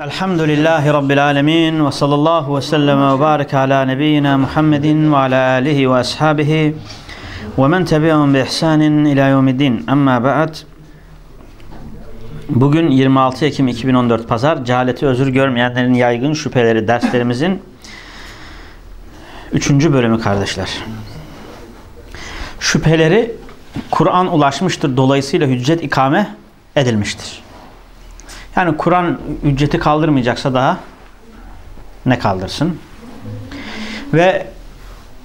Elhamdülillahi Rabbil alemin ve sallallahu ve sellem ve barik ala nebiyyina Muhammedin ve ala alihi ve ashabihi ve men tebi'un bi ihsanin ila yevmiddin. Amma ba'd. Bugün 26 Ekim 2014 Pazar. Cehaleti özür görmeyenlerin yaygın şüpheleri derslerimizin 3. bölümü kardeşler. Şüpheleri Kur'an ulaşmıştır. Dolayısıyla hüccet ikame edilmiştir. Yani Kur'an ücreti kaldırmayacaksa daha ne kaldırsın? Ve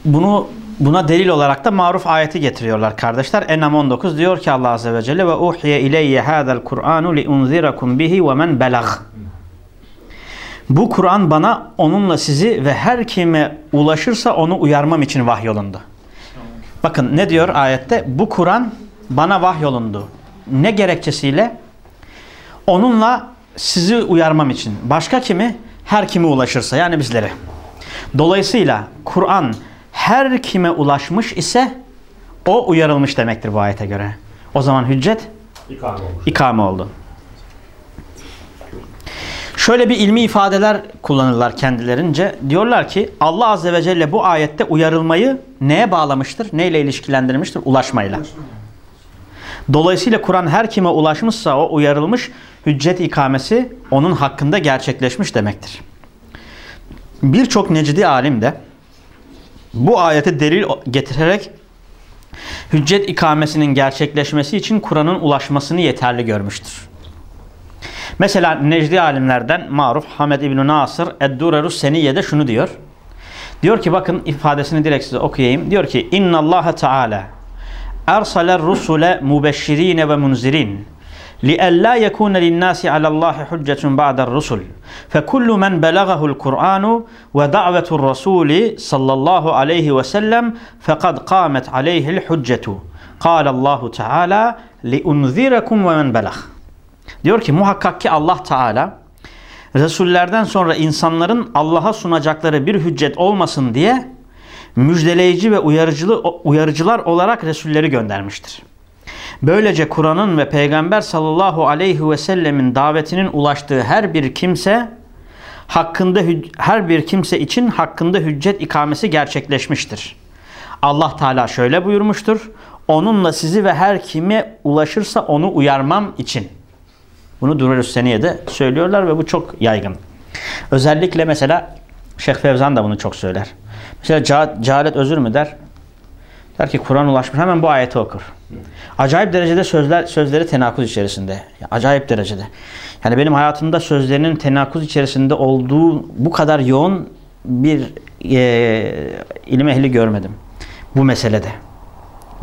bunu buna delil olarak da maruf ayeti getiriyorlar kardeşler. Enam 19 diyor ki Allah azze ve celle ve uhiye ileyye hadal Kur'anu li unzirakum bihi ve men belag. Bu Kur'an bana onunla sizi ve her kime ulaşırsa onu uyarmam için vahyolundu. Bakın ne diyor ayette? Bu Kur'an bana vahyolundu. Ne gerekçesiyle? Onunla sizi uyarmam için. Başka kimi? Her kime ulaşırsa yani bizlere. Dolayısıyla Kur'an her kime ulaşmış ise o uyarılmış demektir bu ayete göre. O zaman hüccet İkame olmuş. ikame oldu. Şöyle bir ilmi ifadeler kullanırlar kendilerince. Diyorlar ki Allah Azze ve Celle bu ayette uyarılmayı neye bağlamıştır? Neyle ilişkilendirmiştir? Ulaşmayla. Dolayısıyla Kur'an her kime ulaşmışsa o uyarılmış hüccet ikamesi onun hakkında gerçekleşmiş demektir. Birçok necdi alim de bu ayete delil getirerek hüccet ikamesinin gerçekleşmesi için Kur'an'ın ulaşmasını yeterli görmüştür. Mesela necdi alimlerden maruf Hamed İbn Nasır Eddurerus Seniye'de şunu diyor. Diyor ki bakın ifadesini direkt size okuyayım. Diyor ki İnna Allah Teala ersaler rusule mubeşşirine ve munzirin لئلا يكون للناس على الله حجة بعد الرسل فكل من بلغه القرآن ودعوة الرسول صلى الله عليه وسلم فقد قامت عليه الحجة قال الله تعالى لأنذركم ومن بلغ Diyor ki muhakkak ki Allah Teala Resullerden sonra insanların Allah'a sunacakları bir hüccet olmasın diye müjdeleyici ve uyarıcılı, uyarıcılar olarak Resulleri göndermiştir. Böylece Kur'an'ın ve Peygamber sallallahu aleyhi ve sellemin davetinin ulaştığı her bir kimse hakkında her bir kimse için hakkında hüccet ikamesi gerçekleşmiştir. Allah Teala şöyle buyurmuştur. Onunla sizi ve her kime ulaşırsa onu uyarmam için. Bunu Durarus Seniye'de söylüyorlar ve bu çok yaygın. Özellikle mesela Şeyh Fevzan da bunu çok söyler. Mesela cehalet özür mü der? Der ki Kur'an ulaşmış hemen bu ayeti okur. Acayip derecede sözler sözleri tenakuz içerisinde. Acayip derecede. Yani benim hayatımda sözlerinin tenakuz içerisinde olduğu bu kadar yoğun bir e, ilim ehli görmedim. Bu meselede.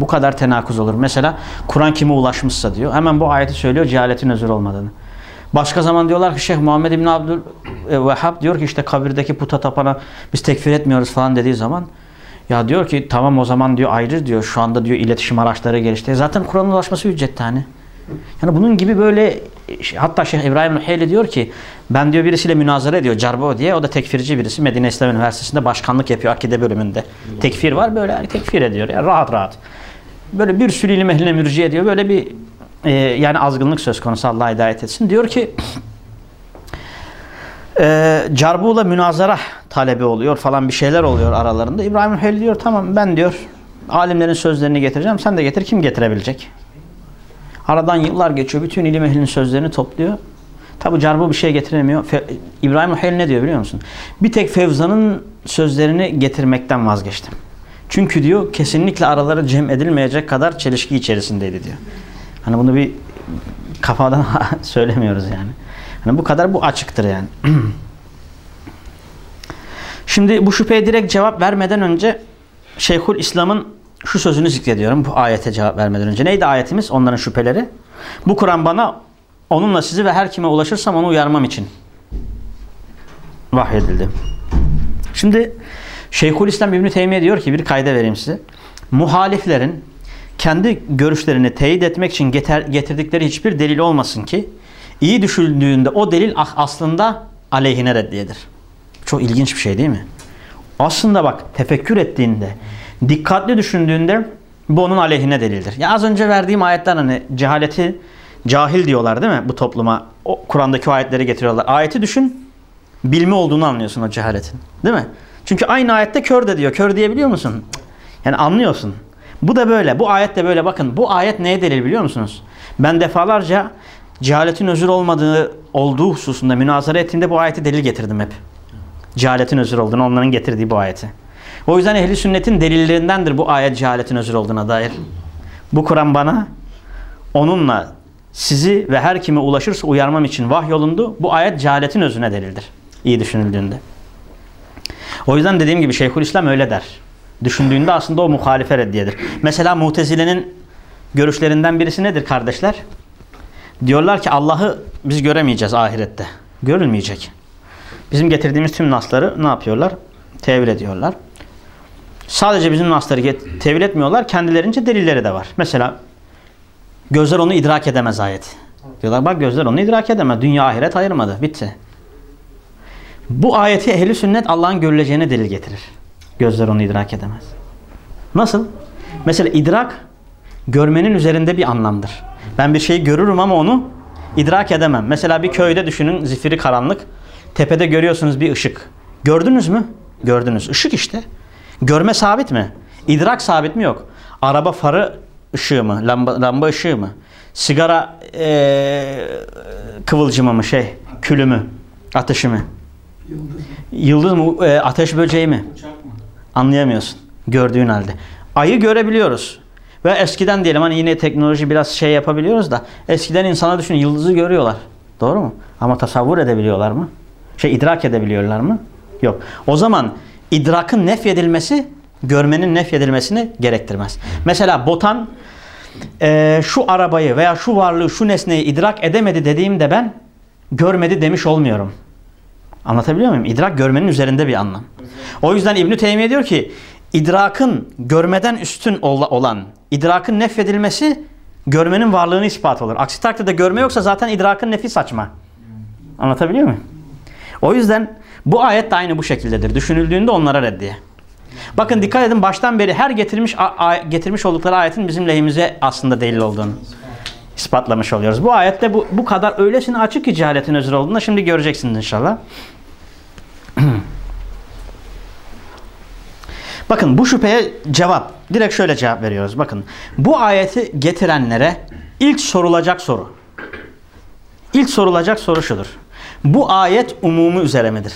Bu kadar tenakuz olur. Mesela Kur'an kime ulaşmışsa diyor. Hemen bu ayeti söylüyor cehaletin özür olmadığını. Başka zaman diyorlar ki Şeyh Muhammed İbni Abdülvehhab diyor ki işte kabirdeki puta tapana biz tekfir etmiyoruz falan dediği zaman ya diyor ki tamam o zaman diyor ayrı diyor şu anda diyor iletişim araçları gelişti. Zaten Kur'an'ın ulaşması ücretli hani. Yani bunun gibi böyle hatta Şeyh İbrahim Nuheyli diyor ki ben diyor birisiyle münazara ediyor Carbo diye o da tekfirci birisi Medine İslam Üniversitesi'nde başkanlık yapıyor akide bölümünde. Tekfir var böyle yani tekfir ediyor yani rahat rahat. Böyle bir sürü ilim ehline mürci ediyor böyle bir e, yani azgınlık söz konusu Allah hidayet etsin. Diyor ki e, Carbu'la münazara talebi oluyor falan bir şeyler oluyor aralarında. İbrahim Hel diyor tamam ben diyor alimlerin sözlerini getireceğim sen de getir kim getirebilecek? Aradan yıllar geçiyor bütün ilim ehlinin sözlerini topluyor. Tabi Carbu bir şey getiremiyor. Fe, İbrahim Hel ne diyor biliyor musun? Bir tek Fevza'nın sözlerini getirmekten vazgeçtim. Çünkü diyor kesinlikle araları cem edilmeyecek kadar çelişki içerisindeydi diyor. Hani bunu bir kafadan söylemiyoruz yani. Hani bu kadar bu açıktır yani. Şimdi bu şüpheye direkt cevap vermeden önce Şeyhül İslam'ın şu sözünü zikrediyorum bu ayete cevap vermeden önce. Neydi ayetimiz? Onların şüpheleri. Bu Kur'an bana onunla sizi ve her kime ulaşırsam onu uyarmam için vahyedildi. Şimdi Şeyhül İslam İbni Teymiye diyor ki bir kayda vereyim size. Muhaliflerin kendi görüşlerini teyit etmek için getirdikleri hiçbir delil olmasın ki iyi düşündüğünde o delil aslında aleyhine reddiyedir. Çok ilginç bir şey değil mi? Aslında bak tefekkür ettiğinde, dikkatli düşündüğünde bu onun aleyhine delildir. Ya az önce verdiğim ayetler hani cehaleti Cahil diyorlar değil mi bu topluma? O Kur'an'daki ayetleri getiriyorlar. Ayeti düşün. Bilme olduğunu anlıyorsun o cehaletin. Değil mi? Çünkü aynı ayette kör de diyor. Kör diyebiliyor musun? Yani anlıyorsun. Bu da böyle. Bu ayet de böyle. Bakın bu ayet neye delil biliyor musunuz? Ben defalarca cehaletin özür olmadığı olduğu hususunda münazara ettiğimde bu ayeti delil getirdim hep. Cehaletin özür olduğunu onların getirdiği bu ayeti. O yüzden ehli sünnetin delillerindendir bu ayet cehaletin özür olduğuna dair. Bu Kur'an bana onunla sizi ve her kime ulaşırsa uyarmam için vahyolundu. Bu ayet cehaletin özüne delildir. İyi düşünüldüğünde. O yüzden dediğim gibi Şeyhülislam öyle der. Düşündüğünde aslında o muhalife reddiyedir. Mesela Mutezile'nin görüşlerinden birisi nedir kardeşler? Diyorlar ki Allah'ı biz göremeyeceğiz ahirette. Görülmeyecek. Bizim getirdiğimiz tüm nasları ne yapıyorlar? Tevil ediyorlar. Sadece bizim nasları tevil etmiyorlar. Kendilerince delilleri de var. Mesela gözler onu idrak edemez ayet. Diyorlar bak gözler onu idrak edemez. Dünya ahiret ayırmadı. Bitti. Bu ayeti ehli sünnet Allah'ın görüleceğine delil getirir. Gözler onu idrak edemez. Nasıl? Mesela idrak görmenin üzerinde bir anlamdır. Ben bir şeyi görürüm ama onu idrak edemem. Mesela bir köyde düşünün zifiri karanlık. Tepede görüyorsunuz bir ışık. Gördünüz mü? Gördünüz. Işık işte. Görme sabit mi? İdrak sabit mi? Yok. Araba farı ışığı mı? Lamba, lamba ışığı mı? Sigara ee, kıvılcımı mı? Şey, külü mü? Ateşi mi? Yıldız, Yıldız mı? E, ateş böceği mi? Uçak mı? Anlayamıyorsun. Gördüğün halde. Ayı görebiliyoruz. Ve eskiden diyelim hani yine teknoloji biraz şey yapabiliyoruz da eskiden insana düşün yıldızı görüyorlar. Doğru mu? Ama tasavvur edebiliyorlar mı? Şey idrak edebiliyorlar mı? Yok. O zaman idrakın nefyedilmesi görmenin nefyedilmesini gerektirmez. Mesela Botan e, şu arabayı veya şu varlığı şu nesneyi idrak edemedi dediğimde ben görmedi demiş olmuyorum. Anlatabiliyor muyum? İdrak görmenin üzerinde bir anlam. O yüzden İbn Teymiye diyor ki idrakın görmeden üstün olan idrakın nefyedilmesi görmenin varlığını ispat olur. Aksi takdirde görme yoksa zaten idrakın nefi saçma. Anlatabiliyor muyum? O yüzden bu ayet de aynı bu şekildedir. Düşünüldüğünde onlara reddiye. Bakın dikkat edin baştan beri her getirmiş getirmiş oldukları ayetin bizim lehimize aslında delil olduğunu ispatlamış oluyoruz. Bu ayette bu, bu kadar öylesine açık ki cehaletin özür olduğunu şimdi göreceksiniz inşallah. Bakın bu şüpheye cevap. Direkt şöyle cevap veriyoruz. Bakın bu ayeti getirenlere ilk sorulacak soru. İlk sorulacak soru şudur. Bu ayet umumu üzere midir?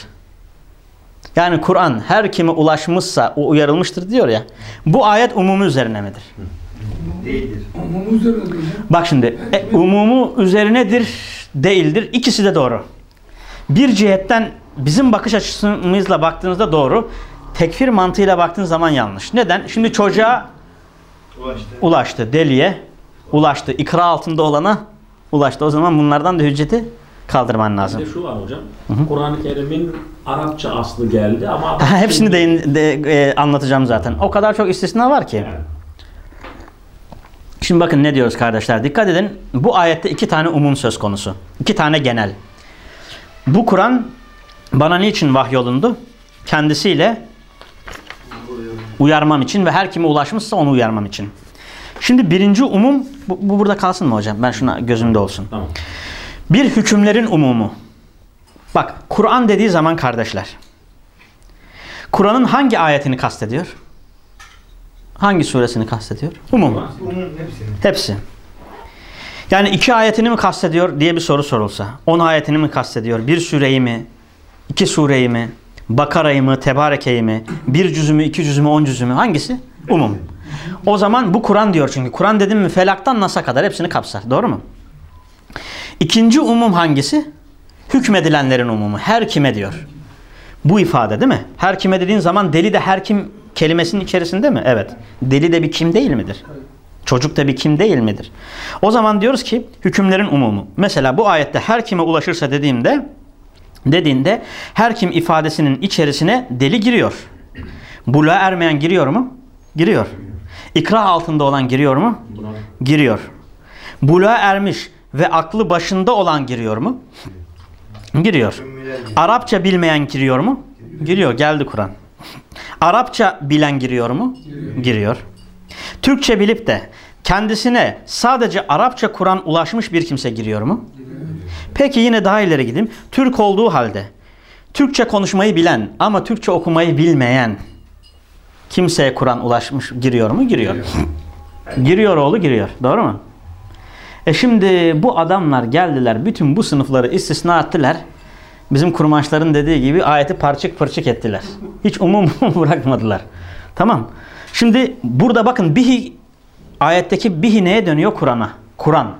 Yani Kur'an her kime ulaşmışsa o uyarılmıştır diyor ya. Bu ayet umumu üzerine midir? Değildir. Umumu üzerinedir. Bak şimdi e, umumu üzerinedir değildir. İkisi de doğru. Bir cihetten bizim bakış açımızla baktığınızda doğru. Tekfir mantığıyla baktığınız zaman yanlış. Neden? Şimdi çocuğa ulaştı, ulaştı deliye ulaştı. ikra altında olana ulaştı. O zaman bunlardan da hücceti kaldırman lazım. Bir de şu var hocam. Kur'an-ı Kerim'in Arapça aslı geldi ama hepsini de, de e, anlatacağım zaten. O kadar çok istisna var ki. Yani. Şimdi bakın ne diyoruz kardeşler. Dikkat edin. Bu ayette iki tane umum söz konusu. İki tane genel. Bu Kur'an bana niçin vahyolundu? Kendisiyle uyarmam için ve her kime ulaşmışsa onu uyarmam için. Şimdi birinci umum, bu, bu burada kalsın mı hocam? Ben şuna gözümde olsun. Tamam. Bir hükümlerin umumu. Bak Kur'an dediği zaman kardeşler. Kur'an'ın hangi ayetini kastediyor? Hangi suresini kastediyor? Umum. Umum hepsini. Hepsi. Yani iki ayetini mi kastediyor diye bir soru sorulsa. On ayetini mi kastediyor? Bir sureyi mi? iki sureyi mi? Bakara'yı mı? Tebareke'yi mi? Bir cüzü mü? iki cüzü mü? On cüzü mü? Hangisi? Umum. O zaman bu Kur'an diyor çünkü. Kur'an dedim mi felaktan nasa kadar hepsini kapsar. Doğru mu? İkinci umum hangisi? Hükmedilenlerin umumu. Her kime diyor. Bu ifade değil mi? Her kime dediğin zaman deli de her kim kelimesinin içerisinde mi? Evet. Deli de bir kim değil midir? Çocuk da bir kim değil midir? O zaman diyoruz ki hükümlerin umumu. Mesela bu ayette her kime ulaşırsa dediğimde dediğinde her kim ifadesinin içerisine deli giriyor. Buluğa ermeyen giriyor mu? Giriyor. İkra altında olan giriyor mu? Giriyor. Buluğa ermiş ve aklı başında olan giriyor mu? Giriyor. Arapça bilmeyen giriyor mu? Giriyor. Geldi Kur'an. Arapça bilen giriyor mu? Giriyor. Türkçe bilip de kendisine sadece Arapça Kur'an ulaşmış bir kimse giriyor mu? Peki yine daha ileri gideyim. Türk olduğu halde Türkçe konuşmayı bilen ama Türkçe okumayı bilmeyen kimseye Kur'an ulaşmış giriyor mu? Giriyor. Giriyor oğlu giriyor. Doğru mu? E şimdi bu adamlar geldiler bütün bu sınıfları istisna ettiler. Bizim kurmaçların dediği gibi ayeti parçık parçık ettiler. Hiç umum bırakmadılar. Tamam. Şimdi burada bakın bihi ayetteki bihi neye dönüyor? Kur'an'a. Kur'an.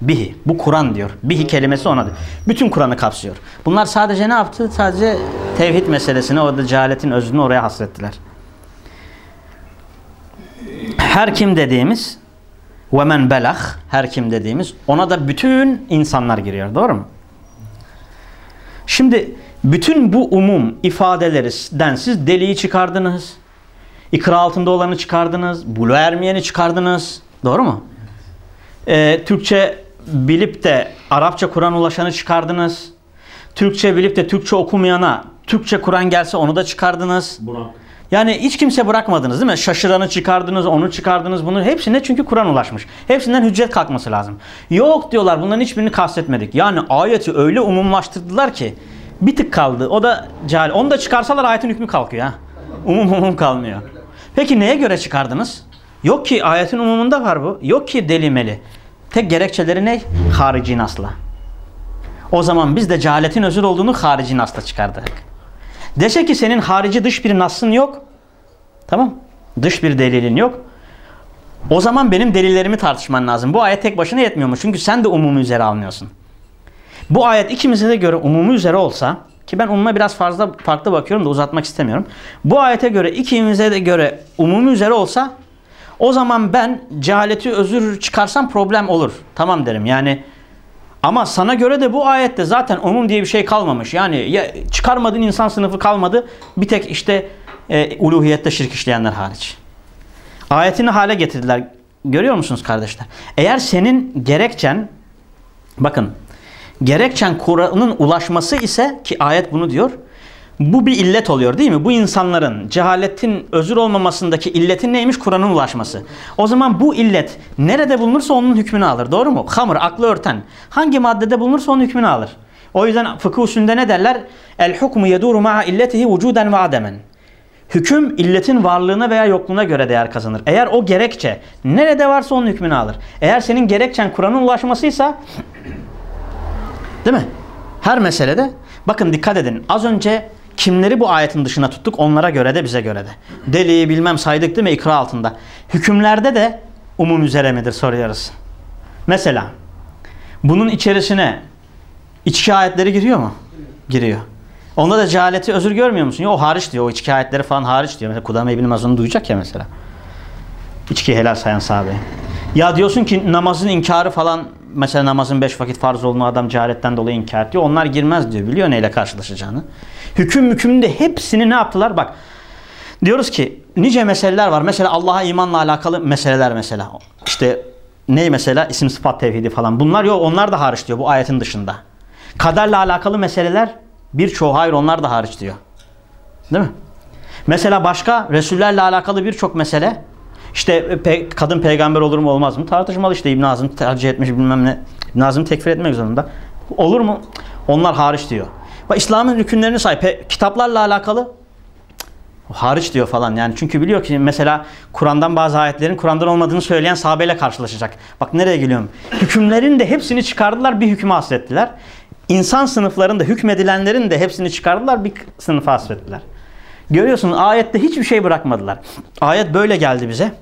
Bihi. Bu Kur'an diyor. Bihi kelimesi ona diyor. Bütün Kur'an'ı kapsıyor. Bunlar sadece ne yaptı? Sadece tevhid meselesini, orada cehaletin özünü oraya hasrettiler. Her kim dediğimiz ve men belah her kim dediğimiz ona da bütün insanlar giriyor. Doğru mu? Şimdi bütün bu umum ifadelerinden siz deliği çıkardınız. İkra altında olanı çıkardınız. Bulu ermeyeni çıkardınız. Doğru mu? Ee, Türkçe bilip de Arapça Kur'an ulaşanı çıkardınız. Türkçe bilip de Türkçe okumayana Türkçe Kur'an gelse onu da çıkardınız. Buna Yani hiç kimse bırakmadınız değil mi? Şaşıranı çıkardınız, onu çıkardınız, bunu hepsine çünkü Kur'an ulaşmış. Hepsinden hüccet kalkması lazım. Yok diyorlar bunların hiçbirini kastetmedik. Yani ayeti öyle umumlaştırdılar ki bir tık kaldı. O da cahil. Onu da çıkarsalar ayetin hükmü kalkıyor ha. Umum umum kalmıyor. Peki neye göre çıkardınız? Yok ki ayetin umumunda var bu. Yok ki delimeli. Tek gerekçeleri ne? Harici nasla. O zaman biz de cehaletin özür olduğunu harici nasla çıkardık. Dese ki senin harici dış bir nasın yok. Tamam. Dış bir delilin yok. O zaman benim delillerimi tartışman lazım. Bu ayet tek başına yetmiyor mu? Çünkü sen de umumi üzere almıyorsun. Bu ayet ikimize de göre umumi üzere olsa ki ben umuma biraz fazla farklı bakıyorum da uzatmak istemiyorum. Bu ayete göre ikimize de göre umumi üzere olsa o zaman ben cehaleti özür çıkarsam problem olur. Tamam derim. Yani ama sana göre de bu ayette zaten umum diye bir şey kalmamış. Yani ya çıkarmadığın insan sınıfı kalmadı. Bir tek işte e, uluhiyette şirk işleyenler hariç. Ayetini hale getirdiler. Görüyor musunuz kardeşler? Eğer senin gerekçen bakın gerekçen Kur'an'ın ulaşması ise ki ayet bunu diyor. Bu bir illet oluyor değil mi? Bu insanların cehaletin özür olmamasındaki illetin neymiş? Kur'an'ın ulaşması. O zaman bu illet nerede bulunursa onun hükmünü alır. Doğru mu? Hamur, aklı örten. Hangi maddede bulunursa onun hükmünü alır. O yüzden fıkıh usulünde ne derler? El hukmu yeduru ma'a illetihi vücuden ve ademen. Hüküm illetin varlığına veya yokluğuna göre değer kazanır. Eğer o gerekçe nerede varsa onun hükmünü alır. Eğer senin gerekçen Kur'an'ın ulaşmasıysa değil mi? Her meselede bakın dikkat edin. Az önce kimleri bu ayetin dışına tuttuk? Onlara göre de bize göre de. Deliği bilmem saydık değil mi ikra altında. Hükümlerde de umum üzere midir soruyoruz. Mesela bunun içerisine içki ayetleri giriyor mu? Giriyor. Onda da cehaleti özür görmüyor musun? Yok o hariç diyor. O içki ayetleri falan hariç diyor. Mesela Kudame İbn Mazun'u duyacak ya mesela. İçki helal sayan sahabe. Ya diyorsun ki namazın inkarı falan mesela namazın beş vakit farz olduğunu adam cehaletten dolayı inkar ediyor. Onlar girmez diyor. Biliyor neyle karşılaşacağını. Hüküm mükümde hepsini ne yaptılar? Bak diyoruz ki nice meseleler var. Mesela Allah'a imanla alakalı meseleler mesela. İşte ne mesela? isim sıfat tevhidi falan. Bunlar yok. Onlar da hariç diyor bu ayetin dışında. Kaderle alakalı meseleler birçoğu hayır onlar da hariç diyor. Değil mi? Mesela başka Resullerle alakalı birçok mesele işte pe kadın peygamber olur mu olmaz mı? Tartışmalı işte İbn Azim tercih etmiş bilmem ne. İbn Azim tekfir etmek zorunda. Olur mu? Onlar hariç diyor. Ve İslam'ın rükünlerini say. Kitaplarla alakalı hariç diyor falan yani çünkü biliyor ki mesela Kur'an'dan bazı ayetlerin Kur'an'dan olmadığını söyleyen sahabeyle karşılaşacak. Bak nereye geliyorum? Hükümlerin de hepsini çıkardılar bir hüküme hasrettiler. İnsan sınıflarında hükmedilenlerin de hepsini çıkardılar bir sınıfa hasrettiler. Görüyorsunuz ayette hiçbir şey bırakmadılar. Ayet böyle geldi bize.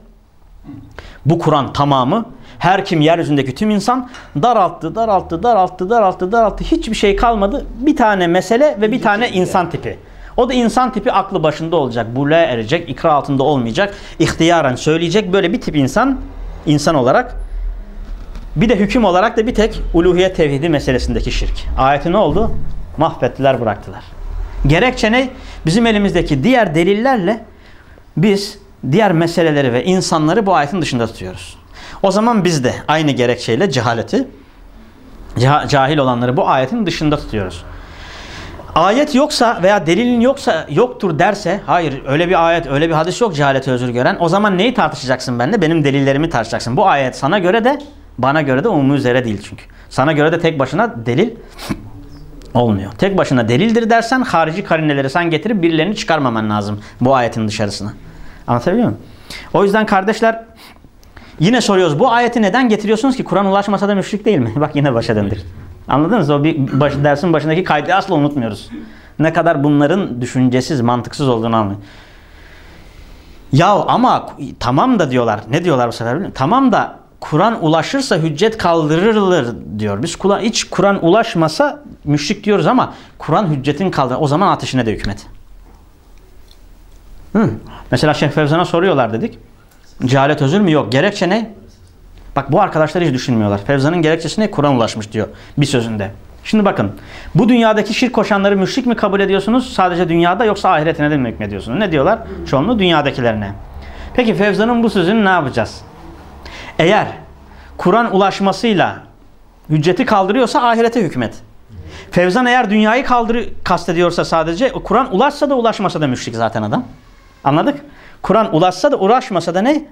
Bu Kur'an tamamı her kim yeryüzündeki tüm insan daralttı, daralttı, daralttı, daralttı, daralttı. Hiçbir şey kalmadı. Bir tane mesele ve bir tane insan tipi. O da insan tipi aklı başında olacak. Buluğa erecek, ikra altında olmayacak. ihtiyaren söyleyecek. Böyle bir tip insan, insan olarak. Bir de hüküm olarak da bir tek uluhiyet tevhidi meselesindeki şirk. Ayeti ne oldu? Mahvettiler, bıraktılar. Gerekçe ne? Bizim elimizdeki diğer delillerle biz diğer meseleleri ve insanları bu ayetin dışında tutuyoruz. O zaman biz de aynı gerekçeyle cehaleti, cahil olanları bu ayetin dışında tutuyoruz. Ayet yoksa veya delilin yoksa yoktur derse hayır öyle bir ayet öyle bir hadis yok cehalete özür gören. O zaman neyi tartışacaksın benimle? Benim delillerimi tartışacaksın. Bu ayet sana göre de bana göre de umumu üzere değil çünkü. Sana göre de tek başına delil olmuyor. Tek başına delildir dersen harici karineleri sen getirip birilerini çıkarmaman lazım bu ayetin dışarısına anlatabiliyor muyum o yüzden kardeşler yine soruyoruz bu ayeti neden getiriyorsunuz ki Kur'an ulaşmasa da müşrik değil mi bak yine başa döndük Anladınız? O bir baş, dersin başındaki kaydı asla unutmuyoruz. Ne kadar bunların düşüncesiz, mantıksız olduğunu anlayın. Ya ama tamam da diyorlar. Ne diyorlar bu sefer? Tamam da Kur'an ulaşırsa hüccet kaldırılır diyor. Biz Kur'an hiç Kur'an ulaşmasa müşrik diyoruz ama Kur'an hüccetin kaldır. O zaman ateşine de hükmet. Hı. Mesela Şeyh Fevzan'a soruyorlar dedik. Cehalet özür mü? Yok. Gerekçe ne? Bak bu arkadaşlar hiç düşünmüyorlar. Fevza'nın gerekçesi ne? Kur'an ulaşmış diyor bir sözünde. Şimdi bakın. Bu dünyadaki şirk koşanları müşrik mi kabul ediyorsunuz? Sadece dünyada yoksa ahiretine de mi hükmediyorsunuz? Ne diyorlar? Çoğunluğu dünyadakilerine. Peki Fevza'nın bu sözünü ne yapacağız? Eğer Kur'an ulaşmasıyla hücceti kaldırıyorsa ahirete hükmet. Fevzan eğer dünyayı kaldır kastediyorsa sadece Kur'an ulaşsa da ulaşmasa da müşrik zaten adam. Anladık? Kur'an ulaşsa da ulaşmasa da ne?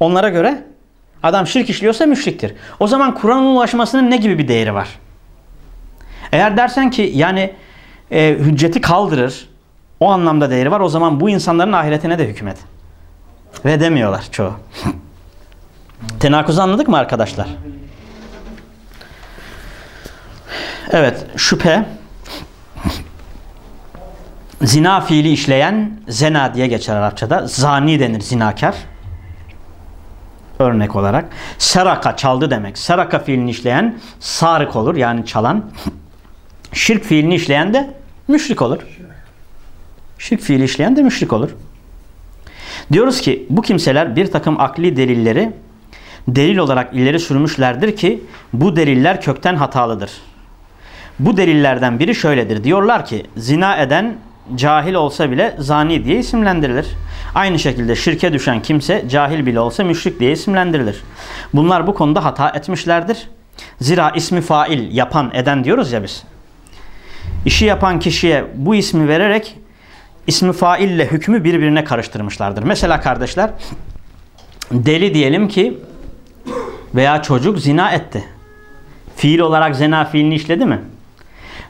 Onlara göre Adam şirk işliyorsa müşriktir. O zaman Kur'an'ın ulaşmasının ne gibi bir değeri var? Eğer dersen ki yani e, hücceti kaldırır, o anlamda değeri var. O zaman bu insanların ahiretine de hükmet. Ve demiyorlar çoğu. Tenakuzu anladık mı arkadaşlar? Evet, şüphe zina fiili işleyen zena diye geçer Arapçada. Zani denir zinakar örnek olarak. Seraka çaldı demek. Seraka fiilini işleyen sarık olur yani çalan. Şirk fiilini işleyen de müşrik olur. Şirk fiili işleyen de müşrik olur. Diyoruz ki bu kimseler bir takım akli delilleri delil olarak ileri sürmüşlerdir ki bu deliller kökten hatalıdır. Bu delillerden biri şöyledir. Diyorlar ki zina eden cahil olsa bile zani diye isimlendirilir. Aynı şekilde şirke düşen kimse cahil bile olsa müşrik diye isimlendirilir. Bunlar bu konuda hata etmişlerdir. Zira ismi fail yapan eden diyoruz ya biz. İşi yapan kişiye bu ismi vererek ismi faille hükmü birbirine karıştırmışlardır. Mesela kardeşler deli diyelim ki veya çocuk zina etti. Fiil olarak zina fiilini işledi mi?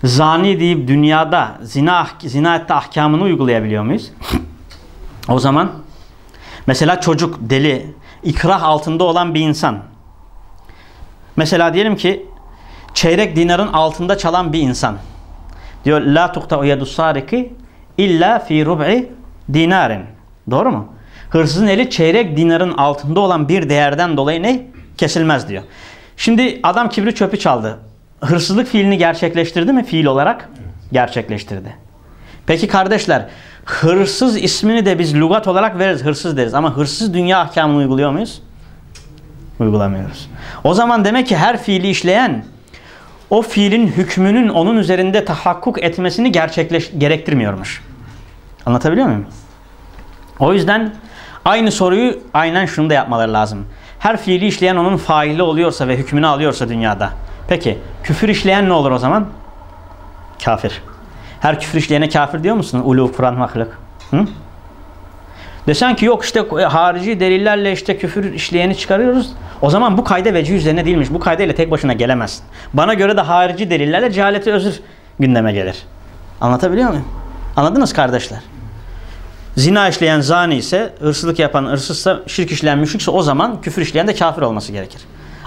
Zani deyip dünyada zina, zina etti ahkamını uygulayabiliyor muyuz? O zaman mesela çocuk, deli, ikrah altında olan bir insan. Mesela diyelim ki çeyrek dinarın altında çalan bir insan. Diyor la tuqta'u yedus sariki illa fi rub'i dinarin. Doğru mu? Hırsızın eli çeyrek dinarın altında olan bir değerden dolayı ne? Kesilmez diyor. Şimdi adam kibri çöpü çaldı. Hırsızlık fiilini gerçekleştirdi mi fiil olarak? Gerçekleştirdi. Peki kardeşler Hırsız ismini de biz lugat olarak veririz. Hırsız deriz. Ama hırsız dünya ahkamını uyguluyor muyuz? Uygulamıyoruz. O zaman demek ki her fiili işleyen o fiilin hükmünün onun üzerinde tahakkuk etmesini gerçekleş gerektirmiyormuş. Anlatabiliyor muyum? O yüzden aynı soruyu aynen şunu da yapmaları lazım. Her fiili işleyen onun faili oluyorsa ve hükmünü alıyorsa dünyada. Peki küfür işleyen ne olur o zaman? Kafir. Her küfür işleyene kafir diyor musun? Ulu Kur'an mahluk. Hı? Desen ki yok işte harici delillerle işte küfür işleyeni çıkarıyoruz. O zaman bu kayda veci üzerine değilmiş. Bu kaydayla tek başına gelemezsin. Bana göre de harici delillerle cehaleti özür gündeme gelir. Anlatabiliyor muyum? Anladınız kardeşler? Zina işleyen zani ise, hırsızlık yapan hırsızsa, şirk işleyen müşrikse o zaman küfür işleyen de kafir olması gerekir.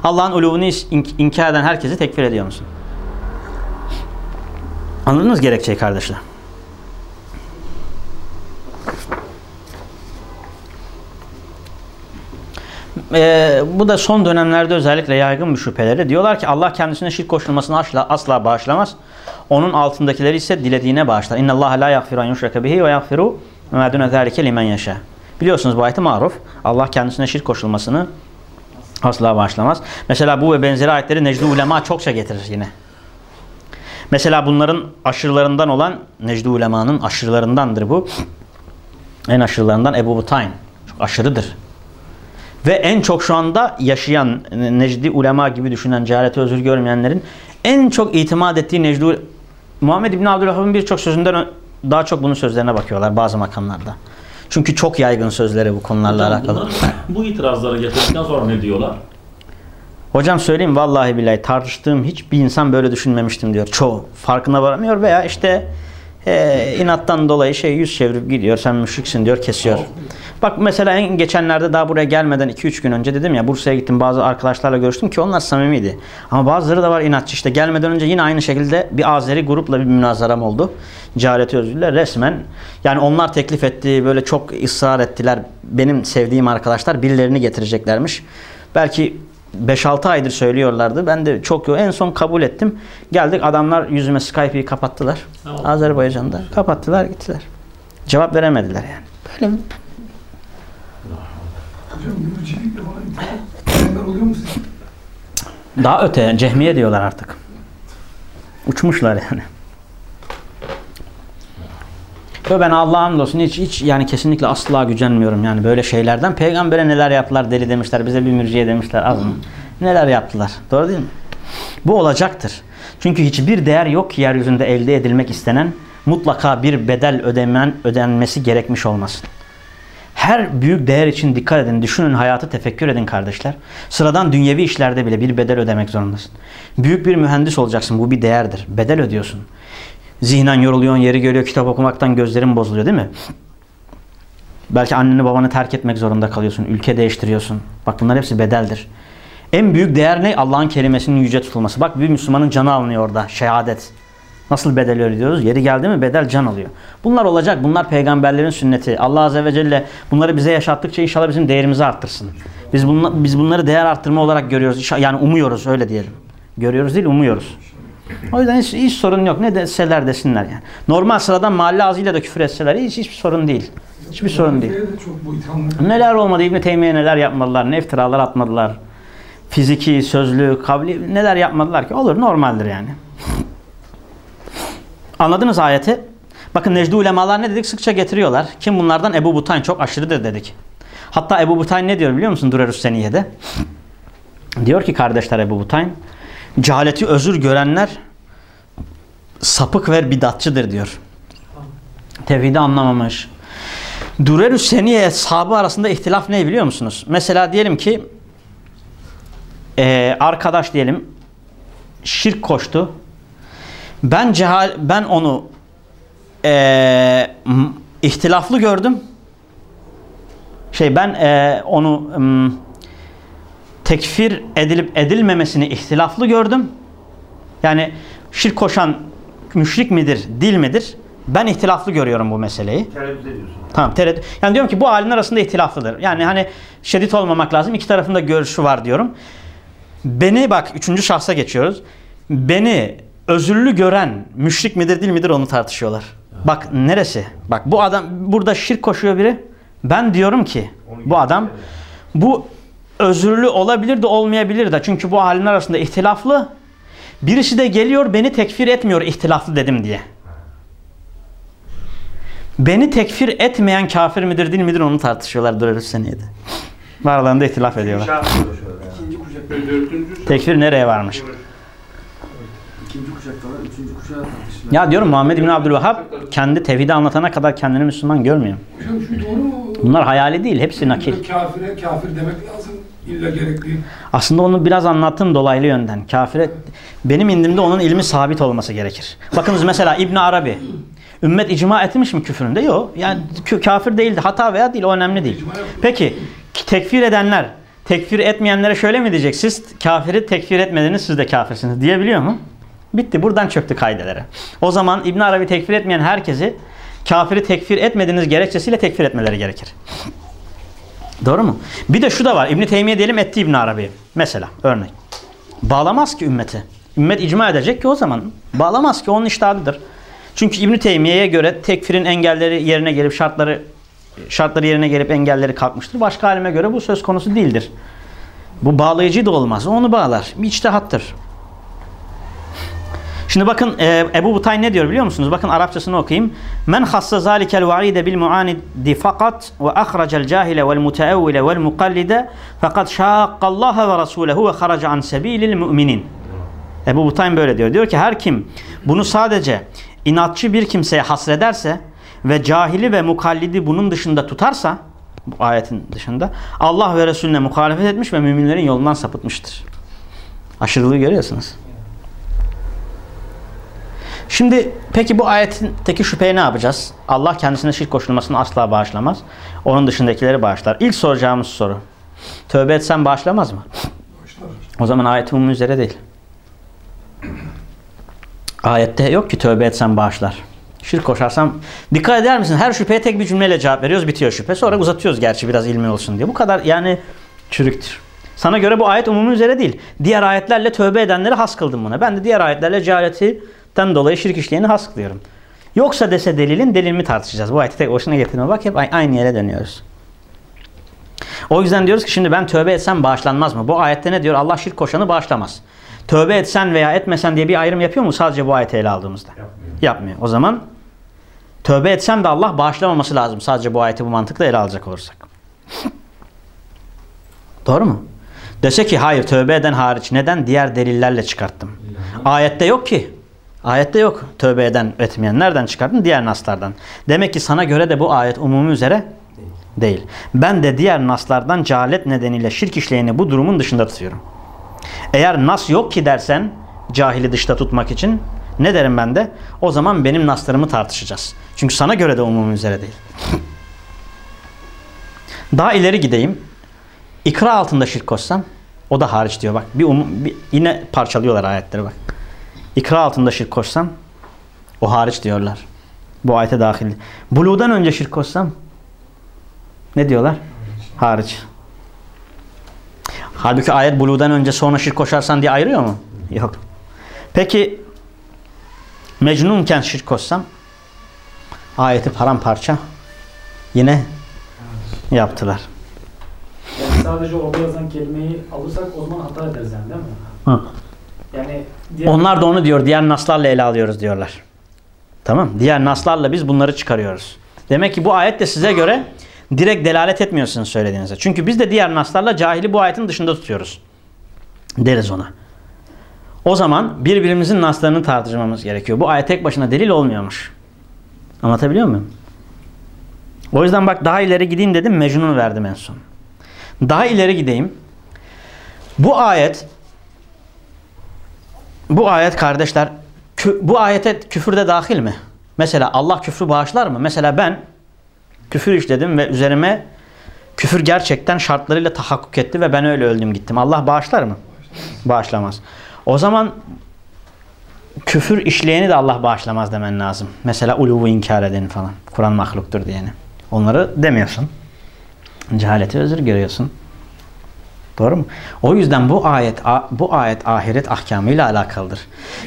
Allah'ın uluvunu inkar eden herkesi tekfir ediyor musun? Anladınız gerekçeyi kardeşler. Ee, bu da son dönemlerde özellikle yaygın bir şüpheleri. Diyorlar ki Allah kendisine şirk koşulmasını asla, asla bağışlamaz. Onun altındakileri ise dilediğine bağışlar. İnna Allah la yaghfiru en yushraka bihi ve yaghfiru ma dun zalika limen yasha. Biliyorsunuz bu ayet maruf. Allah kendisine şirk koşulmasını asla bağışlamaz. Mesela bu ve benzeri ayetleri Necdi ulema çokça getirir yine. Mesela bunların aşırılarından olan Necdi Ulema'nın aşırılarındandır bu. En aşırılarından Ebu Butayn. Çok aşırıdır. Ve en çok şu anda yaşayan Necdi Ulema gibi düşünen cehalete özür görmeyenlerin en çok itimat ettiği Necdi Muhammed İbni Abdülvahhab'ın birçok sözünden daha çok bunun sözlerine bakıyorlar bazı makamlarda. Çünkü çok yaygın sözleri bu konularla Hocam alakalı. bu itirazları getirdikten sonra ne diyorlar? Hocam söyleyeyim vallahi billahi tartıştığım hiçbir insan böyle düşünmemiştim diyor. Çoğu farkına varamıyor veya işte e, inattan dolayı şey yüz çevirip gidiyor. Sen müşriksin diyor kesiyor. Bak mesela en geçenlerde daha buraya gelmeden 2-3 gün önce dedim ya Bursa'ya gittim bazı arkadaşlarla görüştüm ki onlar samimiydi. Ama bazıları da var inatçı işte gelmeden önce yine aynı şekilde bir Azeri grupla bir münazaram oldu. Cehaleti özürler resmen yani onlar teklif etti böyle çok ısrar ettiler. Benim sevdiğim arkadaşlar birilerini getireceklermiş. Belki 5-6 aydır söylüyorlardı. Ben de çok en son kabul ettim. Geldik adamlar yüzüme Skype'yi kapattılar. Tamam. Azerbaycan'da kapattılar gittiler. Cevap veremediler yani. Böyle sizin? daha öte cehmiye diyorlar artık. Uçmuşlar yani. Yo ben Allah'a hamdolsun hiç, hiç yani kesinlikle asla gücenmiyorum yani böyle şeylerden. Peygambere neler yaptılar deli demişler. Bize bir mürciye demişler az mı? Neler yaptılar. Doğru değil mi? Bu olacaktır. Çünkü hiçbir değer yok ki yeryüzünde elde edilmek istenen mutlaka bir bedel ödemen, ödenmesi gerekmiş olmasın. Her büyük değer için dikkat edin. Düşünün hayatı tefekkür edin kardeşler. Sıradan dünyevi işlerde bile bir bedel ödemek zorundasın. Büyük bir mühendis olacaksın. Bu bir değerdir. Bedel ödüyorsun. Zihnen yoruluyorsun, yeri geliyor kitap okumaktan gözlerin bozuluyor değil mi? Belki anneni babanı terk etmek zorunda kalıyorsun. Ülke değiştiriyorsun. Bak bunlar hepsi bedeldir. En büyük değer ne? Allah'ın kelimesinin yüce tutulması. Bak bir Müslümanın canı alınıyor orada. Şehadet. Nasıl bedel ödüyoruz? Yeri geldi mi bedel can alıyor. Bunlar olacak. Bunlar peygamberlerin sünneti. Allah Azze ve Celle bunları bize yaşattıkça inşallah bizim değerimizi arttırsın. Biz, bunla, biz bunları değer arttırma olarak görüyoruz. Yani umuyoruz öyle diyelim. Görüyoruz değil umuyoruz. O yüzden hiç, hiç sorun yok. Ne deseler desinler yani. Normal sıradan mahalle ağzıyla da küfür etseler hiç hiçbir sorun değil. Hiçbir sorun değil. Neler olmadı İbn Teymiye neler yapmadılar, ne iftiralar atmadılar. Fiziki, sözlü, kavli neler yapmadılar ki? Olur normaldir yani. Anladınız ayeti? Bakın Necdi ulemalar ne dedik? Sıkça getiriyorlar. Kim bunlardan? Ebu Butayn çok aşırıdır dedik. Hatta Ebu Butayn ne diyor biliyor musun Durerus Seniye'de? Diyor ki kardeşler Ebu Butayn, cehaleti özür görenler sapık ve bidatçıdır diyor. Tevhidi anlamamış. Durerus Seniye sahabı arasında ihtilaf ne biliyor musunuz? Mesela diyelim ki eee, arkadaş diyelim şirk koştu. Ben cehal ben onu m- ihtilaflı gördüm. Şey ben eee, onu tekfir edilip edilmemesini ihtilaflı gördüm. Yani şirk koşan müşrik midir, dil midir? Ben ihtilaflı görüyorum bu meseleyi. Tereddüt ediyorsun. Tamam tereddüt. Yani diyorum ki bu halin arasında ihtilaflıdır. Yani hani şiddet olmamak lazım. İki tarafında görüşü var diyorum. Beni bak üçüncü şahsa geçiyoruz. Beni özürlü gören müşrik midir değil midir onu tartışıyorlar. Bak neresi? Bak bu adam burada şirk koşuyor biri. Ben diyorum ki bu adam bu özürlü olabilir de olmayabilir de. Çünkü bu halin arasında ihtilaflı. Birisi de geliyor beni tekfir etmiyor ihtilaflı dedim diye. Beni tekfir etmeyen kafir midir değil midir onu tartışıyorlar Durerus Seniye'de. Aralarında ihtilaf ediyorlar. İkinci Dördüncü Tekfir nereye varmış? ikinci kuşakta var, üçüncü kuşağa. Ya diyorum Muhammed bin Abdülvahhab kendi tevhidi anlatana kadar kendini Müslüman görmüyor. Hocam şu doğru mu? Bunlar hayali değil. Hepsi nakil. Kafire kafir demek lazım. İlla gerekli. Aslında onu biraz anlattım dolaylı yönden. Kafire benim indimde onun ilmi sabit olması gerekir. Bakınız mesela İbn Arabi ümmet icma etmiş mi küfründe? Yok. Yani kafir değildi. Hata veya değil o önemli değil. Peki tekfir edenler tekfir etmeyenlere şöyle mi diyecek? Siz kafiri tekfir etmediniz siz de kafirsiniz diyebiliyor mu? Bitti. Buradan çöktü kaidelere. O zaman İbn Arabi tekfir etmeyen herkesi kafiri tekfir etmediğiniz gerekçesiyle tekfir etmeleri gerekir. Doğru mu? Bir de şu da var. İbn Teymiye diyelim etti İbn Arabi. Mesela örnek. Bağlamaz ki ümmeti. Ümmet icma edecek ki o zaman bağlamaz ki onun iştahadıdır. Çünkü İbn Teymiye'ye göre tekfirin engelleri yerine gelip şartları şartları yerine gelip engelleri kalkmıştır. Başka alime göre bu söz konusu değildir. Bu bağlayıcı da olmaz. Onu bağlar. Bir içtihattır. Şimdi bakın e, Ebu Butay ne diyor biliyor musunuz? Bakın Arapçasını okuyayım. Men hassa zalikel va'ide bil muanidi fakat ve ahracel cahile vel muteevvile vel mukallide fakat şakkallaha ve rasulehu ve haraca an sebilil müminin. Ebu Butayn böyle diyor. Diyor ki her kim bunu sadece inatçı bir kimseye hasrederse ve cahili ve mukallidi bunun dışında tutarsa bu ayetin dışında Allah ve Resulüne muhalefet etmiş ve müminlerin yolundan sapıtmıştır. Aşırılığı görüyorsunuz. Şimdi peki bu ayetteki şüpheye ne yapacağız? Allah kendisine şirk koşulmasını asla bağışlamaz. Onun dışındakileri bağışlar. İlk soracağımız soru. Tövbe etsen bağışlamaz mı? O zaman ayet umumun üzere değil. Ayette yok ki tövbe etsen bağışlar. Şirk koşarsam dikkat eder misin? Her şüpheye tek bir cümleyle cevap veriyoruz bitiyor şüphe. Sonra uzatıyoruz gerçi biraz ilmi olsun diye. Bu kadar yani çürüktür. Sana göre bu ayet umumun üzere değil. Diğer ayetlerle tövbe edenleri has kıldım buna. Ben de diğer ayetlerle cehaletten dolayı şirk işleyeni has kılıyorum. Yoksa dese delilin delilimi tartışacağız. Bu ayeti tek başına getirme bak hep aynı yere dönüyoruz. O yüzden diyoruz ki şimdi ben tövbe etsem bağışlanmaz mı? Bu ayette ne diyor? Allah şirk koşanı bağışlamaz. Tövbe etsen veya etmesen diye bir ayrım yapıyor mu sadece bu ayeti ele aldığımızda? Yapmıyor. Yapmıyor. O zaman tövbe etsem de Allah bağışlamaması lazım sadece bu ayeti bu mantıkla ele alacak olursak. Doğru mu? Dese ki hayır tövbe eden hariç neden? Diğer delillerle çıkarttım. Ayette yok ki. Ayette yok tövbe eden etmeyen. Nereden çıkardın? Diğer naslardan. Demek ki sana göre de bu ayet umumi üzere değil. Ben de diğer naslardan cehalet nedeniyle şirk işleyeni bu durumun dışında tutuyorum. Eğer nas yok ki dersen cahili dışta tutmak için ne derim ben de? O zaman benim naslarımı tartışacağız. Çünkü sana göre de umumi üzere değil. Daha ileri gideyim. İkra altında şirk koşsam o da hariç diyor bak. Bir, umum, bir yine parçalıyorlar ayetleri bak. İkra altında şirk koşsam o hariç diyorlar. Bu ayete dahil. Buluğdan önce şirk koşsam ne diyorlar? Hariç. Halbuki ayet buluğdan önce sonra şirk koşarsan diye ayırıyor mu? Yok. Peki Mecnunken şirk koşsam ayeti paramparça yine yaptılar. Yani sadece orada yazan kelimeyi alırsak o zaman hata ederiz yani değil mi? Hı. Yani Onlar da onu diyor. Diğer naslarla ele alıyoruz diyorlar. Tamam. Diğer naslarla biz bunları çıkarıyoruz. Demek ki bu ayet de size göre direkt delalet etmiyorsunuz söylediğinize. Çünkü biz de diğer naslarla cahili bu ayetin dışında tutuyoruz. Deriz ona. O zaman birbirimizin naslarını tartışmamız gerekiyor. Bu ayet tek başına delil olmuyormuş. Anlatabiliyor muyum? O yüzden bak daha ileri gideyim dedim. Mecnun'u verdim en son. Daha ileri gideyim. Bu ayet bu ayet kardeşler bu ayete küfür de dahil mi? Mesela Allah küfrü bağışlar mı? Mesela ben küfür işledim ve üzerime küfür gerçekten şartlarıyla tahakkuk etti ve ben öyle öldüm gittim. Allah bağışlar mı? Bağışlamaz. O zaman küfür işleyeni de Allah bağışlamaz demen lazım. Mesela uluvu inkar edeni falan. Kur'an mahluktur diyeni. Onları demiyorsun. Cehaleti özür görüyorsun. Doğru mu? O yüzden bu ayet bu ayet ahiret ahkamıyla alakalıdır.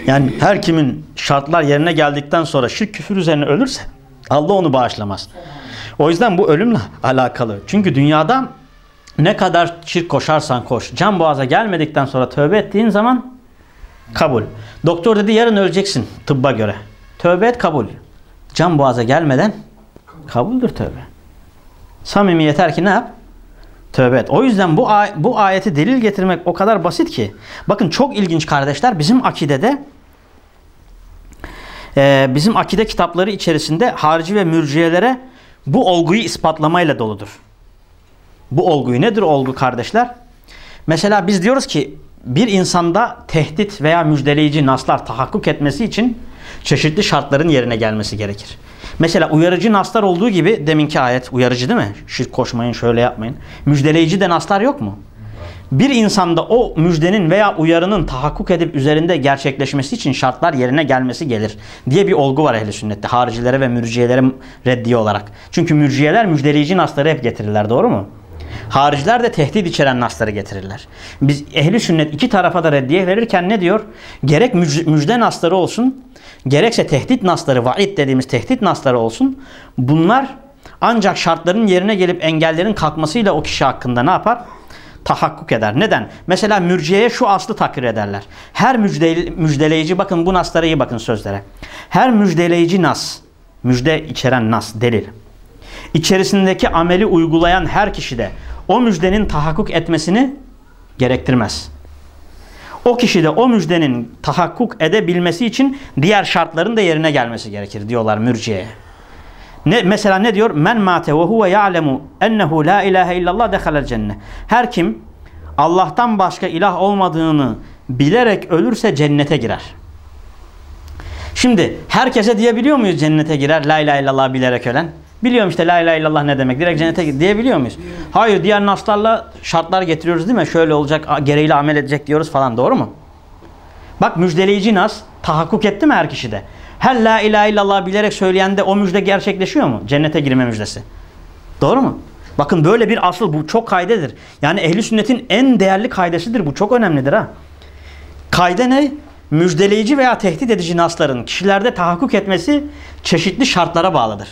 Yani her kimin şartlar yerine geldikten sonra şirk küfür üzerine ölürse Allah onu bağışlamaz. O yüzden bu ölümle alakalı. Çünkü dünyada ne kadar şirk koşarsan koş. Can boğaza gelmedikten sonra tövbe ettiğin zaman kabul. Doktor dedi yarın öleceksin tıbba göre. Tövbe et kabul. Can boğaza gelmeden kabuldür tövbe. Samimi yeter ki ne yap? Tövbe et. O yüzden bu, ay bu ayeti delil getirmek o kadar basit ki. Bakın çok ilginç kardeşler. Bizim akidede e, bizim akide kitapları içerisinde harici ve mürciyelere bu olguyu ispatlamayla doludur. Bu olguyu nedir olgu kardeşler? Mesela biz diyoruz ki bir insanda tehdit veya müjdeleyici naslar tahakkuk etmesi için çeşitli şartların yerine gelmesi gerekir. Mesela uyarıcı naslar olduğu gibi deminki ayet uyarıcı değil mi? Şirk koşmayın şöyle yapmayın. Müjdeleyici de naslar yok mu? Bir insanda o müjdenin veya uyarının tahakkuk edip üzerinde gerçekleşmesi için şartlar yerine gelmesi gelir diye bir olgu var ehli sünnette. Haricilere ve mürciyelere reddiye olarak. Çünkü mürciyeler müjdeleyici nasları hep getirirler doğru mu? Hariciler de tehdit içeren nasları getirirler. Biz ehli sünnet iki tarafa da reddiye verirken ne diyor? Gerek müjde nasları olsun, gerekse tehdit nasları, vaid dediğimiz tehdit nasları olsun. Bunlar ancak şartların yerine gelip engellerin kalkmasıyla o kişi hakkında ne yapar? Tahakkuk eder. Neden? Mesela mürciyeye şu aslı takrir ederler. Her müjde, müjdeleyici, bakın bu naslara iyi bakın sözlere. Her müjdeleyici nas, müjde içeren nas, delil. İçerisindeki ameli uygulayan her kişi de o müjdenin tahakkuk etmesini gerektirmez. O kişi de o müjdenin tahakkuk edebilmesi için diğer şartların da yerine gelmesi gerekir diyorlar mürciye. Ne, mesela ne diyor? Men mate ve huve ya'lemu ennehu la ilahe illallah dehalel cennet. Her kim Allah'tan başka ilah olmadığını bilerek ölürse cennete girer. Şimdi herkese diyebiliyor muyuz cennete girer la ilahe illallah bilerek ölen? Biliyorum işte la ilahe illallah ne demek direkt cennete diyebiliyor muyuz? Hayır diğer naslarla şartlar getiriyoruz değil mi? Şöyle olacak gereğiyle amel edecek diyoruz falan doğru mu? Bak müjdeleyici nas tahakkuk etti mi her kişide? Her la ilahe illallah bilerek söyleyen de o müjde gerçekleşiyor mu? Cennete girme müjdesi. Doğru mu? Bakın böyle bir asıl bu çok kaydedir. Yani ehli sünnetin en değerli kaydesidir bu. Çok önemlidir ha. Kayde ne? Müjdeleyici veya tehdit edici nasların kişilerde tahakkuk etmesi çeşitli şartlara bağlıdır.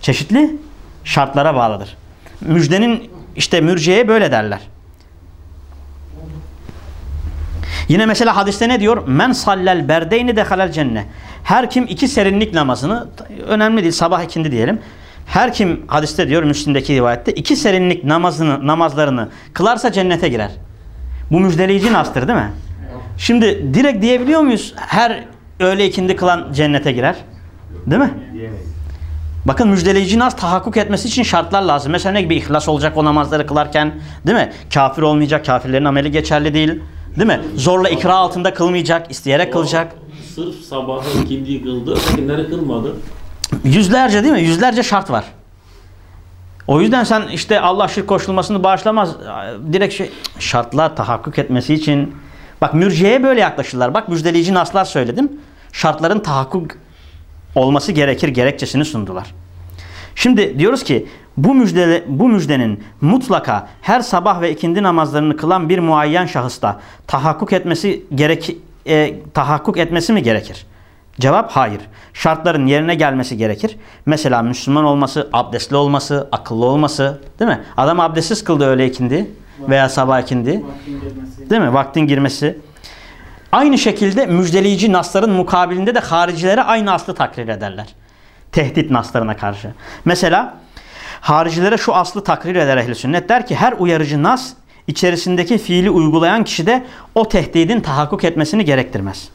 Çeşitli şartlara bağlıdır. Müjdenin işte mürciyeye böyle derler. Yine mesela hadiste ne diyor? Men sallel berdeyni dehalel cennet. Her kim iki serinlik namazını önemli değil sabah ikindi diyelim. Her kim hadiste diyor Müslim'deki rivayette iki serinlik namazını namazlarını kılarsa cennete girer. Bu müjdeleyici nastır değil mi? Şimdi direkt diyebiliyor muyuz? Her öğle ikindi kılan cennete girer. Değil mi? Bakın müjdeleyici nas tahakkuk etmesi için şartlar lazım. Mesela ne gibi ihlas olacak o namazları kılarken değil mi? Kafir olmayacak, kafirlerin ameli geçerli değil. Değil mi? Zorla ikra altında kılmayacak, isteyerek kılacak. Sırf sabahı ikindiyi kıldı, ötekileri kılmadı. Yüzlerce değil mi? Yüzlerce şart var. O yüzden sen işte Allah şirk koşulmasını bağışlamaz. Direkt şey şartlar tahakkuk etmesi için bak mürciyeye böyle yaklaşırlar. Bak müjdeleyici naslar söyledim. Şartların tahakkuk olması gerekir gerekçesini sundular. Şimdi diyoruz ki bu müjde bu müjdenin mutlaka her sabah ve ikindi namazlarını kılan bir muayyen şahısta tahakkuk etmesi gerek e, tahakkuk etmesi mi gerekir? Cevap hayır. Şartların yerine gelmesi gerekir. Mesela Müslüman olması, abdestli olması, akıllı olması, değil mi? Adam abdestsiz kıldı öğle ikindi veya sabah ikindi. Değil mi? Vaktin girmesi. Aynı şekilde müjdeleyici nasların mukabilinde de haricilere aynı aslı takrir ederler. Tehdit naslarına karşı. Mesela haricilere şu aslı takrir eder ehl sünnet der ki her uyarıcı nas içerisindeki fiili uygulayan kişide o tehdidin tahakkuk etmesini gerektirmez.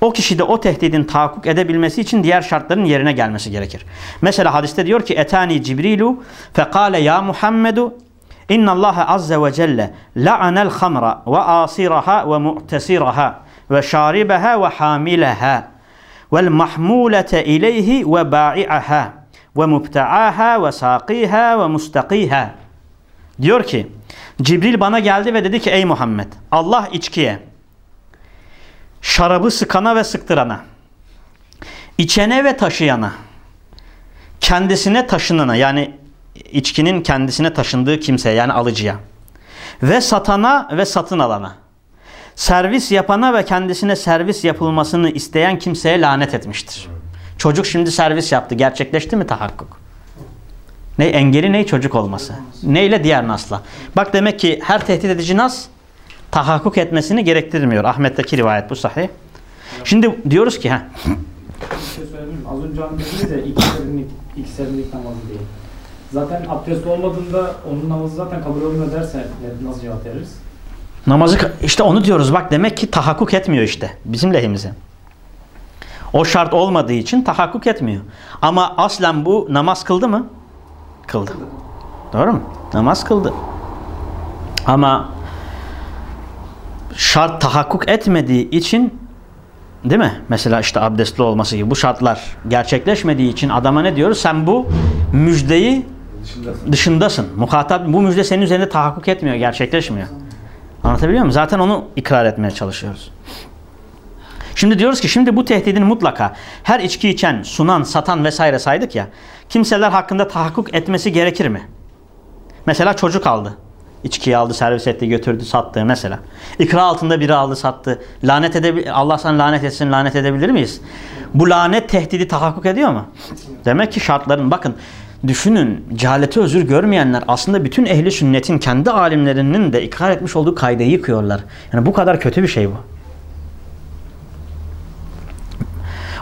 O kişide o tehdidin tahakkuk edebilmesi için diğer şartların yerine gelmesi gerekir. Mesela hadiste diyor ki etani Cibrilu fekale ya Muhammedu inna Allah azze ve celle la'anel hamra ve asiraha ve mu'tesiraha ve şaribeha ve hamileha vel mahmulete ileyhi ve ba'i'aha ve mubta'aha ve saqiha ve mustaqiha. Diyor ki Cibril bana geldi ve dedi ki ey Muhammed Allah içkiye şarabı sıkana ve sıktırana içene ve taşıyana kendisine taşınana yani içkinin kendisine taşındığı kimseye yani alıcıya ve satana ve satın alana servis yapana ve kendisine servis yapılmasını isteyen kimseye lanet etmiştir. Çocuk şimdi servis yaptı. Gerçekleşti mi tahakkuk? Ne engeli ne çocuk olması. Neyle diğer nasla. Bak demek ki her tehdit edici nas tahakkuk etmesini gerektirmiyor. Ahmet'teki rivayet bu sahih. Şimdi diyoruz ki ha. Şey? Az önce dediniz ya iki serinlik, iki serinlik namazı diye. Zaten abdest olmadığında onun namazı zaten kabul olmuyor derse nasıl cevap veririz? Namazı işte onu diyoruz. Bak demek ki tahakkuk etmiyor işte bizim lehimize. O şart olmadığı için tahakkuk etmiyor. Ama aslen bu namaz kıldı mı? Kıldı. Doğru mu? Namaz kıldı. Ama şart tahakkuk etmediği için değil mi? Mesela işte abdestli olması gibi bu şartlar gerçekleşmediği için adama ne diyoruz? Sen bu müjdeyi Dışındasın. dışındasın. Muhatap bu müjde senin üzerinde tahakkuk etmiyor, gerçekleşmiyor. Anlatabiliyor muyum? Zaten onu ikrar etmeye çalışıyoruz. Şimdi diyoruz ki şimdi bu tehdidin mutlaka her içki içen, sunan, satan vesaire saydık ya. Kimseler hakkında tahakkuk etmesi gerekir mi? Mesela çocuk aldı. İçkiyi aldı, servis etti, götürdü, sattı mesela. İkra altında biri aldı, sattı. Lanet edebilir, Allah sana lanet etsin, lanet edebilir miyiz? Bu lanet tehdidi tahakkuk ediyor mu? Demek ki şartların bakın düşünün cehalete özür görmeyenler aslında bütün ehli sünnetin kendi alimlerinin de ikrar etmiş olduğu kaydeyi yıkıyorlar. Yani bu kadar kötü bir şey bu.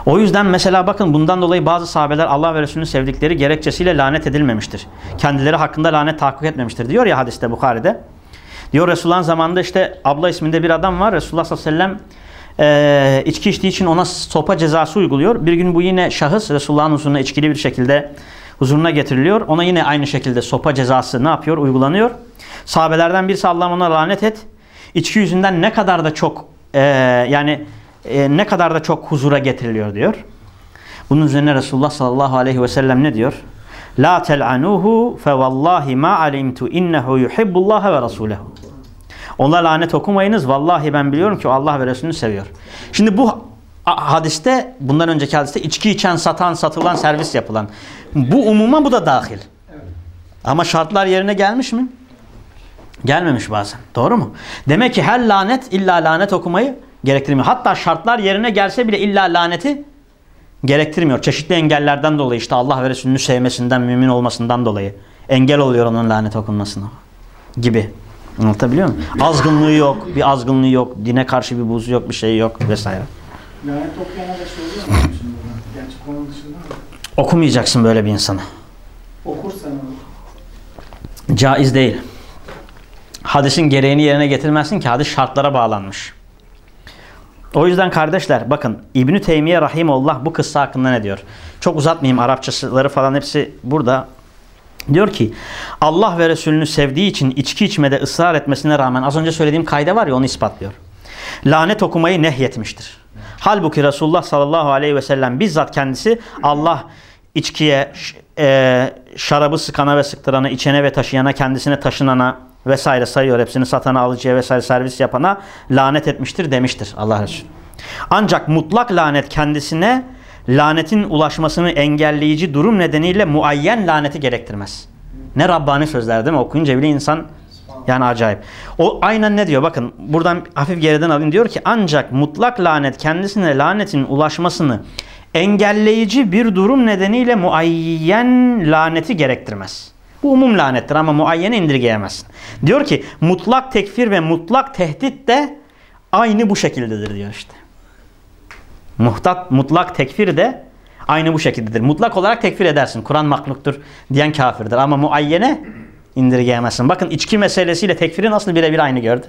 O yüzden mesela bakın bundan dolayı bazı sahabeler Allah ve Resulünü sevdikleri gerekçesiyle lanet edilmemiştir. Kendileri hakkında lanet tahakkuk etmemiştir. Diyor ya hadiste Bukhari'de. Diyor Resulullah'ın zamanında işte abla isminde bir adam var. Resulullah sallallahu aleyhi ve sellem e, içki içtiği için ona sopa cezası uyguluyor. Bir gün bu yine şahıs Resulullah'ın huzuruna içkili bir şekilde huzuruna getiriliyor. Ona yine aynı şekilde sopa cezası ne yapıyor? Uygulanıyor. Sahabelerden birisi Allah'ım ona lanet et. İçki yüzünden ne kadar da çok e, yani e, ne kadar da çok huzura getiriliyor diyor. Bunun üzerine Resulullah sallallahu aleyhi ve sellem ne diyor? La tel'anuhu fe vallahi ma alimtu innehu yuhibbullah ve rasulehu. Ona lanet okumayınız. Vallahi ben biliyorum ki Allah ve Resulünü seviyor. Şimdi bu hadiste, bundan önceki hadiste içki içen, satan, satılan, servis yapılan. Bu umuma bu da dahil. Ama şartlar yerine gelmiş mi? Gelmemiş bazen. Doğru mu? Demek ki her lanet illa lanet okumayı gerektirmiyor. Hatta şartlar yerine gelse bile illa laneti gerektirmiyor. Çeşitli engellerden dolayı işte Allah ve Resulünü sevmesinden, mümin olmasından dolayı engel oluyor onun lanet okunmasına gibi. Anlatabiliyor muyum? Azgınlığı yok, bir azgınlığı yok, dine karşı bir buzu yok, bir şey yok vesaire. Lanet okuyana da şey oluyor mu şimdi buradan? Gerçi konu dışında mı? Okumayacaksın böyle bir insana. Okursan. Caiz değil. Hadisin gereğini yerine getirmezsin ki hadis şartlara bağlanmış. O yüzden kardeşler bakın İbn-i Teymiye Rahimullah bu kıssa hakkında ne diyor? Çok uzatmayayım Arapçaları falan hepsi burada. Diyor ki Allah ve Resulünü sevdiği için içki içmede ısrar etmesine rağmen az önce söylediğim kayda var ya onu ispatlıyor. Lanet okumayı nehyetmiştir. Halbuki Resulullah sallallahu aleyhi ve sellem bizzat kendisi Allah içkiye, e, şarabı sıkana ve sıktırana, içene ve taşıyana, kendisine taşınana vesaire sayıyor. Hepsini satana, alıcıya vesaire servis yapana lanet etmiştir demiştir Allah Resulü. Ancak mutlak lanet kendisine lanetin ulaşmasını engelleyici durum nedeniyle muayyen laneti gerektirmez. Ne Rabbani sözler değil mi? Okuyunca bile insan yani acayip. O aynen ne diyor? Bakın buradan hafif geriden alayım. Diyor ki ancak mutlak lanet kendisine lanetin ulaşmasını engelleyici bir durum nedeniyle muayyen laneti gerektirmez. Bu umum lanettir ama muayyene indirgeyemezsin. Diyor ki mutlak tekfir ve mutlak tehdit de aynı bu şekildedir diyor işte. Muhtat, mutlak tekfir de aynı bu şekildedir. Mutlak olarak tekfir edersin. Kur'an mahluktur diyen kafirdir. Ama muayyene indirgeyemezsin. Bakın içki meselesiyle tekfiri nasıl birebir aynı gördü.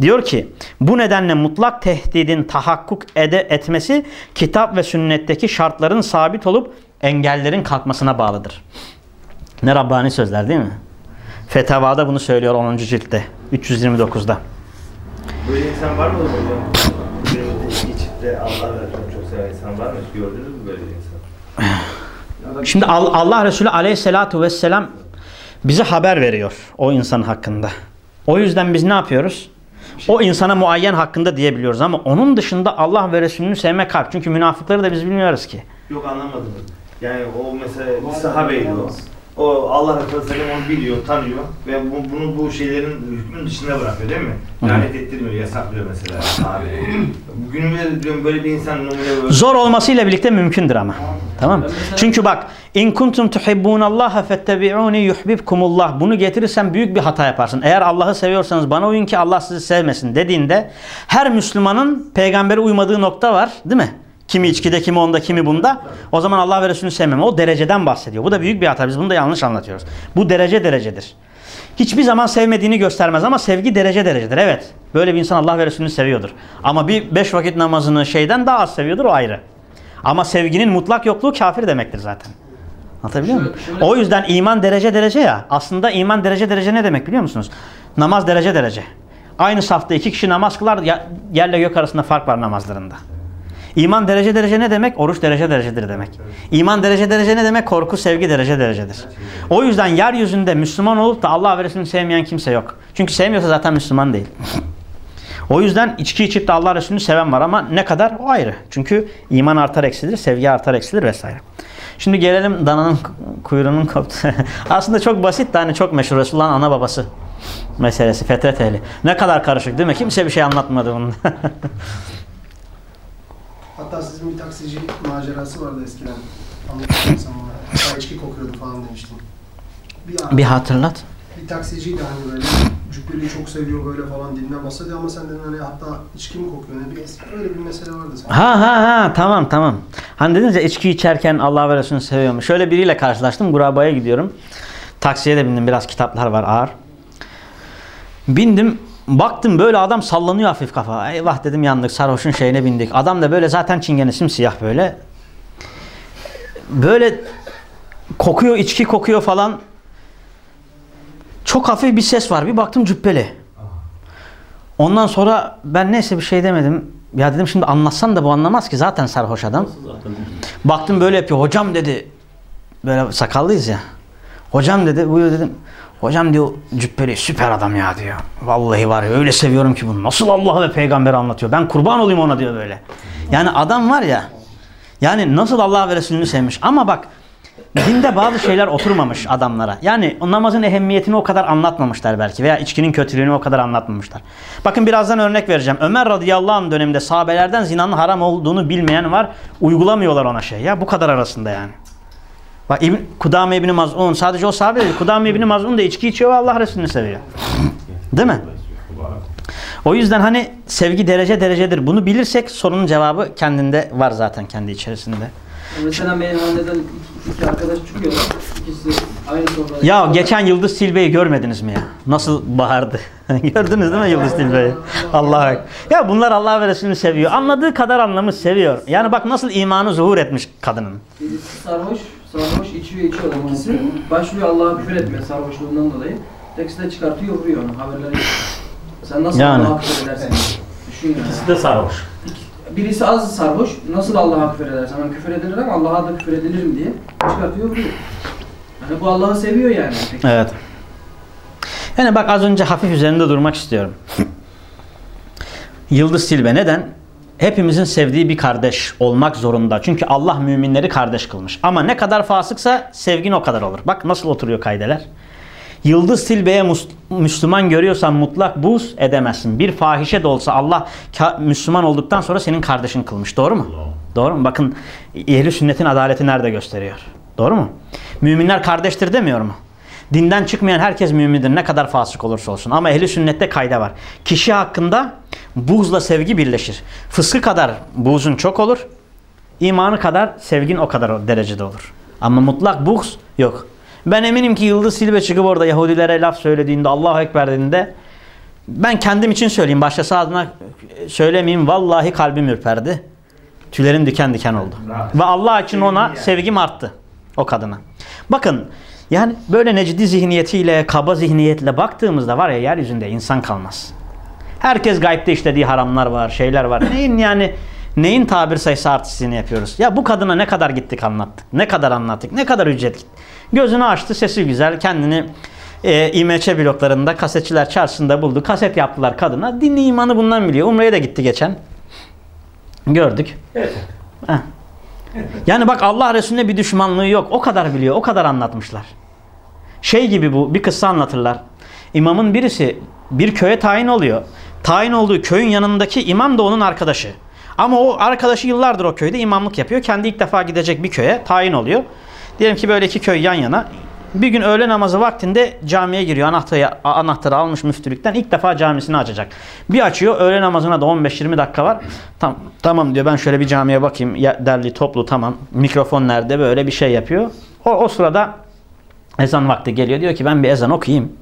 Diyor ki bu nedenle mutlak tehdidin tahakkuk ede etmesi kitap ve sünnetteki şartların sabit olup engellerin kalkmasına bağlıdır. Ne Rabbani sözler değil mi? Fetavada bunu söylüyor 10. ciltte 329'da. Böyle insan var mı hocam? Günümüzde içki içip de Allah ve Resulü çok seven insan var mı? Gördünüz mü böyle insan? Şimdi Al- Allah Resulü aleyhissalatu vesselam bize haber veriyor o insan hakkında. O yüzden biz ne yapıyoruz? O insana muayyen hakkında diyebiliyoruz ama onun dışında Allah ve Resulünü sevmek kalp. Çünkü münafıkları da biz bilmiyoruz ki. Yok anlamadım. Yani o mesela sahabeydi o. O Allah Resulü Sellem onu biliyor, tanıyor ve bu, bunu bu şeylerin hükmün dışında bırakıyor değil mi? Lanet ettirmiyor, yasaklıyor mesela. Abi. Günümüzde diyorum böyle bir insan numune böyle... Zor olmasıyla birlikte mümkündür ama. Tamam mı? Çünkü bak in kuntum tuhibbunallaha fettebi'uni yuhibbukumullah. Bunu getirirsen büyük bir hata yaparsın. Eğer Allah'ı seviyorsanız bana uyun ki Allah sizi sevmesin dediğinde her Müslümanın peygambere uymadığı nokta var, değil mi? Kimi içkide, kimi onda, kimi bunda. O zaman Allah ve Resulünü sevmeme. O dereceden bahsediyor. Bu da büyük bir hata. Biz bunu da yanlış anlatıyoruz. Bu derece derecedir. Hiçbir zaman sevmediğini göstermez ama sevgi derece derecedir. Evet. Böyle bir insan Allah ve Resulünü seviyordur. Ama bir beş vakit namazını şeyden daha az seviyordur o ayrı. Ama sevginin mutlak yokluğu kafir demektir zaten. Anlatabiliyor muyum? O yüzden iman derece derece ya. Aslında iman derece derece ne demek biliyor musunuz? Namaz derece derece. Aynı safta iki kişi namaz kılar yerle gök arasında fark var namazlarında. İman derece derece ne demek? Oruç derece derecedir demek. İman derece derece ne demek? Korku, sevgi derece derecedir. O yüzden yeryüzünde Müslüman olup da Allah Resulünü sevmeyen kimse yok. Çünkü sevmiyorsa zaten Müslüman değil. O yüzden içki içip de Allah Resulü'nü seven var ama ne kadar o ayrı. Çünkü iman artar eksilir, sevgi artar eksilir vesaire. Şimdi gelelim dananın kuyruğunun koptu. Aslında çok basit de hani çok meşhur Resulullah'ın ana babası meselesi fetret ehli. Ne kadar karışık değil mi? Kimse bir şey anlatmadı bunun. Hatta sizin bir taksici macerası vardı eskiden. Anlatmıştım sen bana. İçki kokuyordu falan demiştin. Bir, bir hatırlat. bir taksiciydi hani böyle cübbeliyi çok seviyor böyle falan diline bahsediyor ama sen dedin hani hatta içki mi kokuyor ne bir es- öyle bir mesele vardı sen. Ha ha ha tamam tamam. Hani dediniz ya içki içerken Allah ve Resulünü seviyormuş. Şöyle biriyle karşılaştım. Guraba'ya gidiyorum. Taksiye de bindim. Biraz kitaplar var ağır. Bindim baktım böyle adam sallanıyor hafif kafa. Eyvah dedim yandık sarhoşun şeyine bindik. Adam da böyle zaten çingene simsiyah böyle. Böyle kokuyor içki kokuyor falan. Çok hafif bir ses var. Bir baktım cübbeli. Ondan sonra ben neyse bir şey demedim. Ya dedim şimdi anlatsan da bu anlamaz ki zaten sarhoş adam. Baktım böyle yapıyor. Hocam dedi. Böyle sakallıyız ya. Hocam dedi. Buyur dedim. Hocam diyor cübbeli süper adam ya diyor. Vallahi var ya öyle seviyorum ki bunu. Nasıl Allah ve peygamber anlatıyor. Ben kurban olayım ona diyor böyle. Yani adam var ya. Yani nasıl Allah ve Resulünü sevmiş. Ama bak dinde bazı şeyler oturmamış adamlara. Yani namazın ehemmiyetini o kadar anlatmamışlar belki veya içkinin kötülüğünü o kadar anlatmamışlar. Bakın birazdan örnek vereceğim. Ömer radıyallahu anh döneminde sahabelerden zinanın haram olduğunu bilmeyen var. Uygulamıyorlar ona şey ya bu kadar arasında yani. Bak İbn, Kudame İbni Maz'un sadece o sahabe değil. Kudame İbni Maz'un da içki içiyor ve Allah Resulü'nü seviyor. Değil mi? O yüzden hani sevgi derece derecedir. Bunu bilirsek sorunun cevabı kendinde var zaten kendi içerisinde. Mesela benim anneden iki, arkadaş çıkıyorlar. İkisi aynı sofrada. Ya geçen Yıldız Tilbe'yi görmediniz mi ya? Nasıl bağırdı? Gördünüz değil mi Yıldız Tilbe'yi? Allah Ya bunlar Allah ve Resulünü seviyor. Anladığı kadar anlamış seviyor. Yani bak nasıl imanı zuhur etmiş kadının. Birisi sarhoş, sarhoş içiyor içiyor ikisi. Başlıyor Allah'a küfür etmeye sarhoşluğundan dolayı. Tekisi de çıkartıyor vuruyor onu haberleri. Sen nasıl Yani. Allah'a küfür edersin? Düşün yani. İkisi de sarhoş. Birisi az sarhoş, nasıl Allah'a küfür edersin? Hani küfür edilir ama Allah'a da küfür edilir mi diye çıkartıyor vuruyor. Hani bu Allah'ı seviyor yani. Peki. Evet. Yani bak az önce hafif üzerinde durmak istiyorum. Yıldız Tilbe neden? Hepimizin sevdiği bir kardeş olmak zorunda. Çünkü Allah müminleri kardeş kılmış. Ama ne kadar fasıksa sevgin o kadar olur. Bak nasıl oturuyor kaydeler. Yıldız Tilbe'ye mus- Müslüman görüyorsan mutlak buz edemezsin. Bir fahişe de olsa Allah Müslüman olduktan sonra senin kardeşin kılmış. Doğru mu? Doğru mu? Bakın ehli sünnetin adaleti nerede gösteriyor. Doğru mu? Müminler kardeştir demiyor mu? Dinden çıkmayan herkes mümindir ne kadar fasık olursa olsun. Ama ehli sünnette kayda var. Kişi hakkında buğzla sevgi birleşir. Fıskı kadar buğzun çok olur. İmanı kadar sevgin o kadar o derecede olur. Ama mutlak buğz yok. Ben eminim ki Yıldız Silbe çıkıp orada Yahudilere laf söylediğinde Allahu Ekber dediğinde ben kendim için söyleyeyim. Başkası adına söylemeyeyim. Vallahi kalbim ürperdi. Tüylerim diken diken oldu. Ve Allah için ona sevgim arttı. O kadına. Bakın yani böyle necdi zihniyetiyle, kaba zihniyetle baktığımızda var ya yeryüzünde insan kalmaz. Herkes gaybde işlediği haramlar var, şeyler var. Neyin yani neyin tabir sayısı artistliğini yapıyoruz? Ya bu kadına ne kadar gittik anlattık, ne kadar anlattık, ne kadar ücret gitti. Gözünü açtı, sesi güzel, kendini e, İMÇ bloklarında, kasetçiler çarşısında buldu. Kaset yaptılar kadına. Dinli imanı bundan biliyor. Umre'ye de gitti geçen. Gördük. Evet. Heh. Yani bak Allah Resulüne bir düşmanlığı yok. O kadar biliyor. O kadar anlatmışlar. Şey gibi bu. Bir kıssa anlatırlar. İmamın birisi bir köye tayin oluyor. Tayin olduğu köyün yanındaki imam da onun arkadaşı. Ama o arkadaşı yıllardır o köyde imamlık yapıyor. Kendi ilk defa gidecek bir köye tayin oluyor. Diyelim ki böyle iki köy yan yana. Bir gün öğle namazı vaktinde camiye giriyor. Anahtarı, anahtarı almış müftülükten. ilk defa camisini açacak. Bir açıyor. Öğle namazına da 15-20 dakika var. Tam, tamam diyor ben şöyle bir camiye bakayım. Derli toplu tamam. Mikrofon nerede böyle bir şey yapıyor. O, o sırada ezan vakti geliyor. Diyor ki ben bir ezan okuyayım.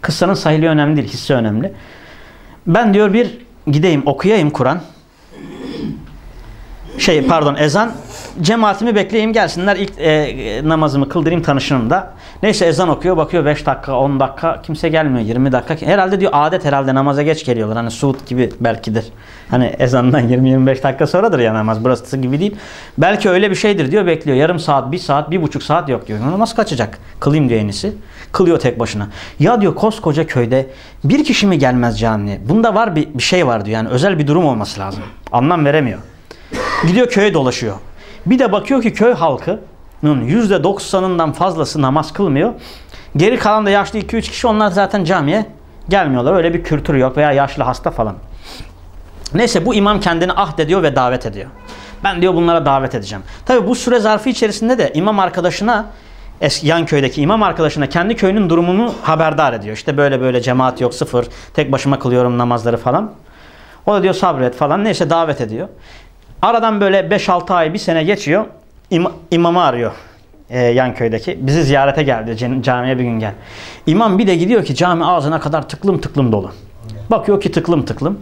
Kıssanın sahili önemli değil. Hissi önemli. Ben diyor bir gideyim okuyayım Kur'an. Şey pardon ezan cemaatimi bekleyeyim gelsinler ilk e, namazımı kıldırayım tanışırım da. Neyse ezan okuyor bakıyor 5 dakika 10 dakika kimse gelmiyor 20 dakika. Herhalde diyor adet herhalde namaza geç geliyorlar. Hani Suud gibi belkidir. Hani ezandan 20-25 dakika sonradır ya namaz burası gibi değil. Belki öyle bir şeydir diyor bekliyor. Yarım saat, bir saat, bir buçuk saat yok diyor. Namaz kaçacak. Kılayım diyor en iyisi. Kılıyor tek başına. Ya diyor koskoca köyde bir kişi mi gelmez camiye? Bunda var bir, bir şey var diyor. Yani özel bir durum olması lazım. Anlam veremiyor. Gidiyor köye dolaşıyor. Bir de bakıyor ki köy halkının %90'ından fazlası namaz kılmıyor. Geri kalan da yaşlı 2-3 kişi onlar zaten camiye gelmiyorlar. Öyle bir kültür yok veya yaşlı hasta falan. Neyse bu imam kendini ahdediyor ve davet ediyor. Ben diyor bunlara davet edeceğim. Tabi bu süre zarfı içerisinde de imam arkadaşına eski yan köydeki imam arkadaşına kendi köyünün durumunu haberdar ediyor. İşte böyle böyle cemaat yok sıfır. Tek başıma kılıyorum namazları falan. O da diyor sabret falan. Neyse davet ediyor. Aradan böyle 5-6 ay bir sene geçiyor. İma, imamı arıyor. e, yan köydeki. Bizi ziyarete geldi. cam- Camiye bir gün gel. İmam bir de gidiyor ki cami ağzına kadar tıklım tıklım dolu. Bakıyor ki tıklım tıklım.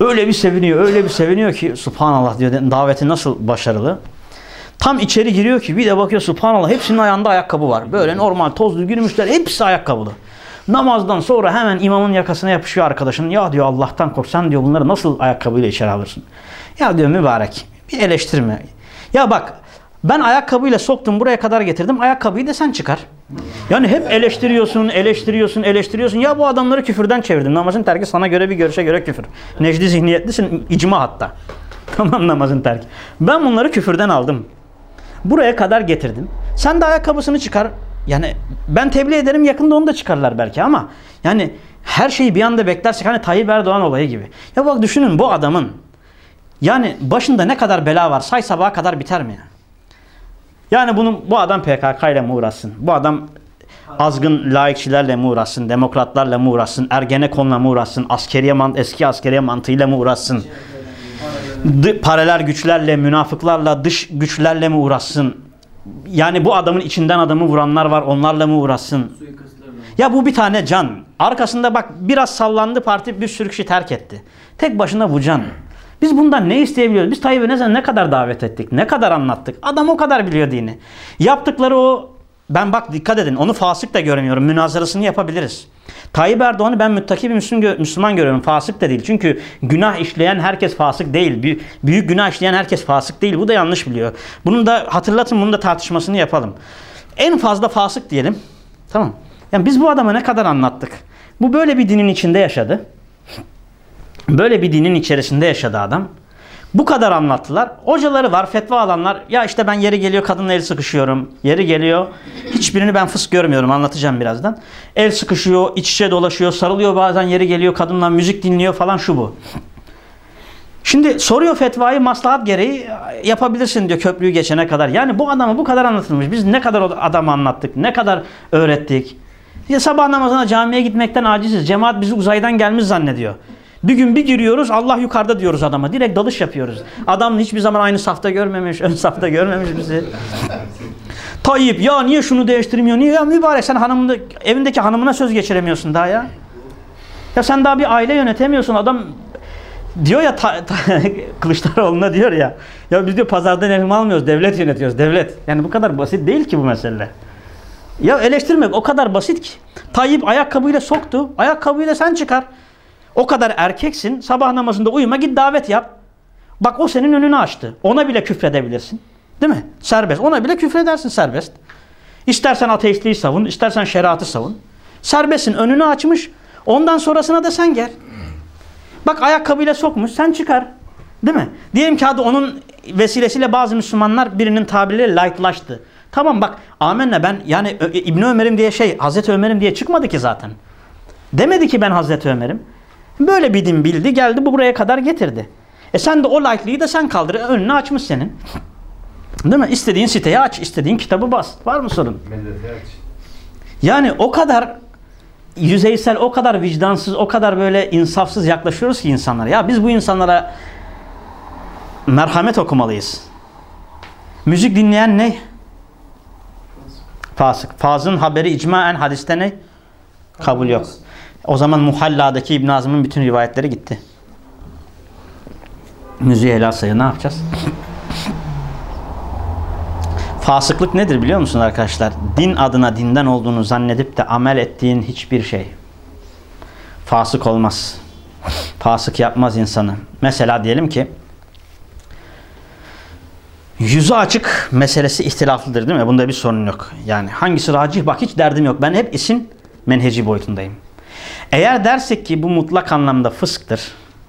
Öyle bir seviniyor, öyle bir seviniyor ki subhanallah diyor daveti nasıl başarılı. Tam içeri giriyor ki bir de bakıyor subhanallah hepsinin ayağında ayakkabı var. Böyle normal tozlu girmişler hepsi ayakkabılı. Namazdan sonra hemen imamın yakasına yapışıyor arkadaşın. Ya diyor Allah'tan kork sen diyor bunları nasıl ayakkabıyla içeri alırsın? Ya diyor mübarek bir eleştirme. Ya bak ben ayakkabıyla soktum buraya kadar getirdim ayakkabıyı da sen çıkar. Yani hep eleştiriyorsun, eleştiriyorsun, eleştiriyorsun. Ya bu adamları küfürden çevirdim. Namazın terki sana göre bir görüşe göre küfür. Necdi zihniyetlisin, icma hatta. Tamam namazın terki. Ben bunları küfürden aldım. Buraya kadar getirdim. Sen de ayakkabısını çıkar. Yani ben tebliğ ederim yakında onu da çıkarlar belki ama yani her şeyi bir anda beklersek hani Tayyip Erdoğan olayı gibi. Ya bak düşünün bu adamın yani başında ne kadar bela var say sabaha kadar biter mi ya? Yani bunu bu adam PKK ile mi uğraşsın? Bu adam azgın laikçilerle mi uğraşsın? Demokratlarla mı uğraşsın? Ergenekon'la mı uğraşsın? Askeriye mant eski askeriye mantığıyla mı uğraşsın? D- paralel güçlerle, münafıklarla, dış güçlerle mi uğraşsın? Yani bu adamın içinden adamı vuranlar var, onlarla mı uğraşsın? Ya bu bir tane can. Arkasında bak biraz sallandı parti bir sürü kişi terk etti. Tek başına bu can. Biz bundan ne isteyebiliyoruz? Biz Tayyip'e ne, ne kadar davet ettik? Ne kadar anlattık? Adam o kadar biliyor dini. Yaptıkları o ben bak dikkat edin onu fasık da görmüyorum. Münazarasını yapabiliriz. Tayyip Erdoğan'ı ben müttaki bir Müslüman, görüyorum. Fasık da değil. Çünkü günah işleyen herkes fasık değil. Büyük, büyük günah işleyen herkes fasık değil. Bu da yanlış biliyor. Bunu da hatırlatın bunu da tartışmasını yapalım. En fazla fasık diyelim. Tamam. Yani biz bu adama ne kadar anlattık? Bu böyle bir dinin içinde yaşadı. Böyle bir dinin içerisinde yaşadı adam. Bu kadar anlattılar. Hocaları var, fetva alanlar. Ya işte ben yeri geliyor kadınla el sıkışıyorum. Yeri geliyor. Hiçbirini ben fısk görmüyorum. Anlatacağım birazdan. El sıkışıyor, iç içe dolaşıyor, sarılıyor bazen yeri geliyor kadınla müzik dinliyor falan şu bu. Şimdi soruyor fetvayı maslahat gereği yapabilirsin diyor köprüyü geçene kadar. Yani bu adamı bu kadar anlatılmış. Biz ne kadar adamı anlattık, ne kadar öğrettik. Ya sabah namazına camiye gitmekten aciziz. Cemaat bizi uzaydan gelmiş zannediyor. Bir gün bir giriyoruz Allah yukarıda diyoruz adama. Direkt dalış yapıyoruz. Adam hiçbir zaman aynı safta görmemiş, ön safta görmemiş bizi. Tayyip ya niye şunu değiştirmiyor? Niye ya mübarek sen hanımında, evindeki hanımına söz geçiremiyorsun daha ya. Ya sen daha bir aile yönetemiyorsun. Adam diyor ya ta, ta, Kılıçdaroğlu'na diyor ya. Ya biz diyor pazardan elma almıyoruz. Devlet yönetiyoruz. Devlet. Yani bu kadar basit değil ki bu mesele. Ya eleştirmek o kadar basit ki. Tayyip ayakkabıyla soktu. Ayakkabıyla sen çıkar. O kadar erkeksin. Sabah namazında uyuma git davet yap. Bak o senin önünü açtı. Ona bile küfredebilirsin. Değil mi? Serbest. Ona bile küfredersin serbest. İstersen ateistliği savun, istersen şeriatı savun. Serbestsin. Önünü açmış. Ondan sonrasına da sen gel. Bak ayakkabıyla sokmuş. Sen çıkar. Değil mi? Diyelim ki hadi onun vesilesiyle bazı Müslümanlar birinin tabiriyle lightlaştı. Tamam bak amenna ben yani İbni Ömer'im diye şey Hazreti Ömer'im diye çıkmadı ki zaten. Demedi ki ben Hazreti Ömer'im. Böyle bir din bildi geldi bu buraya kadar getirdi. E sen de o like'liği de sen kaldır. Önünü açmış senin. Değil mi? İstediğin siteyi aç, istediğin kitabı bas. Var mı sorun? Yani o kadar yüzeysel, o kadar vicdansız, o kadar böyle insafsız yaklaşıyoruz ki insanlara. Ya biz bu insanlara merhamet okumalıyız. Müzik dinleyen ne? Fasık. Fazın haberi icmaen hadiste ne? Kabul yok. O zaman Muhalla'daki İbn Azm'ın bütün rivayetleri gitti. Müziği helal sayı ne yapacağız? Fasıklık nedir biliyor musun arkadaşlar? Din adına dinden olduğunu zannedip de amel ettiğin hiçbir şey. Fasık olmaz. Fasık yapmaz insanı. Mesela diyelim ki yüzü açık meselesi ihtilaflıdır değil mi? Bunda bir sorun yok. Yani hangisi racih bak hiç derdim yok. Ben hep isim menheci boyutundayım. Eğer dersek ki bu mutlak anlamda fısktır,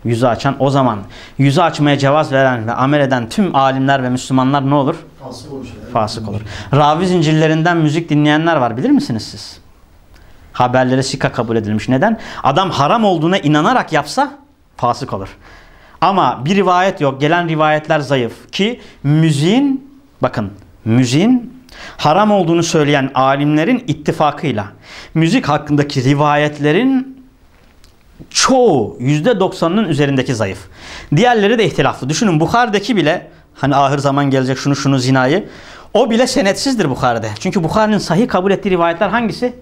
yüzü açan o zaman yüzü açmaya cevaz veren ve amel eden tüm alimler ve Müslümanlar ne olur? Fasık olur. Ravi zincirlerinden müzik dinleyenler var bilir misiniz siz? Haberleri sika kabul edilmiş. Neden? Adam haram olduğuna inanarak yapsa fasık olur. Ama bir rivayet yok. Gelen rivayetler zayıf. Ki müziğin bakın müziğin haram olduğunu söyleyen alimlerin ittifakıyla müzik hakkındaki rivayetlerin çoğu %90'ının üzerindeki zayıf. Diğerleri de ihtilaflı. Düşünün Bukhari'deki bile hani ahir zaman gelecek şunu şunu zinayı O bile senetsizdir Bukhari'de. Çünkü Bukhari'nin sahih kabul ettiği rivayetler hangisi?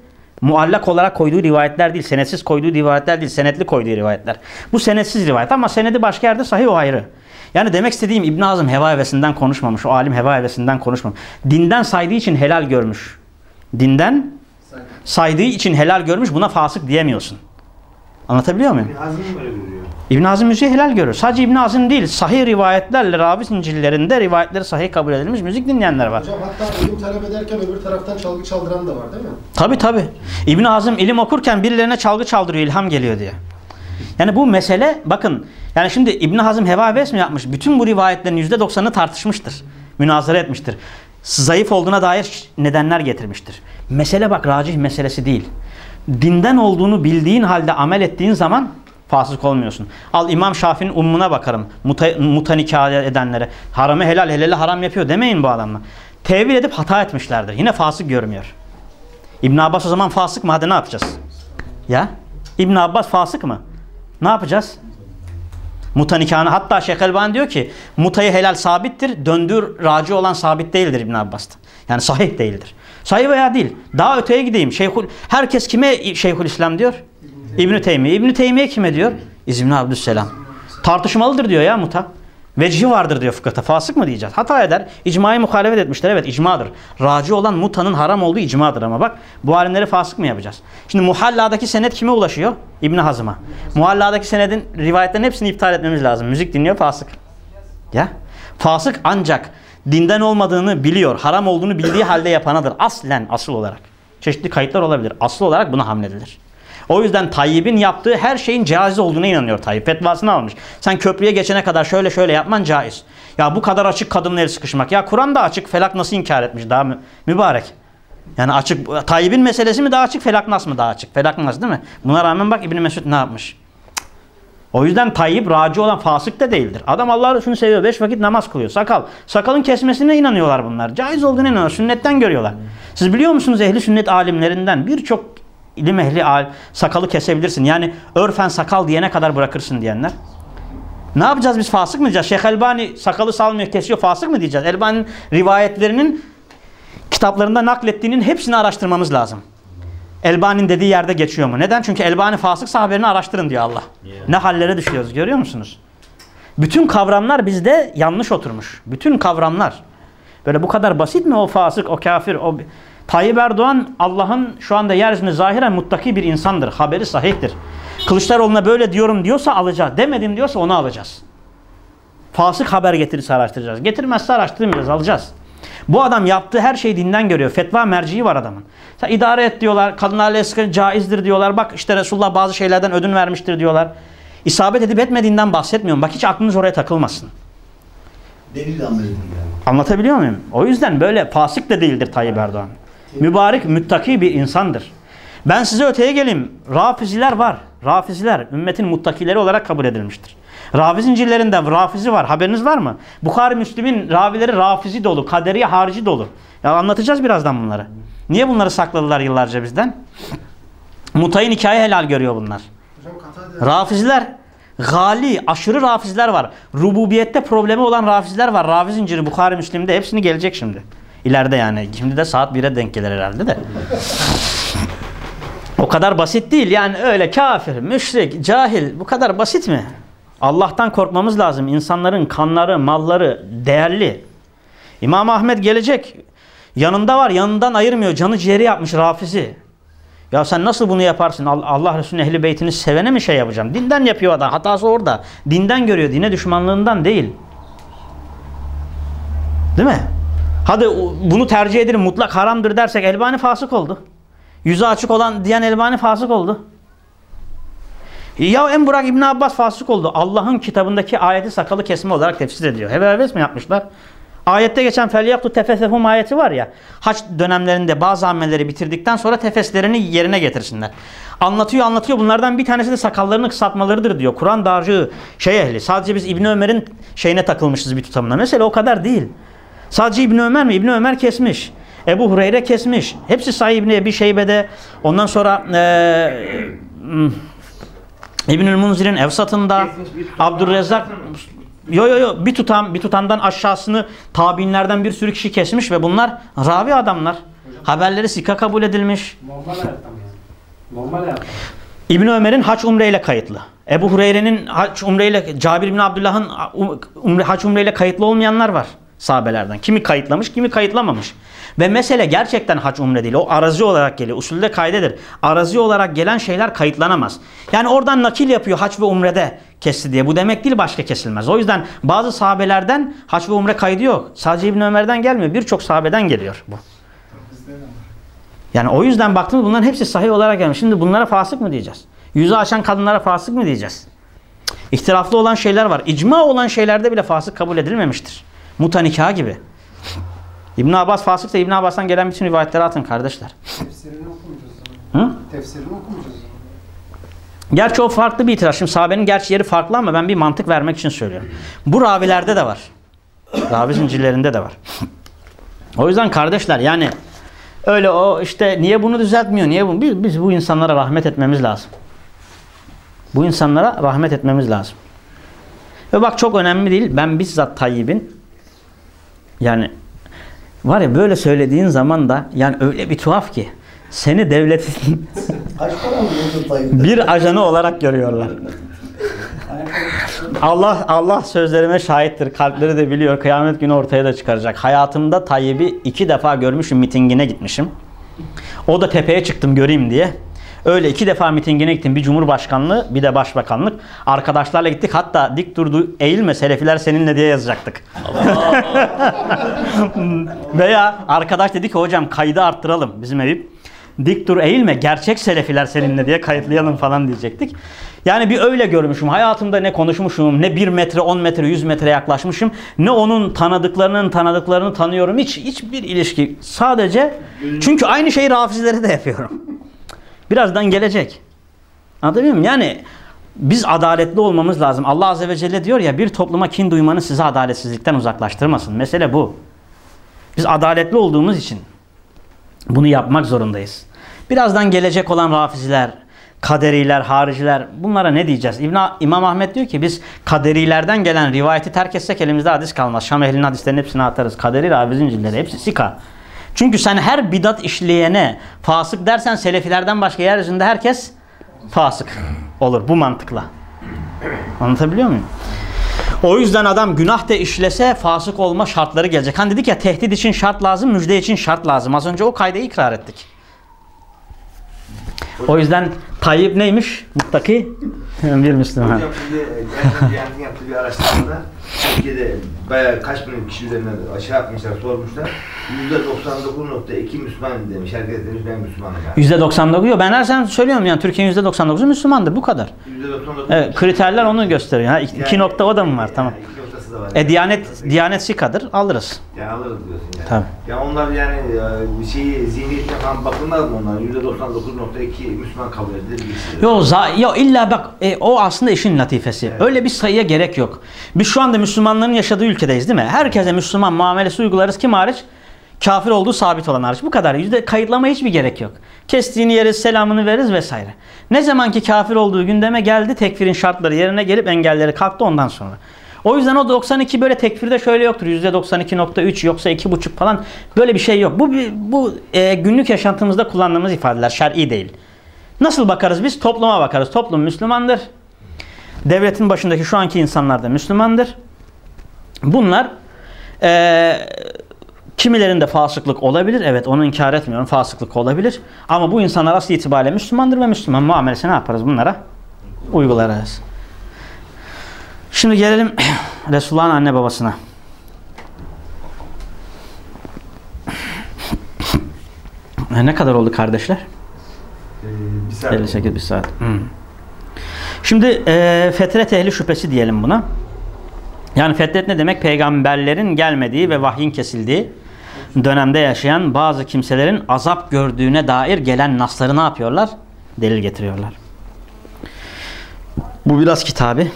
Muallak olarak koyduğu rivayetler değil, senetsiz koyduğu rivayetler değil, senetli koyduğu rivayetler. Bu senetsiz rivayet ama senedi başka yerde sahih o ayrı. Yani demek istediğim İbn Azım heva hevesinden konuşmamış. O alim heva hevesinden konuşmamış. Dinden saydığı için helal görmüş. Dinden saydığı için helal görmüş buna fasık diyemiyorsun. Anlatabiliyor muyum? Bir Hazım böyle görüyor. İbn Azim müziği helal görür. Sadece İbn Azim değil, sahih rivayetlerle ravi zincirlerinde rivayetleri sahih kabul edilmiş müzik dinleyenler var. Hocam hatta ilim talep ederken öbür taraftan çalgı çaldıran da var değil mi? Tabi tabi. İbn Azim ilim okurken birilerine çalgı çaldırıyor, ilham geliyor diye. Yani bu mesele bakın yani şimdi İbn Hazım heva heves mi yapmış? Bütün bu rivayetlerin %90'ını tartışmıştır. Münazara etmiştir. Zayıf olduğuna dair nedenler getirmiştir. Mesele bak racih meselesi değil. Dinden olduğunu bildiğin halde amel ettiğin zaman fasık olmuyorsun. Al İmam Şafii'nin ummuna bakarım. Muta, mutanikah edenlere. Haramı helal, helali haram yapıyor demeyin bu adamla. Tevil edip hata etmişlerdir. Yine fasık görmüyor. İbn Abbas o zaman fasık mı? Hadi ne yapacağız? Ya? İbn Abbas fasık mı? Ne yapacağız? Muta nikahını hatta Şeyh Elbani diyor ki mutayı helal sabittir. Döndür raci olan sabit değildir İbn Abbas'ta. Yani sahih değildir. Sahih veya değil. Daha öteye gideyim. Şeyhül, herkes kime Şeyhül İslam diyor? İbn Teymiye. İbn Teymiye kime diyor? İzmini Abdüsselam. Tartışmalıdır diyor ya muta. Vecihi vardır diyor fıkıhta. Fasık mı diyeceğiz? Hata eder. İcmayı muhalefet etmişler. Evet icmadır. Raci olan mutanın haram olduğu icmadır ama bak bu alimleri fasık mı yapacağız? Şimdi muhalladaki senet kime ulaşıyor? İbn Hazım'a. Muhalladaki senedin rivayetlerin hepsini iptal etmemiz lazım. Müzik dinliyor fasık. Ya. Fasık ancak dinden olmadığını biliyor, haram olduğunu bildiği halde yapanadır. Aslen, asıl olarak. Çeşitli kayıtlar olabilir. Asıl olarak buna hamledilir. O yüzden Tayyip'in yaptığı her şeyin caiz olduğuna inanıyor Tayyip. Fetvasını almış. Sen köprüye geçene kadar şöyle şöyle yapman caiz. Ya bu kadar açık kadınla el sıkışmak. Ya Kur'an da açık. Felak nasıl inkar etmiş daha mü mübarek. Yani açık. Tayyip'in meselesi mi daha açık? Felak nas mı daha açık? Felak nas değil mi? Buna rağmen bak İbn Mesud ne yapmış? O yüzden Tayyip raci olan fasık da değildir. Adam Allah Resulü'nü seviyor. Beş vakit namaz kılıyor. Sakal. Sakalın kesmesine inanıyorlar bunlar. Caiz olduğunu inanıyorlar. Sünnetten görüyorlar. Siz biliyor musunuz ehli sünnet alimlerinden birçok ilim ehli al, sakalı kesebilirsin. Yani örfen sakal diyene kadar bırakırsın diyenler. Ne yapacağız biz fasık mı diyeceğiz? Şeyh Elbani sakalı salmıyor kesiyor fasık mı diyeceğiz? Elbani'nin rivayetlerinin kitaplarında naklettiğinin hepsini araştırmamız lazım. Elbani'nin dediği yerde geçiyor mu? Neden? Çünkü Elbani fasıksa haberini araştırın diyor Allah. Ne hallere düşüyoruz görüyor musunuz? Bütün kavramlar bizde yanlış oturmuş. Bütün kavramlar. Böyle bu kadar basit mi o fasık, o kafir, o... Tayyip Erdoğan Allah'ın şu anda yeryüzünde zahiren muttaki bir insandır. Haberi sahihtir. Kılıçdaroğlu'na böyle diyorum diyorsa alacağız. Demedim diyorsa onu alacağız. Fasık haber getirirse araştıracağız. Getirmezse araştırmayacağız, alacağız. Bu adam yaptığı her şeyi dinden görüyor. Fetva merciği var adamın. Sen idare et diyorlar. Kadınlarla eski caizdir diyorlar. Bak işte Resulullah bazı şeylerden ödün vermiştir diyorlar. İsabet edip etmediğinden bahsetmiyorum. Bak hiç aklınız oraya takılmasın. Delil amel edin yani. Anlatabiliyor muyum? O yüzden böyle fasık da değildir Tayyip Erdoğan. Mübarek, müttaki bir insandır. Ben size öteye geleyim. Rafiziler var. Rafiziler ümmetin muttakileri olarak kabul edilmiştir. Rafi zincirlerinde rafizi var. Haberiniz var mı? Bukhari Müslim'in ravileri rafizi dolu. Kaderi harici dolu. Ya anlatacağız birazdan bunları. Niye bunları sakladılar yıllarca bizden? Mutayın hikaye helal görüyor bunlar. Rafiziler gali, aşırı rafiziler var. Rububiyette problemi olan rafiziler var. Rafi zinciri Bukhari Müslim'de hepsini gelecek şimdi. İleride yani. Şimdi de saat 1'e denk gelir herhalde de. o kadar basit değil. Yani öyle kafir, müşrik, cahil bu kadar basit mi? Allah'tan korkmamız lazım. İnsanların kanları, malları değerli. İmam Ahmet gelecek. Yanında var. Yanından ayırmıyor. Canı ciğeri yapmış Rafizi. Ya sen nasıl bunu yaparsın? Allah, Resulü'nün ehli beytini sevene mi şey yapacağım? Dinden yapıyor adam. Hatası orada. Dinden görüyor. Dine düşmanlığından değil. Değil mi? Hadi bunu tercih edelim mutlak haramdır dersek Elbani fasık oldu. Yüzü açık olan diyen Elbani fasık oldu. Ya en Burak İbn Abbas fasık oldu. Allah'ın kitabındaki ayeti sakalı kesme olarak tefsir ediyor. Hebe heves mi yapmışlar? Ayette geçen felyaktu tefesefum ayeti var ya. Haç dönemlerinde bazı amelleri bitirdikten sonra tefeslerini yerine getirsinler. Anlatıyor anlatıyor. Bunlardan bir tanesi de sakallarını kısaltmalarıdır diyor. Kur'an dağcığı şey ehli. Sadece biz İbn Ömer'in şeyine takılmışız bir tutamına. Mesela o kadar değil. Sadece İbn Ömer mi? İbn Ömer kesmiş. Ebu Hureyre kesmiş. Hepsi Sahih İbni Ebi Şeybe'de. Ondan sonra eee hmm, İbnül Munzir'in Evsat'ında Abdurrezzak Yo yo yo bir tutam bir tutamdan aşağısını tabiinlerden bir sürü kişi kesmiş ve bunlar ravi adamlar. Haberleri sika kabul edilmiş. Normal hayatta mı yani? Normal hayatta. İbn Ömer'in hac umreyle kayıtlı. Ebu Hureyre'nin hac umreyle Cabir bin Abdullah'ın umre, hac umreyle kayıtlı olmayanlar var sahabelerden. Kimi kayıtlamış, kimi kayıtlamamış. Ve mesele gerçekten hac umre değil. O arazi olarak geliyor. Usulde kaydedir. Arazi olarak gelen şeyler kayıtlanamaz. Yani oradan nakil yapıyor hac ve umrede kesti diye. Bu demek değil başka kesilmez. O yüzden bazı sahabelerden hac ve umre kaydı yok. Sadece İbn Ömer'den gelmiyor. Birçok sahabeden geliyor bu. Yani o yüzden baktığımız bunların hepsi sahih olarak gelmiş. Şimdi bunlara fasık mı diyeceğiz? Yüzü aşan kadınlara fasık mı diyeceğiz? İhtilaflı olan şeyler var. İcma olan şeylerde bile fasık kabul edilmemiştir. Muta nikahı gibi. İbn Abbas fasıksa İbn Abbas'tan gelen bütün rivayetleri atın kardeşler. Tefsirini okumayacağız. Hı? Tefsirini okumayacağız. Gerçi o farklı bir itiraz. Şimdi sahabenin gerçi yeri farklı ama ben bir mantık vermek için söylüyorum. Bu ravilerde de var. Ravi zincirlerinde de var. O yüzden kardeşler yani öyle o işte niye bunu düzeltmiyor? Niye bunu? Biz, biz bu insanlara rahmet etmemiz lazım. Bu insanlara rahmet etmemiz lazım. Ve bak çok önemli değil. Ben bizzat Tayyip'in yani var ya böyle söylediğin zaman da yani öyle bir tuhaf ki seni devletin bir ajanı olarak görüyorlar. Allah Allah sözlerime şahittir. Kalpleri de biliyor. Kıyamet günü ortaya da çıkaracak. Hayatımda Tayyip'i iki defa görmüşüm. Mitingine gitmişim. O da tepeye çıktım göreyim diye. Öyle iki defa mitingine gittim. Bir cumhurbaşkanlığı bir de başbakanlık. Arkadaşlarla gittik. Hatta dik durdu eğilme selefiler seninle diye yazacaktık. Veya arkadaş dedi ki hocam kaydı arttıralım bizim Eyüp. Dik dur eğilme gerçek selefiler seninle diye kayıtlayalım falan diyecektik. Yani bir öyle görmüşüm. Hayatımda ne konuşmuşum, ne 1 metre, 10 metre, 100 metre yaklaşmışım. Ne onun tanıdıklarının tanıdıklarını tanıyorum. Hiç hiçbir ilişki. Sadece çünkü aynı şeyi rafizlere de yapıyorum. Birazdan gelecek. Anlatabiliyor muyum? Yani biz adaletli olmamız lazım. Allah Azze ve Celle diyor ya bir topluma kin duymanı sizi adaletsizlikten uzaklaştırmasın. Mesele bu. Biz adaletli olduğumuz için bunu yapmak zorundayız. Birazdan gelecek olan rafiziler, kaderiler, hariciler bunlara ne diyeceğiz? İbn İmam Ahmet diyor ki biz kaderilerden gelen rivayeti terk etsek elimizde hadis kalmaz. Şam ehlinin hadislerini hepsini atarız. Kaderi, ravi zincirleri hepsi sika. Çünkü sen her bidat işleyene fasık dersen selefilerden başka yeryüzünde herkes fasık olur bu mantıkla. Anlatabiliyor muyum? O yüzden adam günah da işlese fasık olma şartları gelecek. Hani dedik ya tehdit için şart lazım, müjde için şart lazım. Az önce o kaydı ikrar ettik. O yüzden Tayyip neymiş? Muttaki bir Müslüman. Hocam şimdi yaptığı bir araştırmada Türkiye'de bayağı kaç bin kişi üzerine aşağı yapmışlar, sormuşlar. %99.2 Müslüman demiş. Herkes demiş ben Müslümanım yani. %99 yok. Ben her zaman söylüyorum yani Türkiye'nin %99'u Müslümandır. Bu kadar. %99 Evet, kriterler onu gösteriyor. Ha, iki, Yani- nokta o da mı var? Tamam. Yani noktası da var. E Diyanet Diyanet sikadır. Alırız. Yani alırız diyorsun yani. Tabii. Ya onlar yani e, bir şeyi zihniyetine falan bakılmaz mı onlar? %99.2 Müslüman kabul edilir bir şey. Yo, za, yo illa bak e, o aslında işin latifesi. Öyle bir sayıya gerek yok. Biz şu anda Müslümanların yaşadığı ülkedeyiz değil mi? Herkese Müslüman muamelesi uygularız. Kim hariç? Kafir olduğu sabit olan hariç. Bu kadar. Yüzde kayıtlama hiçbir gerek yok. Kestiğini yeriz, selamını veririz vesaire. Ne zaman ki kafir olduğu gündeme geldi tekfirin şartları yerine gelip engelleri kalktı ondan sonra. O yüzden o 92 böyle tekfirde şöyle yoktur. %92.3 yoksa 2.5 falan böyle bir şey yok. Bu bu e, günlük yaşantımızda kullandığımız ifadeler şer'i değil. Nasıl bakarız biz? Topluma bakarız. Toplum Müslümandır. Devletin başındaki şu anki insanlar da Müslümandır. Bunlar eee kimilerinde fasıklık olabilir. Evet onu inkar etmiyorum. Fasıklık olabilir. Ama bu insanlar asıl itibariyle Müslümandır ve Müslüman muamelesi ne yaparız bunlara? Uygularız. Şimdi gelelim Resulullah'ın anne babasına. Ne kadar oldu kardeşler? Ee, bir saat 58 bir saat. Hmm. Şimdi e, fetret ehli şüphesi diyelim buna. Yani fetret ne demek? Peygamberlerin gelmediği ve vahyin kesildiği dönemde yaşayan bazı kimselerin azap gördüğüne dair gelen nasları ne yapıyorlar? Delil getiriyorlar. Bu biraz kitabı.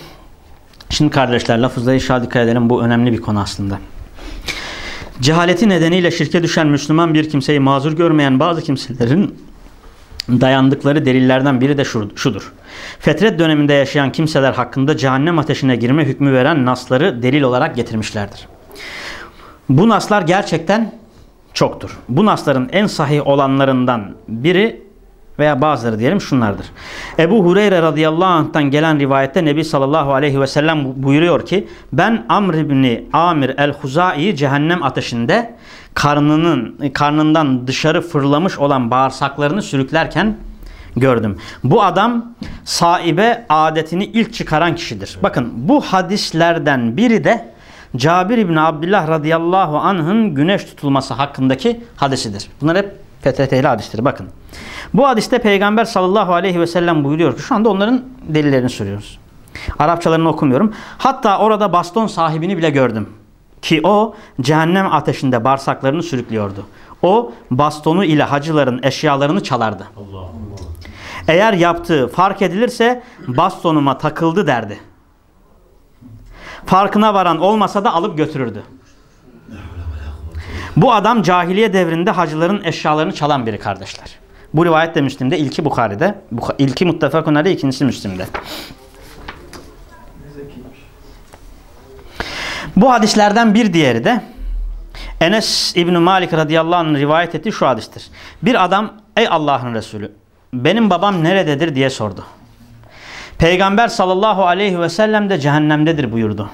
Şimdi kardeşler lafızlara inşallah dikkat edelim. Bu önemli bir konu aslında. Cehaleti nedeniyle şirke düşen Müslüman bir kimseyi mazur görmeyen bazı kimselerin dayandıkları delillerden biri de şu- şudur. Fetret döneminde yaşayan kimseler hakkında cehennem ateşine girme hükmü veren nasları delil olarak getirmişlerdir. Bu naslar gerçekten çoktur. Bu nasların en sahih olanlarından biri veya bazıları diyelim şunlardır. Ebu Hureyre radıyallahu anh'tan gelen rivayette Nebi sallallahu aleyhi ve sellem bu- buyuruyor ki ben Amr ibni Amir el-Huzai'yi cehennem ateşinde karnının karnından dışarı fırlamış olan bağırsaklarını sürüklerken gördüm. Bu adam sahibe adetini ilk çıkaran kişidir. Bakın bu hadislerden biri de Cabir İbni Abdullah radıyallahu anh'ın güneş tutulması hakkındaki hadisidir. Bunlar hep fetret ehli hadisleri. Bakın. Bu hadiste Peygamber sallallahu aleyhi ve sellem buyuruyor ki şu anda onların delillerini soruyoruz. Arapçalarını okumuyorum. Hatta orada baston sahibini bile gördüm. Ki o cehennem ateşinde bağırsaklarını sürüklüyordu. O bastonu ile hacıların eşyalarını çalardı. Eğer yaptığı fark edilirse bastonuma takıldı derdi. Farkına varan olmasa da alıp götürürdü. Bu adam cahiliye devrinde hacıların eşyalarını çalan biri kardeşler. Bu rivayet de Müslim'de, ilki Bukhari'de, Bukha- ilki muttefakun aleyh, ikincisi Müslim'de. Bu hadislerden bir diğeri de Enes İbni Malik radıyallahu anh'ın rivayet ettiği şu hadistir. Bir adam ey Allah'ın Resulü benim babam nerededir diye sordu. Peygamber sallallahu aleyhi ve sellem de cehennemdedir buyurdu.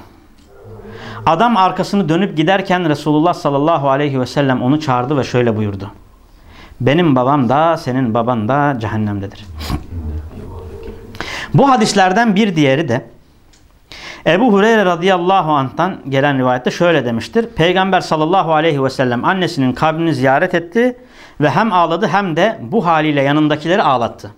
Adam arkasını dönüp giderken Resulullah sallallahu aleyhi ve sellem onu çağırdı ve şöyle buyurdu. Benim babam da senin baban da cehennemdedir. Bu hadislerden bir diğeri de Ebu Hureyre radıyallahu anh'tan gelen rivayette şöyle demiştir. Peygamber sallallahu aleyhi ve sellem annesinin kabrini ziyaret etti ve hem ağladı hem de bu haliyle yanındakileri ağlattı.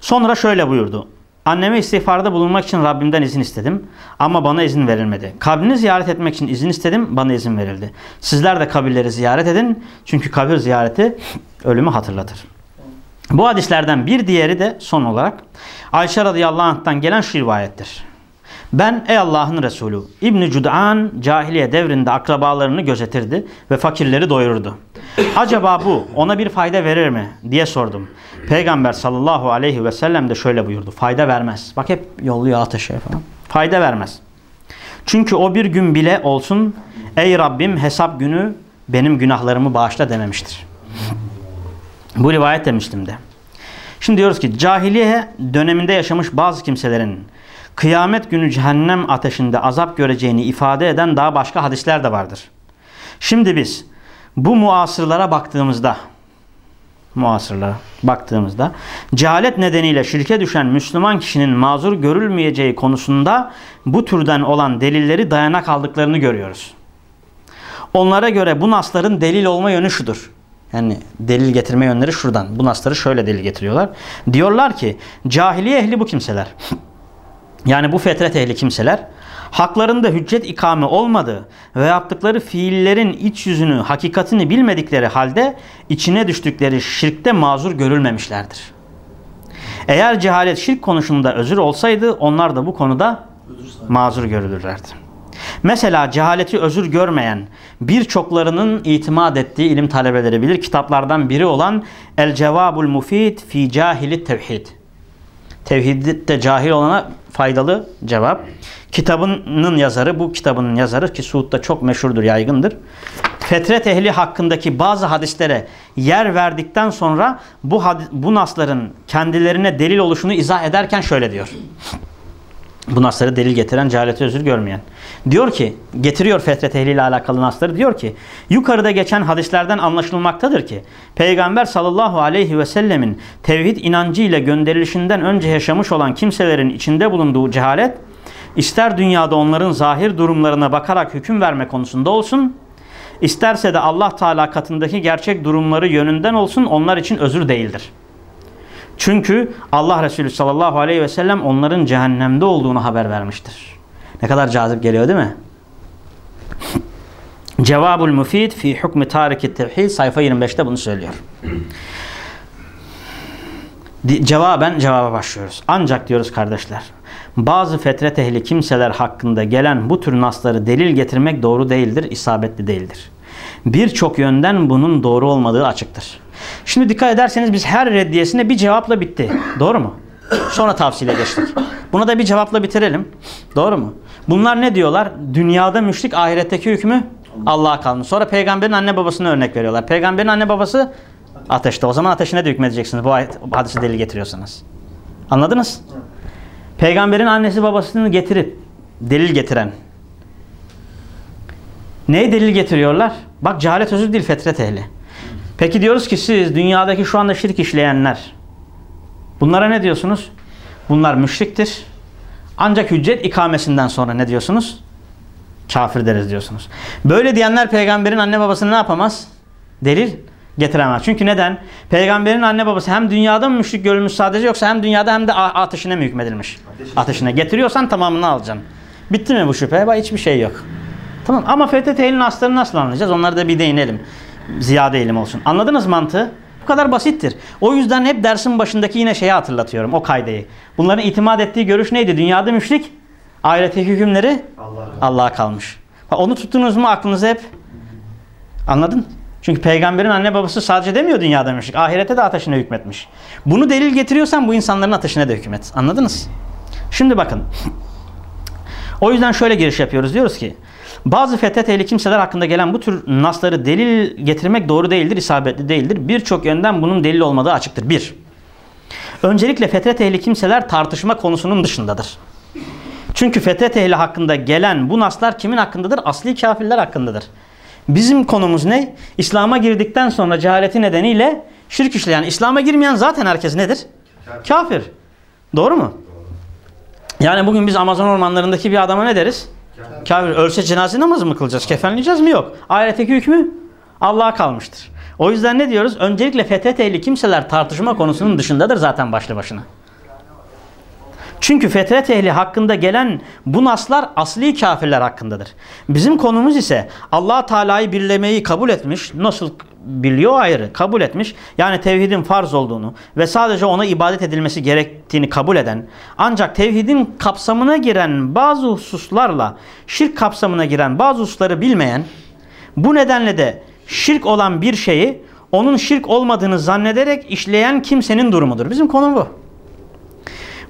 Sonra şöyle buyurdu. Anneme istiğfarda bulunmak için Rabbimden izin istedim ama bana izin verilmedi. Kabrini ziyaret etmek için izin istedim, bana izin verildi. Sizler de kabirleri ziyaret edin çünkü kabir ziyareti ölümü hatırlatır. Bu hadislerden bir diğeri de son olarak Ayşe radıyallahu anh'tan gelen şu rivayettir. Ben ey Allah'ın Resulü İbn Cud'an cahiliye devrinde akrabalarını gözetirdi ve fakirleri doyururdu. Acaba bu ona bir fayda verir mi diye sordum. Peygamber sallallahu aleyhi ve sellem de şöyle buyurdu. Fayda vermez. Bak hep yolluyor ateşe falan. Fayda vermez. Çünkü o bir gün bile olsun ey Rabbim hesap günü benim günahlarımı bağışla dememiştir. Bu rivayet de Müslim'de. Şimdi diyoruz ki cahiliye döneminde yaşamış bazı kimselerin kıyamet günü cehennem ateşinde azap göreceğini ifade eden daha başka hadisler de vardır. Şimdi biz bu muasırlara baktığımızda muasırlara baktığımızda cehalet nedeniyle şirke düşen Müslüman kişinin mazur görülmeyeceği konusunda bu türden olan delilleri dayanak aldıklarını görüyoruz. Onlara göre bu nasların delil olma yönü şudur. Yani delil getirme yönleri şuradan. Bu nasları şöyle delil getiriyorlar. Diyorlar ki cahiliye ehli bu kimseler. Yani bu fetret ehli kimseler haklarında hüccet ikame olmadığı ve yaptıkları fiillerin iç yüzünü, hakikatini bilmedikleri halde içine düştükleri şirkte mazur görülmemişlerdir. Eğer cehalet şirk konusunda özür olsaydı onlar da bu konuda mazur görülürlerdi. Mesela cehaleti özür görmeyen birçoklarının itimat ettiği ilim talebeleri bilir. Kitaplardan biri olan El Cevabul Mufid fi Cahili Tevhid. Tevhidde cahil olana faydalı cevap. Kitabının yazarı, bu kitabının yazarı ki Suud'da çok meşhurdur, yaygındır. Fetret ehli hakkındaki bazı hadislere yer verdikten sonra bu, bu nasların kendilerine delil oluşunu izah ederken şöyle diyor. Bu nasları delil getiren cehaleti özür görmeyen. Diyor ki, getiriyor fetret ehliyle alakalı nasları. Diyor ki, yukarıda geçen hadislerden anlaşılmaktadır ki, Peygamber sallallahu aleyhi ve sellemin tevhid inancı ile gönderilişinden önce yaşamış olan kimselerin içinde bulunduğu cehalet, ister dünyada onların zahir durumlarına bakarak hüküm verme konusunda olsun, isterse de Allah Teala katındaki gerçek durumları yönünden olsun onlar için özür değildir. Çünkü Allah Resulü sallallahu aleyhi ve sellem onların cehennemde olduğunu haber vermiştir. Ne kadar cazip geliyor değil mi? Cevabul Mufid fi hukmi tariki tevhid sayfa 25'te bunu söylüyor. Cevaben cevaba başlıyoruz. Ancak diyoruz kardeşler bazı fetret ehli kimseler hakkında gelen bu tür nasları delil getirmek doğru değildir, isabetli değildir. Birçok yönden bunun doğru olmadığı açıktır. Şimdi dikkat ederseniz biz her reddiyesine bir cevapla bitti. Doğru mu? Sonra tavsile geçtik. Buna da bir cevapla bitirelim. Doğru mu? Bunlar ne diyorlar? Dünyada müşrik, ahiretteki hükmü Allah'a kalmış. Sonra peygamberin anne babasına örnek veriyorlar. Peygamberin anne babası ateşte. O zaman ateşine de hükmedeceksiniz. Bu hadisi delil getiriyorsanız. Anladınız? Peygamberin annesi babasını getirip delil getiren. Neye delil getiriyorlar? Bak cehalet özür değil fetret ehli. Peki diyoruz ki siz dünyadaki şu anda şirk işleyenler bunlara ne diyorsunuz? Bunlar müşriktir. Ancak hüccet ikamesinden sonra ne diyorsunuz? Kafir deriz diyorsunuz. Böyle diyenler peygamberin anne babasını ne yapamaz? Delil getiremez. Çünkü neden? Peygamberin anne babası hem dünyada mı müşrik görülmüş sadece yoksa hem dünyada hem de ateşine mi hükmedilmiş? Ateşine. Getiriyorsan tamamını alacaksın. Bitti mi bu şüphe? Hiçbir şey yok. Tamam ama FTT'nin aslarını nasıl anlayacağız? Onları da bir değinelim. Ziyade ilim olsun. Anladınız mantığı? Bu kadar basittir. O yüzden hep dersin başındaki yine şeyi hatırlatıyorum. O kaydeyi. Bunların itimat ettiği görüş neydi? Dünyada müşrik, ahiretteki hükümleri Allah'a kalmış. Onu tuttunuz mu aklınıza hep anladın? Çünkü peygamberin anne babası sadece demiyor dünyada müşrik. Ahirete de ateşine hükmetmiş. Bunu delil getiriyorsan bu insanların ateşine de hükmet. Anladınız? Şimdi bakın. O yüzden şöyle giriş yapıyoruz. Diyoruz ki bazı fethet ehli kimseler hakkında gelen bu tür nasları delil getirmek doğru değildir, isabetli değildir. Birçok yönden bunun delil olmadığı açıktır. Bir, öncelikle fetret ehli kimseler tartışma konusunun dışındadır. Çünkü fetret ehli hakkında gelen bu naslar kimin hakkındadır? Asli kafirler hakkındadır. Bizim konumuz ne? İslam'a girdikten sonra cehaleti nedeniyle şirk işleyen, İslam'a girmeyen zaten herkes nedir? Kafir. Doğru mu? Yani bugün biz Amazon ormanlarındaki bir adama ne deriz? Kafir. Ölse cenaze namazı mı kılacağız? Kefenleyeceğiz mi? Yok. Ahiretteki hükmü Allah'a kalmıştır. O yüzden ne diyoruz? Öncelikle fethet ehli kimseler tartışma konusunun dışındadır zaten başlı başına. Çünkü fetret ehli hakkında gelen bu naslar asli kafirler hakkındadır. Bizim konumuz ise allah Teala'yı birlemeyi kabul etmiş. Nasıl biliyor ayrı. Kabul etmiş. Yani tevhidin farz olduğunu ve sadece ona ibadet edilmesi gerektiğini kabul eden ancak tevhidin kapsamına giren bazı hususlarla şirk kapsamına giren bazı hususları bilmeyen bu nedenle de şirk olan bir şeyi onun şirk olmadığını zannederek işleyen kimsenin durumudur. Bizim konu bu.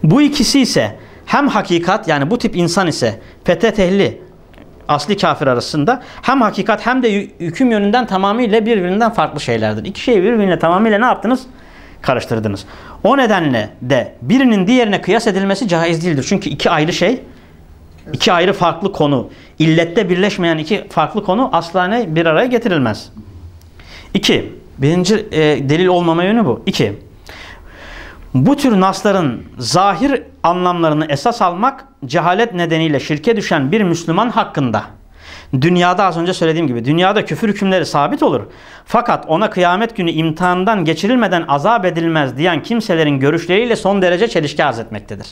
Bu ikisi ise hem hakikat yani bu tip insan ise fethet ehli asli kafir arasında hem hakikat hem de hüküm yönünden tamamıyla birbirinden farklı şeylerdir. İki şeyi birbirine tamamıyla ne yaptınız? Karıştırdınız. O nedenle de birinin diğerine kıyas edilmesi caiz değildir. Çünkü iki ayrı şey, iki ayrı farklı konu, illette birleşmeyen iki farklı konu asla ne bir araya getirilmez. İki, birinci e, delil olmama yönü bu. İki, bu tür nasların zahir anlamlarını esas almak cehalet nedeniyle şirke düşen bir Müslüman hakkında dünyada az önce söylediğim gibi dünyada küfür hükümleri sabit olur. Fakat ona kıyamet günü imtihandan geçirilmeden azap edilmez diyen kimselerin görüşleriyle son derece çelişki arz etmektedir.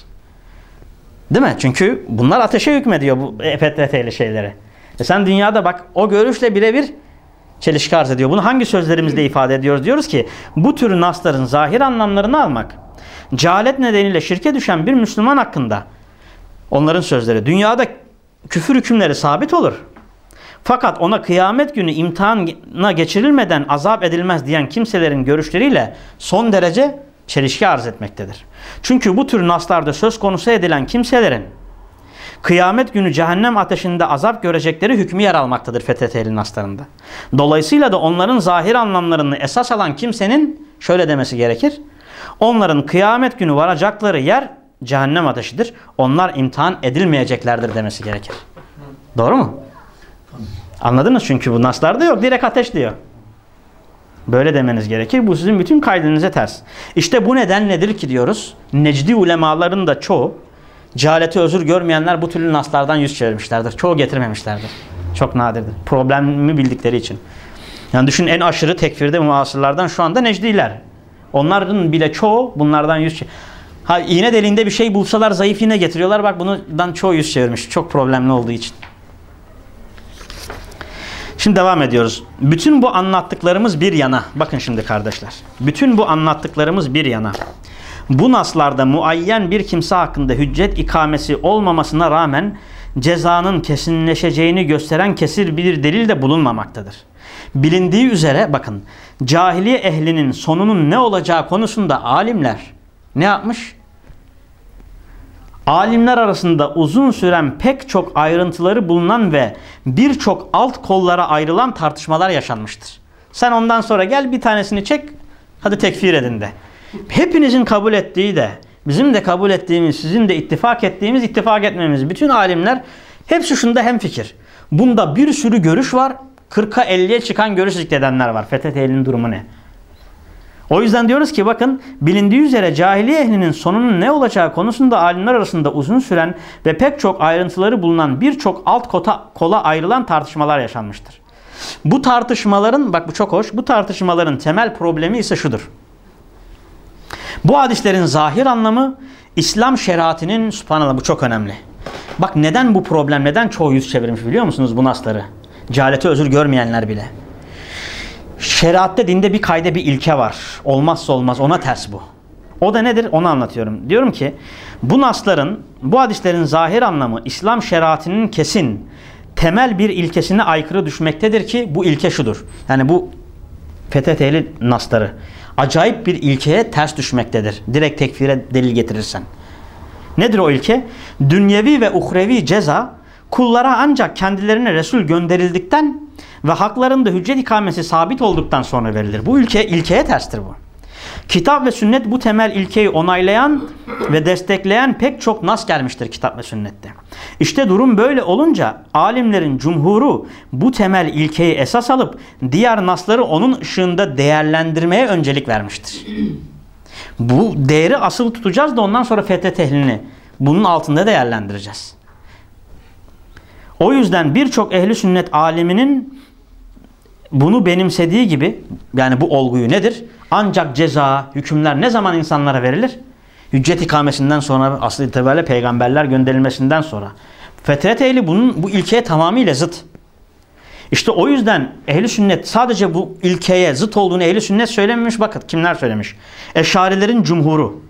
Değil mi? Çünkü bunlar ateşe hükmediyor bu EPTT'li şeyleri. E sen dünyada bak o görüşle birebir çelişki arz ediyor. Bunu hangi sözlerimizle ifade ediyoruz? Diyoruz ki bu tür nasların zahir anlamlarını almak cehalet nedeniyle şirke düşen bir Müslüman hakkında onların sözleri dünyada küfür hükümleri sabit olur. Fakat ona kıyamet günü imtihana geçirilmeden azap edilmez diyen kimselerin görüşleriyle son derece çelişki arz etmektedir. Çünkü bu tür naslarda söz konusu edilen kimselerin kıyamet günü cehennem ateşinde azap görecekleri hükmü yer almaktadır FTT'li naslarında. Dolayısıyla da onların zahir anlamlarını esas alan kimsenin şöyle demesi gerekir. Onların kıyamet günü varacakları yer cehennem ateşidir. Onlar imtihan edilmeyeceklerdir demesi gerekir. Doğru mu? Anladınız çünkü bu naslarda yok. Direkt ateş diyor. Böyle demeniz gerekir. Bu sizin bütün kaydınıza ters. İşte bu neden nedir ki diyoruz. Necdi ulemaların da çoğu cehaleti özür görmeyenler bu türlü naslardan yüz çevirmişlerdir. Çoğu getirmemişlerdir. Çok nadirdir. Problemi bildikleri için. Yani düşün en aşırı tekfirde muasırlardan şu anda necdiler. Onların bile çoğu bunlardan yüz çevir. Ha iğne deliğinde bir şey bulsalar zayıf iğne getiriyorlar. Bak bundan çoğu yüz çevirmiş. Çok problemli olduğu için. Şimdi devam ediyoruz. Bütün bu anlattıklarımız bir yana. Bakın şimdi kardeşler. Bütün bu anlattıklarımız bir yana. Bu naslarda muayyen bir kimse hakkında hüccet ikamesi olmamasına rağmen cezanın kesinleşeceğini gösteren kesir bir delil de bulunmamaktadır. Bilindiği üzere bakın cahiliye ehlinin sonunun ne olacağı konusunda alimler ne yapmış? Alimler arasında uzun süren pek çok ayrıntıları bulunan ve birçok alt kollara ayrılan tartışmalar yaşanmıştır. Sen ondan sonra gel bir tanesini çek hadi tekfir edin de. Hepinizin kabul ettiği de bizim de kabul ettiğimiz sizin de ittifak ettiğimiz ittifak etmemiz bütün alimler hepsi şunda hemfikir. Bunda bir sürü görüş var. 40'a 50'ye çıkan görüş zikredenler var. Ehlinin durumu ne? O yüzden diyoruz ki bakın bilindiği üzere cahiliye ehlinin sonunun ne olacağı konusunda alimler arasında uzun süren ve pek çok ayrıntıları bulunan birçok alt kota, kola ayrılan tartışmalar yaşanmıştır. Bu tartışmaların bak bu çok hoş bu tartışmaların temel problemi ise şudur. Bu hadislerin zahir anlamı İslam şeriatinin subhanallah bu çok önemli. Bak neden bu problem neden çoğu yüz çevirmiş biliyor musunuz bu nasları? Cehalete özür görmeyenler bile. Şeriatte dinde bir kayda bir ilke var. Olmazsa olmaz ona ters bu. O da nedir? Onu anlatıyorum. Diyorum ki bu nasların, bu hadislerin zahir anlamı İslam şeriatinin kesin temel bir ilkesine aykırı düşmektedir ki bu ilke şudur. Yani bu fethet ehli nasları acayip bir ilkeye ters düşmektedir. Direkt tekfire delil getirirsen. Nedir o ilke? Dünyevi ve uhrevi ceza kullara ancak kendilerine Resul gönderildikten ve haklarında hüccet ikamesi sabit olduktan sonra verilir. Bu ülke ilkeye terstir bu. Kitap ve sünnet bu temel ilkeyi onaylayan ve destekleyen pek çok nas gelmiştir kitap ve sünnette. İşte durum böyle olunca alimlerin cumhuru bu temel ilkeyi esas alıp diğer nasları onun ışığında değerlendirmeye öncelik vermiştir. Bu değeri asıl tutacağız da ondan sonra fetret ehlini bunun altında değerlendireceğiz. O yüzden birçok ehli sünnet aliminin bunu benimsediği gibi yani bu olguyu nedir? Ancak ceza, hükümler ne zaman insanlara verilir? Hüccet ikamesinden sonra asıl itibariyle peygamberler gönderilmesinden sonra. Fetret ehli bunun bu ilkeye tamamıyla zıt. İşte o yüzden ehli sünnet sadece bu ilkeye zıt olduğunu ehli sünnet söylememiş. Bakın kimler söylemiş? Eşarilerin cumhuru.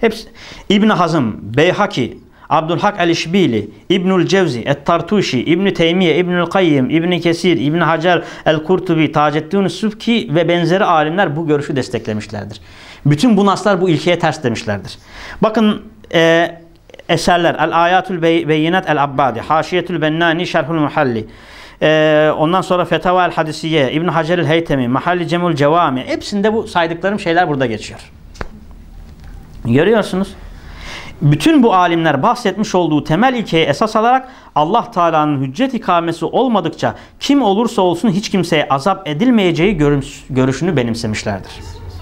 Hepsi İbn Hazım, Beyhaki, Abdülhak el-İşbili, İbnül Cevzi, Et-Tartuşi, İbn Teymiye, İbnül Kayyim, İbn Kesir, İbn Hacer el-Kurtubi, Taceddin Sübki ve benzeri alimler bu görüşü desteklemişlerdir. Bütün bu naslar bu ilkeye ters demişlerdir. Bakın e, eserler El-Ayatul Beyinat el-Abbadi, Haşiyetül Bennani, Şerhul Muhalli, ee, ondan sonra Fetava el Hadisiye, İbn Hacer el Heytemi, Mahalli Cemul Cevami hepsinde bu saydıklarım şeyler burada geçiyor. Görüyorsunuz. Bütün bu alimler bahsetmiş olduğu temel ilkeyi esas alarak Allah Teala'nın hüccet ikamesi olmadıkça kim olursa olsun hiç kimseye azap edilmeyeceği görüşünü benimsemişlerdir.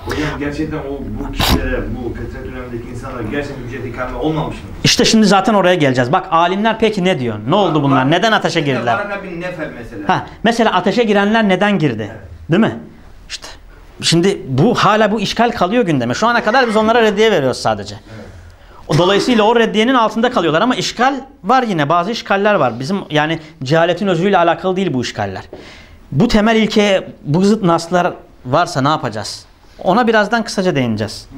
Hocam gerçekten o bu kişilere, bu fetret dönemindeki insanlar gerçekten hüccet ikame olmamış mı? İşte şimdi zaten oraya geleceğiz. Bak alimler peki ne diyor? Ne oldu bunlar? Neden ateşe girdiler? Nefer mesela. Ha, mesela ateşe girenler neden girdi? Değil mi? İşte şimdi bu hala bu işgal kalıyor gündeme. Şu ana kadar biz onlara reddiye veriyoruz sadece. Dolayısıyla o reddiyenin altında kalıyorlar ama işgal var yine. Bazı işgaller var. Bizim yani cehaletin özüyle alakalı değil bu işgaller. Bu temel ilkeye bu zıt naslar varsa ne yapacağız? Ona birazdan kısaca değineceğiz.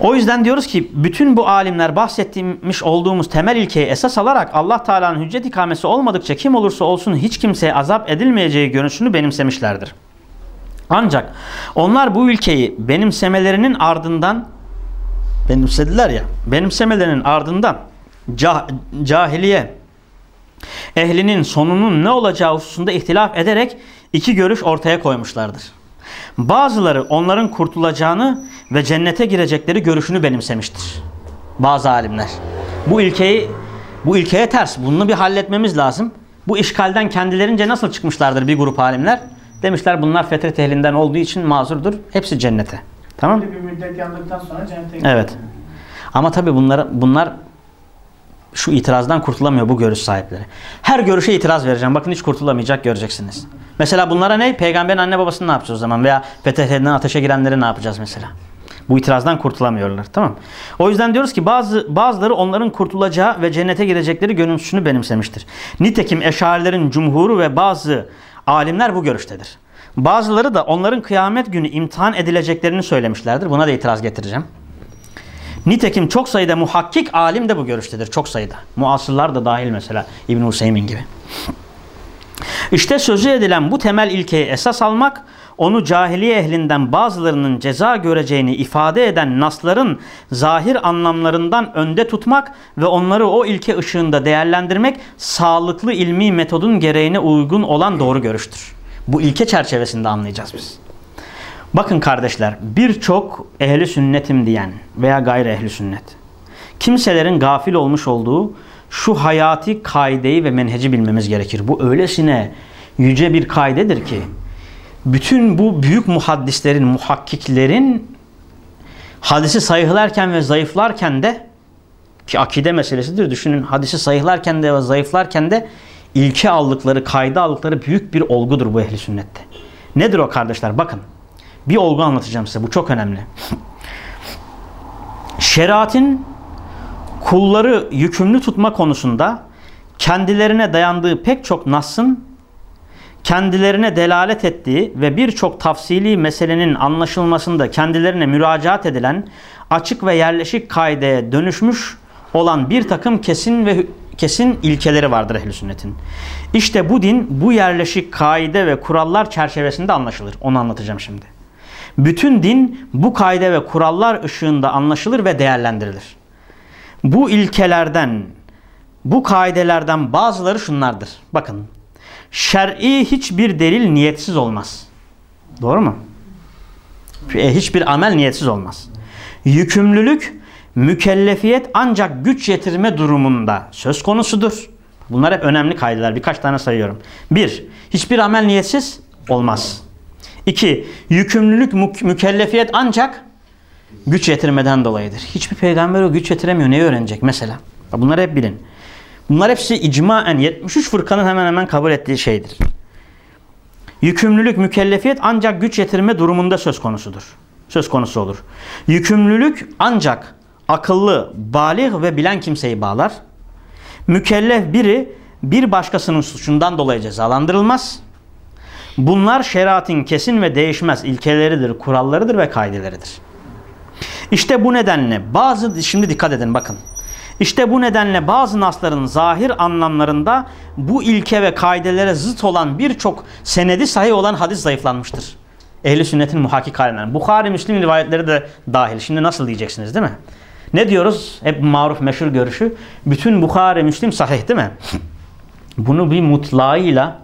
O yüzden diyoruz ki bütün bu alimler bahsetmiş olduğumuz temel ilkeyi esas alarak Allah Teala'nın hüccet ikamesi olmadıkça kim olursa olsun hiç kimseye azap edilmeyeceği görüşünü benimsemişlerdir. Ancak onlar bu ülkeyi benimsemelerinin ardından benimsediler ya benimsemelerinin ardından cah cahiliye ehlinin sonunun ne olacağı hususunda ihtilaf ederek iki görüş ortaya koymuşlardır. Bazıları onların kurtulacağını ve cennete girecekleri görüşünü benimsemiştir. Bazı alimler. Bu ilkeyi bu ilkeye ters. Bunu bir halletmemiz lazım. Bu işgalden kendilerince nasıl çıkmışlardır bir grup alimler? Demişler bunlar fetret ehlinden olduğu için mazurdur. Hepsi cennete. Tamam? Bir müddet yandıktan sonra cennete gidiyor. Evet. Ama tabii bunlar bunlar şu itirazdan kurtulamıyor bu görüş sahipleri. Her görüşe itiraz vereceğim. Bakın hiç kurtulamayacak göreceksiniz. Mesela bunlara ne? Peygamberin anne babasını ne yapacağız o zaman? Veya fethedilen ateşe girenleri ne yapacağız mesela? Bu itirazdan kurtulamıyorlar. Tamam O yüzden diyoruz ki bazı bazıları onların kurtulacağı ve cennete girecekleri görüntüsünü benimsemiştir. Nitekim eşarilerin cumhuru ve bazı alimler bu görüştedir. Bazıları da onların kıyamet günü imtihan edileceklerini söylemişlerdir. Buna da itiraz getireceğim. Nitekim çok sayıda muhakkik alim de bu görüştedir. Çok sayıda. Muasırlar da dahil mesela İbn Hüseyin gibi. İşte sözü edilen bu temel ilkeyi esas almak, onu cahiliye ehlinden bazılarının ceza göreceğini ifade eden nasların zahir anlamlarından önde tutmak ve onları o ilke ışığında değerlendirmek sağlıklı ilmi metodun gereğine uygun olan doğru görüştür. Bu ilke çerçevesinde anlayacağız biz. Bakın kardeşler birçok ehli sünnetim diyen veya gayri ehli sünnet kimselerin gafil olmuş olduğu şu hayati kaideyi ve menheci bilmemiz gerekir. Bu öylesine yüce bir kaidedir ki bütün bu büyük muhaddislerin, muhakkiklerin hadisi sayıhlarken ve zayıflarken de ki akide meselesidir. Düşünün hadisi sayıhlarken de ve zayıflarken de ilke aldıkları, kayda aldıkları büyük bir olgudur bu ehli sünnette. Nedir o kardeşler? Bakın. Bir olgu anlatacağım size. Bu çok önemli. Şeriatın kulları yükümlü tutma konusunda kendilerine dayandığı pek çok nasın kendilerine delalet ettiği ve birçok tafsili meselenin anlaşılmasında kendilerine müracaat edilen açık ve yerleşik kaideye dönüşmüş olan bir takım kesin ve kesin ilkeleri vardır ehl sünnetin. İşte bu din bu yerleşik kaide ve kurallar çerçevesinde anlaşılır. Onu anlatacağım şimdi. Bütün din bu kaide ve kurallar ışığında anlaşılır ve değerlendirilir. Bu ilkelerden, bu kaidelerden bazıları şunlardır. Bakın. Şer'i hiçbir delil niyetsiz olmaz. Doğru mu? E, hiçbir amel niyetsiz olmaz. Yükümlülük, mükellefiyet ancak güç yetirme durumunda söz konusudur. Bunlar hep önemli kaideler. Birkaç tane sayıyorum. Bir, hiçbir amel niyetsiz olmaz. İki, yükümlülük, mü mükellefiyet ancak güç yetirmeden dolayıdır. Hiçbir peygamber o güç yetiremiyor. Neyi öğrenecek mesela? Bunları hep bilin. Bunlar hepsi icmaen 73 fırkanın hemen hemen kabul ettiği şeydir. Yükümlülük, mükellefiyet ancak güç yetirme durumunda söz konusudur. Söz konusu olur. Yükümlülük ancak akıllı, balik ve bilen kimseyi bağlar. Mükellef biri bir başkasının suçundan dolayı cezalandırılmaz. Bunlar şeriatın kesin ve değişmez ilkeleridir, kurallarıdır ve kaideleridir. İşte bu nedenle bazı, şimdi dikkat edin bakın. İşte bu nedenle bazı nasların zahir anlamlarında bu ilke ve kaidelere zıt olan birçok senedi sahih olan hadis zayıflanmıştır. Ehli sünnetin muhakkik halinden. Bukhari, Müslim rivayetleri de dahil. Şimdi nasıl diyeceksiniz değil mi? Ne diyoruz? Hep maruf meşhur görüşü. Bütün Bukhari, Müslim sahih değil mi? Bunu bir mutlağıyla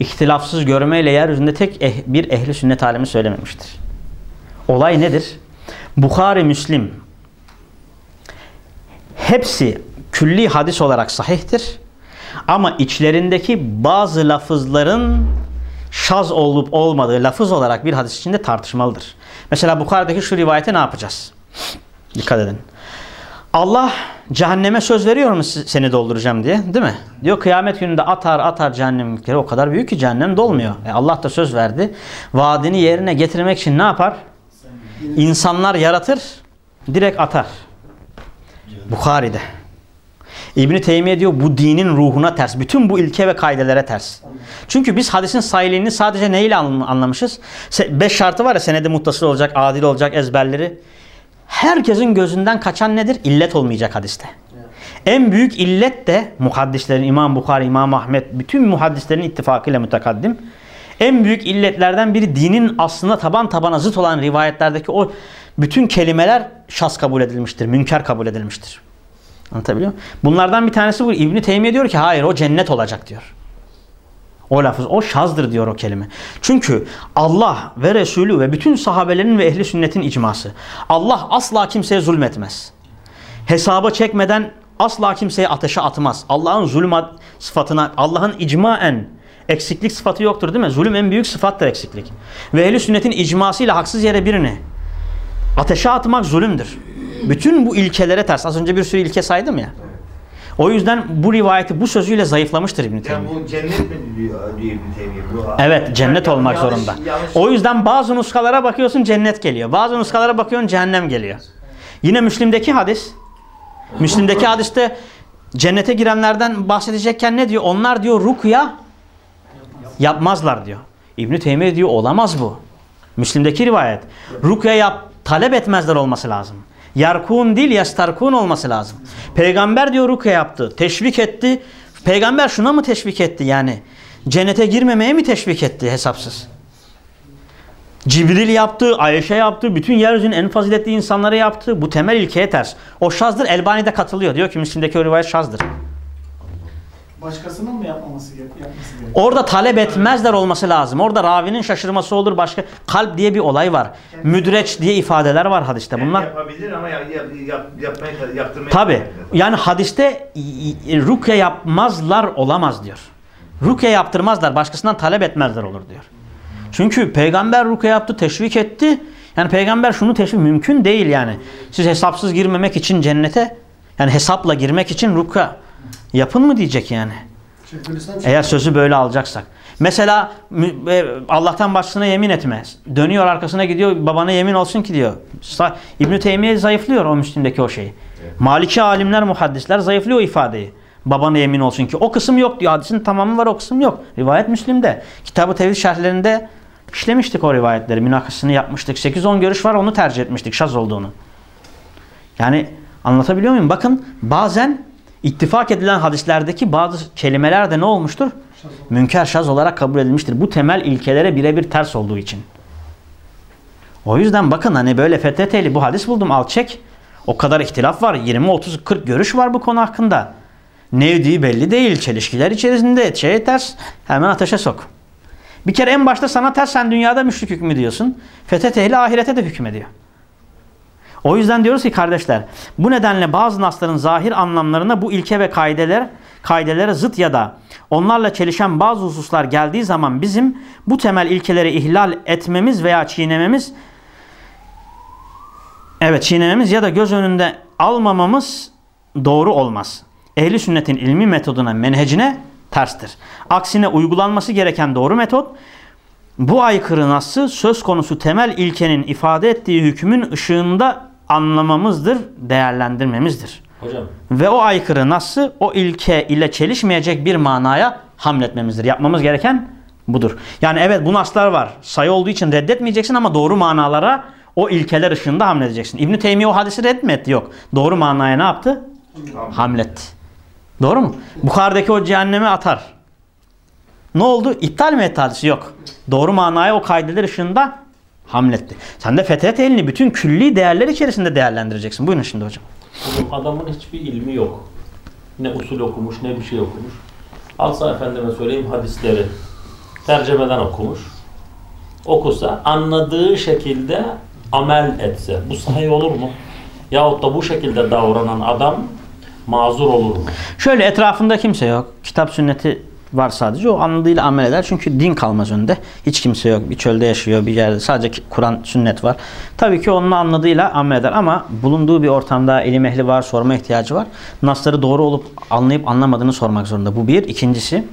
ihtilafsız görmeyle yeryüzünde tek eh, bir ehli sünnet alemi söylememiştir. Olay nedir? Bukhari, Müslim hepsi külli hadis olarak sahihtir. Ama içlerindeki bazı lafızların şaz olup olmadığı lafız olarak bir hadis içinde tartışmalıdır. Mesela Bukhari'deki şu rivayete ne yapacağız? Dikkat edin. Allah cehenneme söz veriyor mu seni dolduracağım diye değil mi? Diyor kıyamet gününde atar atar cehennemlikleri o kadar büyük ki cehennem dolmuyor. E Allah da söz verdi. Vaadini yerine getirmek için ne yapar? İnsanlar yaratır direkt atar. Bukhari'de. İbn-i Teymiye diyor bu dinin ruhuna ters. Bütün bu ilke ve kaidelere ters. Çünkü biz hadisin sahiliğini sadece neyle anlamışız? Beş şartı var ya senedi muttasıl olacak, adil olacak, ezberleri. Herkesin gözünden kaçan nedir? İllet olmayacak hadiste. En büyük illet de muhaddislerin İmam Bukhari, İmam Ahmet bütün muhaddislerin ittifakıyla mütekaddim. En büyük illetlerden biri dinin aslında taban tabana zıt olan rivayetlerdeki o bütün kelimeler şas kabul edilmiştir, münker kabul edilmiştir. Anlatabiliyor muyum? Bunlardan bir tanesi bu. İbni Teymiye diyor ki hayır o cennet olacak diyor. O lafız, o şazdır diyor o kelime. Çünkü Allah ve Resulü ve bütün sahabelerin ve ehli sünnetin icması. Allah asla kimseye zulmetmez. Hesaba çekmeden asla kimseye ateşe atmaz. Allah'ın zulüm sıfatına, Allah'ın icmaen eksiklik sıfatı yoktur değil mi? Zulüm en büyük sıfattır eksiklik. Ve ehli sünnetin icmasıyla haksız yere birini ateşe atmak zulümdür. Bütün bu ilkelere ters. Az önce bir sürü ilke saydım ya. O yüzden bu rivayeti bu sözüyle zayıflamıştır İbn Teymiye. Yani bu cennet mi diyor, diyor İbn Teymiye? Evet, cennet yani olmak yanlış, zorunda. Yanlış. O yüzden bazı nuskalara bakıyorsun cennet geliyor. Bazı nuskalara bakıyorsun cehennem geliyor. Yine Müslim'deki hadis. Müslim'deki hadiste cennete girenlerden bahsedecekken ne diyor? Onlar diyor rukya yapmazlar diyor. İbn Teymiye diyor olamaz bu. Müslim'deki rivayet. Rukya yap talep etmezler olması lazım. Yarkun değil yastarkun olması lazım. Peygamber diyor rukiye yaptı. Teşvik etti. Peygamber şuna mı teşvik etti yani? cennete girmemeye mi teşvik etti hesapsız? Cibril yaptı, Ayşe yaptı, bütün yeryüzünün en faziletli insanları yaptı. Bu temel ilkeye ters. O şazdır, Elbani de katılıyor. Diyor ki Müslim'deki o rivayet şazdır. Başkasının mı yapmaması gerekiyor? Orada talep etmezler olması lazım. Orada ravinin şaşırması olur başka. Kalp diye bir olay var. Müdreç diye ifadeler var hadiste. Bunlar yapabilir ama yap, yap, yap, yapmaya, yaptırmaya Tabi. Yani hadiste rukye yapmazlar olamaz diyor. Rukye yaptırmazlar. Başkasından talep etmezler olur diyor. Çünkü peygamber rukye yaptı, teşvik etti. Yani peygamber şunu teşvik mümkün değil yani. Siz hesapsız girmemek için cennete yani hesapla girmek için rukye yapın mı diyecek yani. Eğer sözü böyle alacaksak. Mesela e, Allah'tan başkasına yemin etme. Dönüyor arkasına gidiyor babana yemin olsun ki diyor. İbn-i Teymiye zayıflıyor o Müslim'deki o şeyi. Maliki alimler, muhaddisler zayıflıyor o ifadeyi. Babana yemin olsun ki. O kısım yok diyor. Hadisin tamamı var o kısım yok. Rivayet Müslim'de. Kitab-ı Tevhid şerhlerinde işlemiştik o rivayetleri. Münakasını yapmıştık. 8-10 görüş var onu tercih etmiştik şaz olduğunu. Yani anlatabiliyor muyum? Bakın bazen ittifak edilen hadislerdeki bazı kelimeler de ne olmuştur? Münker şaz olarak kabul edilmiştir. Bu temel ilkelere birebir ters olduğu için. O yüzden bakın hani böyle fetheteli bu hadis buldum al çek. O kadar ihtilaf var. 20, 30, 40 görüş var bu konu hakkında. Nevdiği belli değil. Çelişkiler içerisinde. Şeye ters. Hemen ateşe sok. Bir kere en başta sana ters sen dünyada müşrik hükmü diyorsun. Fethet ehli ahirete de hükmediyor. O yüzden diyoruz ki kardeşler bu nedenle bazı nasların zahir anlamlarına bu ilke ve kaideler kaidelere zıt ya da onlarla çelişen bazı hususlar geldiği zaman bizim bu temel ilkeleri ihlal etmemiz veya çiğnememiz evet çiğnememiz ya da göz önünde almamamız doğru olmaz. Ehli sünnetin ilmi metoduna, menhecine terstir. Aksine uygulanması gereken doğru metot bu aykırı nasıl söz konusu temel ilkenin ifade ettiği hükmün ışığında anlamamızdır, değerlendirmemizdir. Hocam Ve o aykırı nasıl o ilke ile çelişmeyecek bir manaya hamletmemizdir. Yapmamız gereken budur. Yani evet bu naslar var. Sayı olduğu için reddetmeyeceksin ama doğru manalara o ilkeler ışığında hamledeceksin. İbn-i Teymiye o hadisi reddetmedi yok. Doğru manaya ne yaptı? Hamletti. Doğru mu? Bukhari'deki o cehenneme atar. Ne oldu? İptal mi etti hadisi? Yok. Doğru manaya o kaideler ışığında hamletti. Sen de fethet elini bütün külli değerler içerisinde değerlendireceksin. Buyurun şimdi hocam. Oğlum adamın hiçbir ilmi yok. Ne usul okumuş ne bir şey okumuş. Alsa efendime söyleyeyim hadisleri tercemeden okumuş. Okusa anladığı şekilde amel etse bu sahih olur mu? Yahut da bu şekilde davranan adam mazur olur mu? Şöyle etrafında kimse yok. Kitap sünneti var sadece. O anladığıyla amel eder. Çünkü din kalmaz önünde. Hiç kimse yok. Bir çölde yaşıyor. Bir yerde sadece Kur'an, sünnet var. Tabii ki onun anladığıyla amel eder. Ama bulunduğu bir ortamda ilim ehli var. Sorma ihtiyacı var. Nasları doğru olup anlayıp anlamadığını sormak zorunda. Bu bir. İkincisi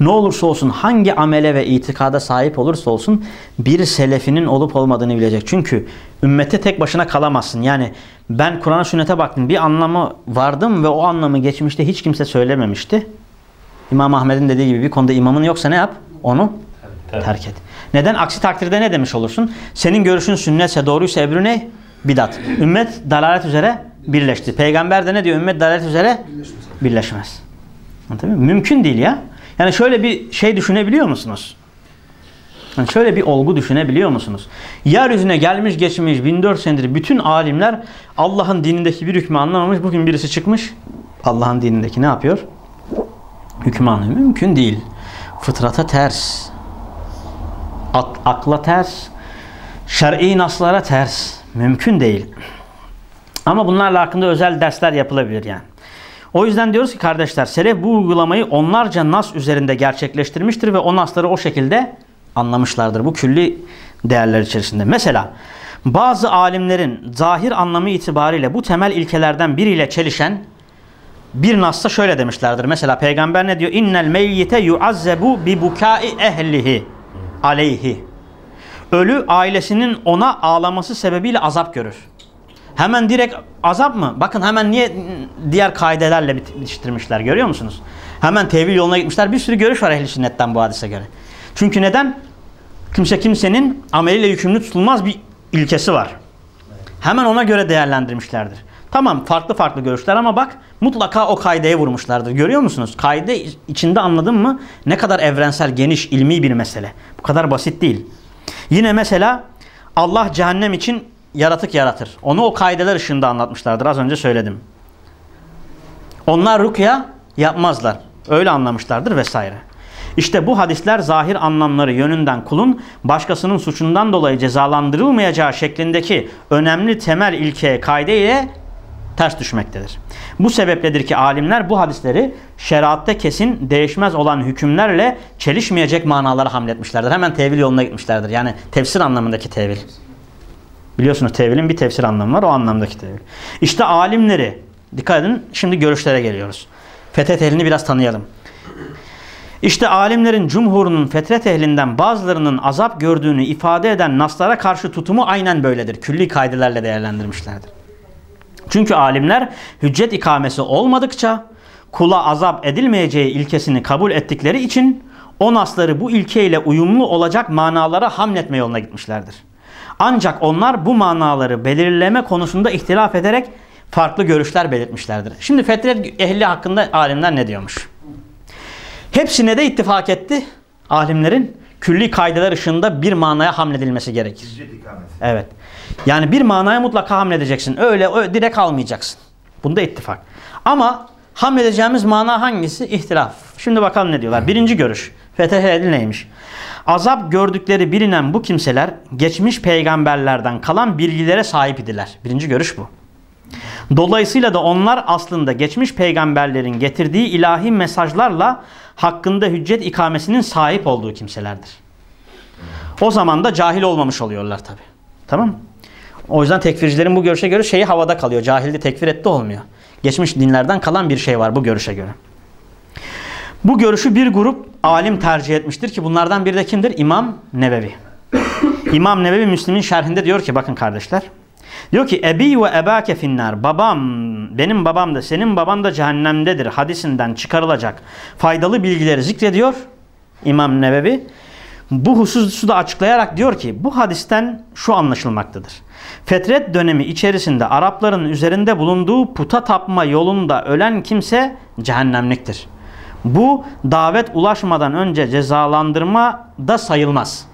ne olursa olsun hangi amele ve itikada sahip olursa olsun bir selefinin olup olmadığını bilecek. Çünkü ümmete tek başına kalamazsın. Yani ben Kur'an sünnete baktım bir anlamı vardım ve o anlamı geçmişte hiç kimse söylememişti. İmam Ahmed'in dediği gibi bir konuda imamın yoksa ne yap? Onu Terk. terk et. Neden? Aksi takdirde ne demiş olursun? Senin görüşün sünnetse doğruysa ebru ne? Bidat. Ümmet dalalet üzere birleşti. Peygamber de ne diyor? Ümmet dalalet üzere birleşmez. Anlatabiliyor muyum? Mümkün değil ya. Yani şöyle bir şey düşünebiliyor musunuz? Yani şöyle bir olgu düşünebiliyor musunuz? Yeryüzüne gelmiş geçmiş 1400 senedir bütün alimler Allah'ın dinindeki bir hükmü anlamamış. Bugün birisi çıkmış Allah'ın dinindeki ne yapıyor? Hükmü anlıyor. Mümkün değil. Fıtrata ters. At- akla ters. Şer'i naslara ters. Mümkün değil. Ama bunlarla hakkında özel dersler yapılabilir yani. O yüzden diyoruz ki kardeşler selef bu uygulamayı onlarca nas üzerinde gerçekleştirmiştir ve o nasları o şekilde anlamışlardır. Bu külli değerler içerisinde. Mesela bazı alimlerin zahir anlamı itibariyle bu temel ilkelerden biriyle çelişen bir nasta şöyle demişlerdir. Mesela peygamber ne diyor? İnnel meyyite yuazzebu bi bukai ehlihi aleyhi. Ölü ailesinin ona ağlaması sebebiyle azap görür. Hemen direkt azap mı? Bakın hemen niye diğer kaidelerle bit- bitiştirmişler görüyor musunuz? Hemen tevil yoluna gitmişler. Bir sürü görüş var ehli sünnetten bu hadise göre. Çünkü neden? Kimse kimsenin ameliyle yükümlü tutulmaz bir ilkesi var. Hemen ona göre değerlendirmişlerdir. Tamam farklı farklı görüşler ama bak mutlaka o kaideye vurmuşlardır. Görüyor musunuz? Kaide içinde anladın mı? Ne kadar evrensel, geniş, ilmi bir mesele. Bu kadar basit değil. Yine mesela Allah cehennem için yaratık yaratır. Onu o kaideler ışığında anlatmışlardır. Az önce söyledim. Onlar rukya yapmazlar. Öyle anlamışlardır vesaire. İşte bu hadisler zahir anlamları yönünden kulun başkasının suçundan dolayı cezalandırılmayacağı şeklindeki önemli temel ilkeye kaideyle ters düşmektedir. Bu sebepledir ki alimler bu hadisleri şeriatta kesin değişmez olan hükümlerle çelişmeyecek manalara hamletmişlerdir. Hemen tevil yoluna gitmişlerdir. Yani tefsir anlamındaki tevil. Biliyorsunuz tevilin bir tefsir anlamı var o anlamdaki tevil. İşte alimleri dikkat edin şimdi görüşlere geliyoruz. Fethet ehlini biraz tanıyalım. İşte alimlerin cumhurunun fetret ehlinden bazılarının azap gördüğünü ifade eden naslara karşı tutumu aynen böyledir. Külli kaidelerle değerlendirmişlerdir. Çünkü alimler hüccet ikamesi olmadıkça kula azap edilmeyeceği ilkesini kabul ettikleri için o nasları bu ilkeyle uyumlu olacak manalara hamletme yoluna gitmişlerdir. Ancak onlar bu manaları belirleme konusunda ihtilaf ederek farklı görüşler belirtmişlerdir. Şimdi fetret ehli hakkında alimler ne diyormuş? Hepsine de ittifak etti alimlerin külli kaideler ışığında bir manaya hamledilmesi gerekir. Hüccet ikamesi. Evet. Yani bir manaya mutlaka hamledeceksin. Öyle, öyle direkt almayacaksın. Bunda ittifak. Ama hamledeceğimiz mana hangisi? İhtilaf. Şimdi bakalım ne diyorlar. Birinci görüş. Fetih ehli neymiş? Azap gördükleri bilinen bu kimseler geçmiş peygamberlerden kalan bilgilere sahip idiler. Birinci görüş bu. Dolayısıyla da onlar aslında geçmiş peygamberlerin getirdiği ilahi mesajlarla hakkında hüccet ikamesinin sahip olduğu kimselerdir. O zaman da cahil olmamış oluyorlar tabi. Tamam mı? O yüzden tekfircilerin bu görüşe göre şeyi havada kalıyor. Cahildi tekfir etti olmuyor. Geçmiş dinlerden kalan bir şey var bu görüşe göre. Bu görüşü bir grup alim tercih etmiştir ki bunlardan biri de kimdir? İmam Nebevi. İmam Nebevi Müslim'in şerhinde diyor ki bakın kardeşler. Diyor ki ebi ve ebake finnar. Babam, benim babam da senin baban da cehennemdedir hadisinden çıkarılacak faydalı bilgileri zikrediyor İmam Nebevi. Bu hususu da açıklayarak diyor ki bu hadisten şu anlaşılmaktadır. Fetret dönemi içerisinde Arapların üzerinde bulunduğu puta tapma yolunda ölen kimse cehennemliktir. Bu davet ulaşmadan önce cezalandırma da sayılmaz.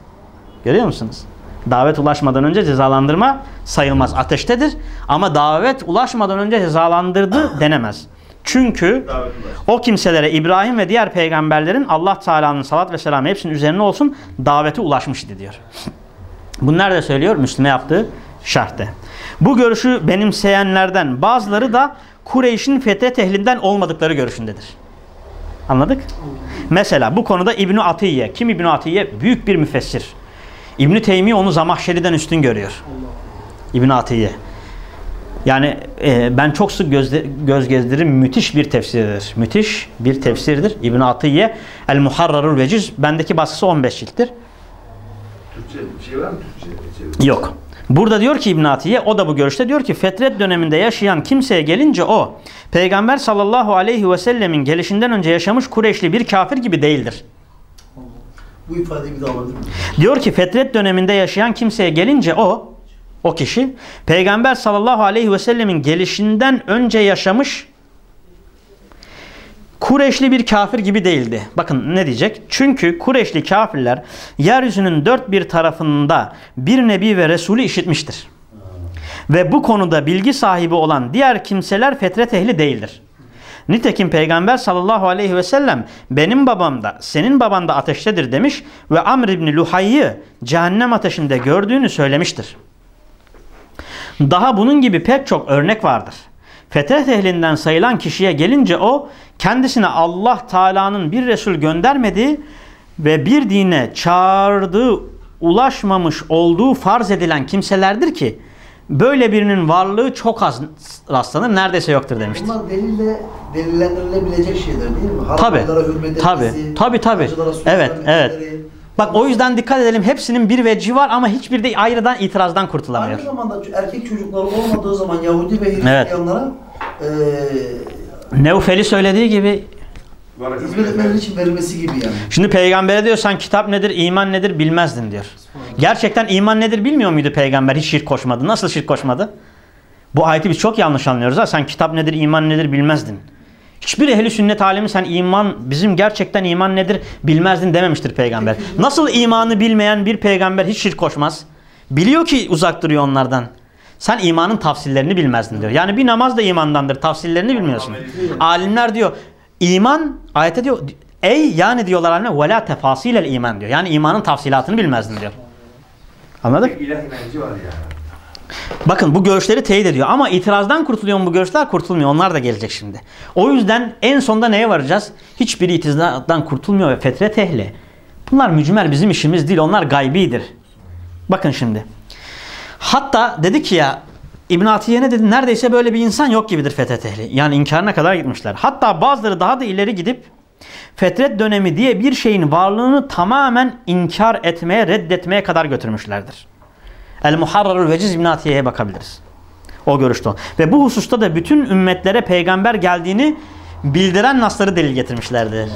Görüyor musunuz? Davet ulaşmadan önce cezalandırma sayılmaz. Ateştedir ama davet ulaşmadan önce cezalandırdı denemez. Çünkü o kimselere İbrahim ve diğer peygamberlerin Allah Teala'nın salat ve selamı hepsinin üzerine olsun daveti ulaşmıştı diyor. Bunlar da söylüyor Müslüme yaptığı şerhte. Bu görüşü benimseyenlerden bazıları da Kureyş'in fetret ehlinden olmadıkları görüşündedir. Anladık? Mesela bu konuda İbn Atiye. Kim İbn Atiye? Büyük bir müfessir. İbn Teymi onu Zamahşeri'den üstün görüyor. İbn Atiye. Yani e, ben çok sık gözde, göz gezdiririm. Müthiş bir tefsirdir. Müthiş bir tefsirdir. İbn Atiye El Muharrarul Veciz. Bendeki baskısı 15 cilttir. Türkçe bir şey var mı Türkçe? Yok. Burada diyor ki İbn Atiye o da bu görüşte diyor ki fetret döneminde yaşayan kimseye gelince o Peygamber sallallahu aleyhi ve sellemin gelişinden önce yaşamış Kureyşli bir kafir gibi değildir. Bu ifadeyi bir daha alabilir miyim? Diyor ki fetret döneminde yaşayan kimseye gelince o o kişi Peygamber sallallahu aleyhi ve sellemin gelişinden önce yaşamış Kureşli bir kafir gibi değildi. Bakın ne diyecek? Çünkü Kureşli kafirler yeryüzünün dört bir tarafında bir nebi ve resulü işitmiştir. Ve bu konuda bilgi sahibi olan diğer kimseler fetret ehli değildir. Nitekim Peygamber sallallahu aleyhi ve sellem benim babam da senin baban da ateştedir demiş ve Amr İbni Luhay'ı cehennem ateşinde gördüğünü söylemiştir. Daha bunun gibi pek çok örnek vardır. Fetret ehlinden sayılan kişiye gelince o kendisine Allah Teala'nın bir Resul göndermediği ve bir dine çağırdığı ulaşmamış olduğu farz edilen kimselerdir ki böyle birinin varlığı çok az rastlanır neredeyse yoktur demiştir. Bunlar delille delillendirilebilecek şeyler değil mi? Tabi. Tabi. Tabi tabi. Evet, evet. Bak o yüzden dikkat edelim. Hepsinin bir veci var ama hiçbir de ayrıdan itirazdan kurtulamıyor. Aynı zamanda erkek çocukları olmadığı zaman Yahudi ve Hristiyanlara eee Neufeli söylediği gibi hizmet etmeleri için verilmesi gibi yani. şimdi peygambere diyor sen kitap nedir, iman nedir bilmezdin diyor. Gerçekten iman nedir bilmiyor muydu peygamber? Hiç şirk koşmadı. Nasıl şirk koşmadı? Bu ayeti biz çok yanlış anlıyoruz ha. Sen kitap nedir, iman nedir bilmezdin. Hiçbir ehli sünnet alemi sen iman, bizim gerçekten iman nedir bilmezdin dememiştir peygamber. Nasıl imanı bilmeyen bir peygamber hiç şirk koşmaz? Biliyor ki uzak duruyor onlardan. Sen imanın tafsillerini bilmezdin diyor. Yani bir namaz da imandandır. Tafsillerini bilmiyorsun. Alimler diyor iman ayette diyor ey yani diyorlar alimler ve la tefasilel iman diyor. Yani imanın tafsilatını bilmezdin diyor. Anladık? İlah inancı var yani. Bakın bu görüşleri teyit ediyor ama itirazdan kurtuluyor mu bu görüşler? Kurtulmuyor. Onlar da gelecek şimdi. O yüzden en sonda neye varacağız? Hiçbiri itirazdan kurtulmuyor ve fetret ehli. Bunlar mücmel bizim işimiz değil. Onlar gaybidir. Bakın şimdi. Hatta dedi ki ya İbn Atiye ne dedi? Neredeyse böyle bir insan yok gibidir fetret ehli. Yani inkarına kadar gitmişler. Hatta bazıları daha da ileri gidip fetret dönemi diye bir şeyin varlığını tamamen inkar etmeye, reddetmeye kadar götürmüşlerdir. El Muharrarul Veciz İbn Atiye'ye bakabiliriz. O görüşte. Ve bu hususta da bütün ümmetlere peygamber geldiğini bildiren nasları delil getirmişlerdi.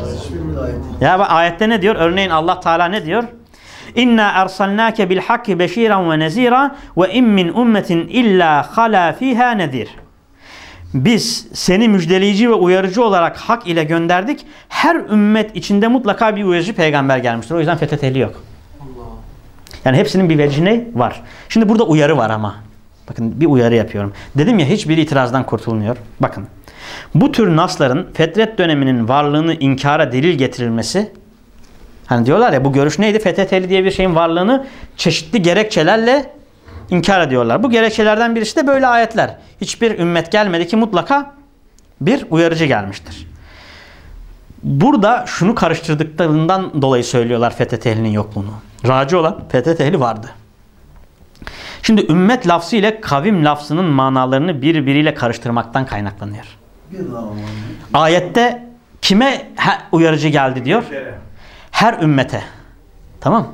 Ya bak ayette ne diyor? Örneğin Allah Teala ne diyor? İnna ersalnake bil hakki beşiran ve nezira ve in min ummetin illa hala fiha nedir. Biz seni müjdeleyici ve uyarıcı olarak hak ile gönderdik. Her ümmet içinde mutlaka bir uyarıcı peygamber gelmiştir. O yüzden fethet ehli yok. Yani hepsinin bir vecihine var. Şimdi burada uyarı var ama. Bakın bir uyarı yapıyorum. Dedim ya hiçbir itirazdan kurtulmuyor. Bakın. Bu tür nasların fetret döneminin varlığını inkara delil getirilmesi hani diyorlar ya bu görüş neydi? Fethet ehli diye bir şeyin varlığını çeşitli gerekçelerle inkar ediyorlar. Bu gerekçelerden birisi de böyle ayetler. Hiçbir ümmet gelmedi ki mutlaka bir uyarıcı gelmiştir. Burada şunu karıştırdıklarından dolayı söylüyorlar fethet ehlinin yokluğunu. Raci olan fethet ehli vardı. Şimdi ümmet lafzı ile kavim lafzının manalarını birbiriyle karıştırmaktan kaynaklanıyor. Ayette kime uyarıcı geldi diyor? Her ümmete. Tamam.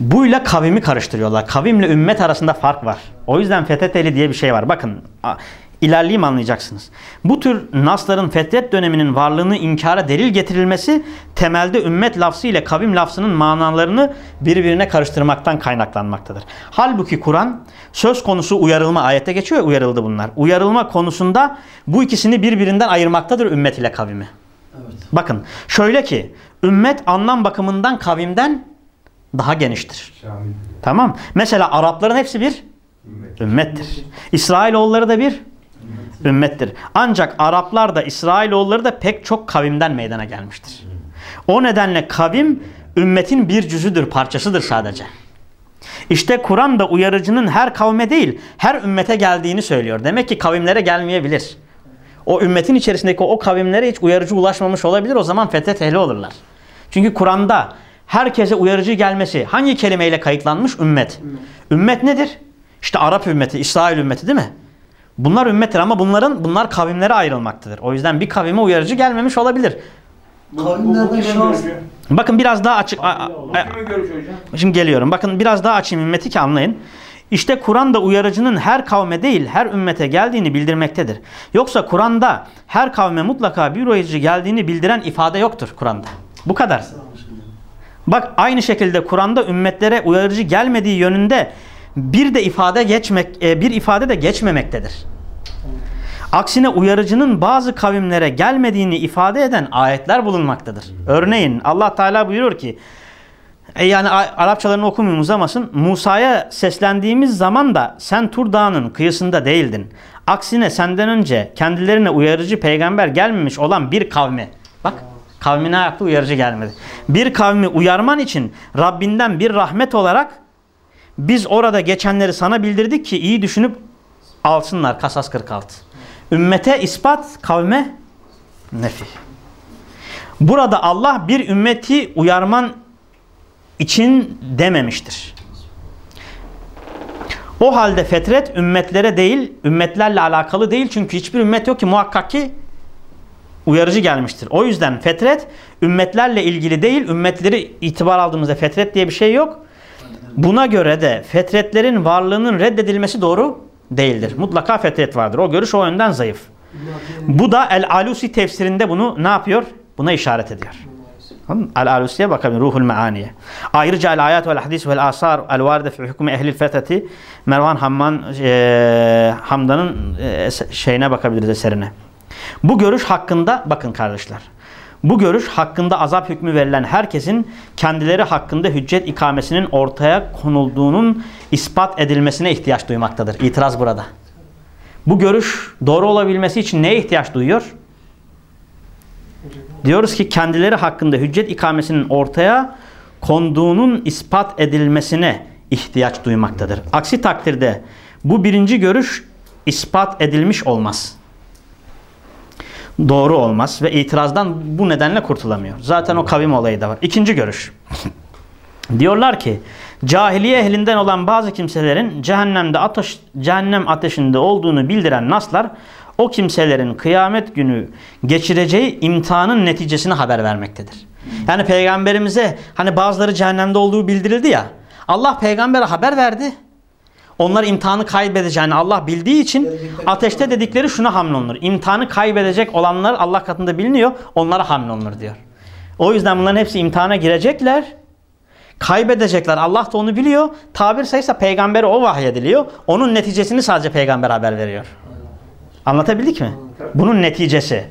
Buyla kavimi karıştırıyorlar. Kavimle ümmet arasında fark var. O yüzden fethet ehli diye bir şey var. Bakın ilerleyeyim anlayacaksınız. Bu tür nasların fetret döneminin varlığını inkara delil getirilmesi temelde ümmet lafzı ile kavim lafzının manalarını birbirine karıştırmaktan kaynaklanmaktadır. Halbuki Kur'an söz konusu uyarılma ayette geçiyor ya uyarıldı bunlar. Uyarılma konusunda bu ikisini birbirinden ayırmaktadır ümmet ile kavimi. Evet. Bakın şöyle ki ümmet anlam bakımından kavimden daha geniştir. Şamil. Tamam. Mesela Arapların hepsi bir ümmettir. İsrailoğulları da bir ümmettir. Ancak Araplar da İsrailoğulları da pek çok kavimden meydana gelmiştir. O nedenle kavim ümmetin bir cüzüdür, parçasıdır sadece. İşte Kur'an da uyarıcının her kavme değil, her ümmete geldiğini söylüyor. Demek ki kavimlere gelmeyebilir. O ümmetin içerisindeki o kavimlere hiç uyarıcı ulaşmamış olabilir. O zaman fethet ehli olurlar. Çünkü Kur'an'da herkese uyarıcı gelmesi hangi kelimeyle kayıtlanmış? Ümmet. Ümmet nedir? İşte Arap ümmeti, İsrail ümmeti değil mi? Bunlar ümmettir ama bunların bunlar kavimlere ayrılmaktadır. O yüzden bir kavime uyarıcı gelmemiş olabilir. Kavimlerden şans. Bakın biraz daha açık. Şimdi geliyorum. Bakın biraz daha açayım ümmeti ki anlayın. İşte Kur'an da uyarıcının her kavme değil her ümmete geldiğini bildirmektedir. Yoksa Kur'an'da her kavme mutlaka bir uyarıcı geldiğini bildiren ifade yoktur Kur'an'da. Bu kadar. Bak aynı şekilde Kur'an'da ümmetlere uyarıcı gelmediği yönünde bir de ifade geçmek e, bir ifade de geçmemektedir. Aksine uyarıcının bazı kavimlere gelmediğini ifade eden ayetler bulunmaktadır. Örneğin Allah Teala buyuruyor ki e yani Arapçalarını okumayayım uzamasın. Musa'ya seslendiğimiz zaman da sen Tur Dağı'nın kıyısında değildin. Aksine senden önce kendilerine uyarıcı peygamber gelmemiş olan bir kavmi. Bak kavmine ayakta uyarıcı gelmedi. Bir kavmi uyarman için Rabbinden bir rahmet olarak biz orada geçenleri sana bildirdik ki iyi düşünüp alsınlar. Kasas 46. Ümmete ispat, kavme nefi. Burada Allah bir ümmeti uyarman için dememiştir. O halde fetret ümmetlere değil, ümmetlerle alakalı değil. Çünkü hiçbir ümmet yok ki muhakkak ki uyarıcı gelmiştir. O yüzden fetret ümmetlerle ilgili değil, ümmetleri itibar aldığımızda fetret diye bir şey yok. Buna göre de fetretlerin varlığının reddedilmesi doğru değildir. Mutlaka fetret vardır. O görüş o yönden zayıf. Bu da El-Alusi tefsirinde bunu ne yapıyor? Buna işaret ediyor. El-Alusi'ye bakabilir. Ruhul Meaniye. Ayrıca El-Ayat vel Hadis vel Asar El-Varide fi hükmü ehlil fetheti Mervan Hamman e, Hamdan'ın e, şeyine bakabiliriz eserine. Bu görüş hakkında bakın kardeşler. Bu görüş hakkında azap hükmü verilen herkesin kendileri hakkında hüccet ikamesinin ortaya konulduğunun ispat edilmesine ihtiyaç duymaktadır. İtiraz burada. Bu görüş doğru olabilmesi için neye ihtiyaç duyuyor? Diyoruz ki kendileri hakkında hüccet ikamesinin ortaya konduğunun ispat edilmesine ihtiyaç duymaktadır. Aksi takdirde bu birinci görüş ispat edilmiş olmaz. Doğru olmaz ve itirazdan bu nedenle kurtulamıyor. Zaten o kavim olayı da var. İkinci görüş. Diyorlar ki cahiliye ehlinden olan bazı kimselerin cehennemde ateş, cehennem ateşinde olduğunu bildiren naslar o kimselerin kıyamet günü geçireceği imtihanın neticesini haber vermektedir. Yani peygamberimize hani bazıları cehennemde olduğu bildirildi ya. Allah peygambere haber verdi. Onlar imtihanı kaybedeceğini Allah bildiği için ateşte dedikleri şuna hamlolunur. İmtihanı kaybedecek olanlar Allah katında biliniyor. Onlara hamlolunur diyor. O yüzden bunların hepsi imtihana girecekler. Kaybedecekler. Allah da onu biliyor. Tabir sayısı peygambere o vahyediliyor. Onun neticesini sadece peygamber haber veriyor. Anlatabildik mi? Bunun neticesi.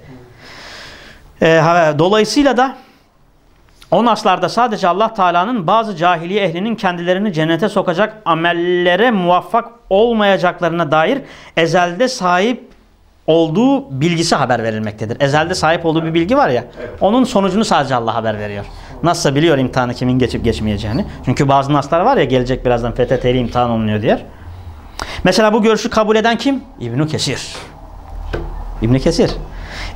Ee, dolayısıyla da o naslarda sadece Allah Teala'nın bazı cahiliye ehlinin kendilerini cennete sokacak amellere muvaffak olmayacaklarına dair ezelde sahip olduğu bilgisi haber verilmektedir. Ezelde sahip olduğu bir bilgi var ya. Onun sonucunu sadece Allah haber veriyor. Nasılsa biliyor imtihanı kimin geçip geçmeyeceğini. Çünkü bazı naslar var ya gelecek birazdan FTT'li imtihan olunuyor diyor. Mesela bu görüşü kabul eden kim? İbn Kesir. İbn Kesir.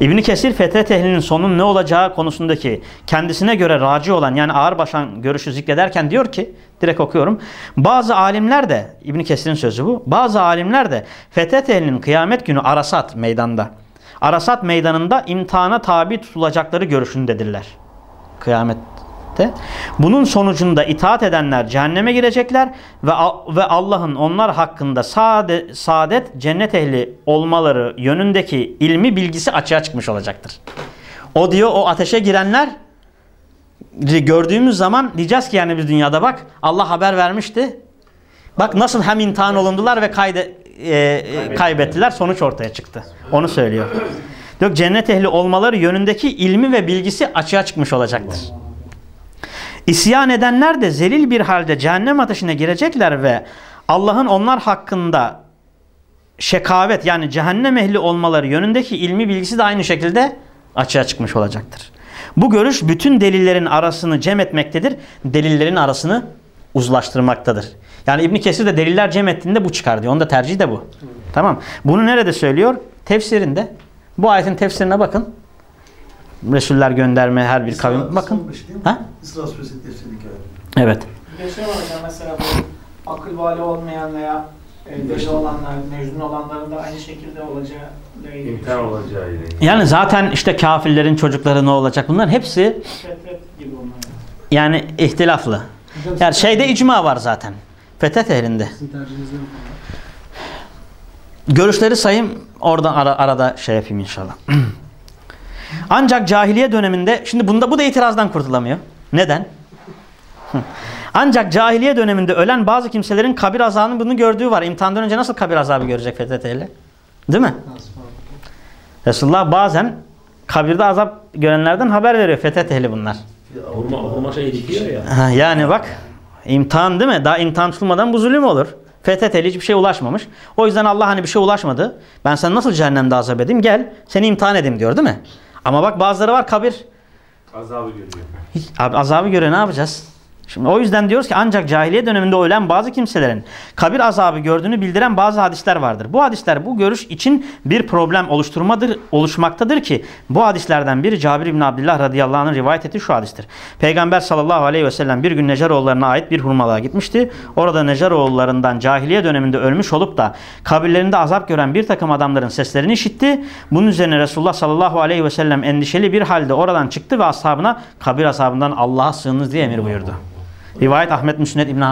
İbn Kesir fetret ehlinin sonun ne olacağı konusundaki kendisine göre raci olan yani ağır başan görüşü zikrederken diyor ki direkt okuyorum. Bazı alimler de İbn Kesir'in sözü bu. Bazı alimler de fetret ehlinin kıyamet günü Arasat meydanda. Arasat meydanında imtihana tabi tutulacakları görüşündedirler. Kıyamette. Bunun sonucunda itaat edenler cehenneme girecekler ve ve Allah'ın onlar hakkında saadet, saadet cennet ehli olmaları yönündeki ilmi bilgisi açığa çıkmış olacaktır. O diyor o ateşe girenler gördüğümüz zaman diyeceğiz ki yani biz dünyada bak Allah haber vermişti. Bak nasıl hem imtihan olundular ve kayde, e, e, kaybettiler sonuç ortaya çıktı. Onu söylüyor. Diyor cennet ehli olmaları yönündeki ilmi ve bilgisi açığa çıkmış olacaktır. İsyan edenler de zelil bir halde cehennem ateşine girecekler ve Allah'ın onlar hakkında şekavet yani cehennem ehli olmaları yönündeki ilmi bilgisi de aynı şekilde açığa çıkmış olacaktır. Bu görüş bütün delillerin arasını cem etmektedir. Delillerin arasını uzlaştırmaktadır. Yani İbn Kesir de deliller cem ettiğinde bu çıkar diyor. Onun da de bu. Tamam. Bunu nerede söylüyor? Tefsirinde. Bu ayetin tefsirine bakın. Resuller gönderme her bir kavim. Bakın. Ha? İsra suresi tefsirindeki ayet. Evet. Şey var hocam mesela bu akıl vali olmayan veya e, deli olanlar, mecnun olanların da aynı şekilde olacağı ile ilgili. İmtihan olacağıyla. Yani zaten işte kafirlerin çocukları ne olacak? Bunların hepsi Fetret gibi onlar. yani ihtilaflı. Yani şeyde icma var zaten. Fethet ehlinde. Görüşleri sayayım oradan ara, arada şey yapayım inşallah. Ancak cahiliye döneminde şimdi bunda bu da itirazdan kurtulamıyor. Neden? Ancak cahiliye döneminde ölen bazı kimselerin kabir azabını bunu gördüğü var. İmtihandan önce nasıl kabir azabı görecek Fethet ehli? Değil mi? Resulullah bazen kabirde azap görenlerden haber veriyor. Fethet ehli bunlar. Hurma, hurma şey dikiyor ya. Ha, yani bak imtihan değil mi? Daha imtihan tutulmadan bu zulüm olur. Fetheteli hiçbir şeye ulaşmamış. O yüzden Allah hani bir şeye ulaşmadı. Ben sana nasıl cehennemde azap edeyim? Gel seni imtihan edeyim diyor değil mi? Ama bak bazıları var kabir. Azabı görüyor. Hiç, abi azabı göre ne yapacağız? Şimdi o yüzden diyoruz ki ancak cahiliye döneminde ölen bazı kimselerin kabir azabı gördüğünü bildiren bazı hadisler vardır. Bu hadisler bu görüş için bir problem oluşturmadır, oluşmaktadır ki bu hadislerden biri Cabir İbni Abdullah radıyallahu anh'ın rivayet ettiği şu hadistir. Peygamber sallallahu aleyhi ve sellem bir gün Necaroğullarına ait bir hurmalığa gitmişti. Orada Necaroğullarından cahiliye döneminde ölmüş olup da kabirlerinde azap gören bir takım adamların seslerini işitti. Bunun üzerine Resulullah sallallahu aleyhi ve sellem endişeli bir halde oradan çıktı ve ashabına kabir azabından Allah'a sığınız diye emir buyurdu. Rivayet Ahmet Müsned İbn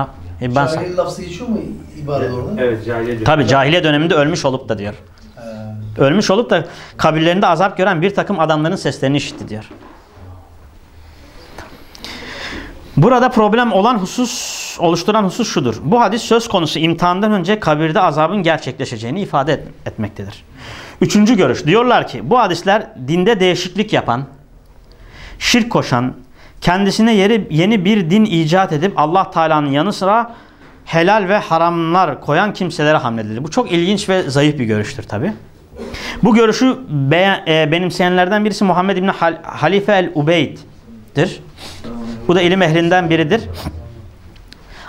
İbn Cahil lafzı geçiyor mu ibaret orada? Evet cahiliye Tabi cahiliye döneminde ölmüş olup da diyor. Ee, Ölmüş olup da kabirlerinde azap gören bir takım adamların seslerini işitti diyor. Burada problem olan husus, oluşturan husus şudur. Bu hadis söz konusu imtihandan önce kabirde azabın gerçekleşeceğini ifade et- etmektedir. Üçüncü görüş. Diyorlar ki bu hadisler dinde değişiklik yapan, şirk koşan, kendisine yeri, yeni bir din icat edip Allah Teala'nın yanı sıra helal ve haramlar koyan kimselere hamledilir. Bu çok ilginç ve zayıf bir görüştür tabi. Bu görüşü e, benimseyenlerden birisi Muhammed İbni Hal- Halife el-Ubeyd'dir. Bu da ilim ehlinden biridir.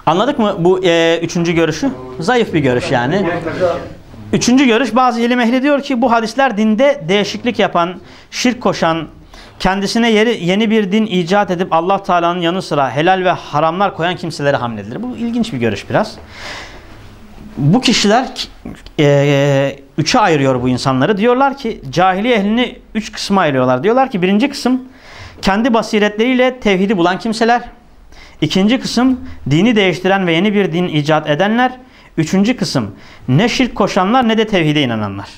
Anladık mı bu e, üçüncü görüşü? Zayıf bir görüş yani. Üçüncü görüş bazı ilim ehli diyor ki bu hadisler dinde değişiklik yapan, şirk koşan, kendisine yeri, yeni bir din icat edip Allah Teala'nın yanı sıra helal ve haramlar koyan kimselere hamledilir. Bu ilginç bir görüş biraz. Bu kişiler e, üçe ayırıyor bu insanları. Diyorlar ki cahiliye ehlini üç kısma ayırıyorlar. Diyorlar ki birinci kısım kendi basiretleriyle tevhidi bulan kimseler. İkinci kısım dini değiştiren ve yeni bir din icat edenler. Üçüncü kısım ne şirk koşanlar ne de tevhide inananlar.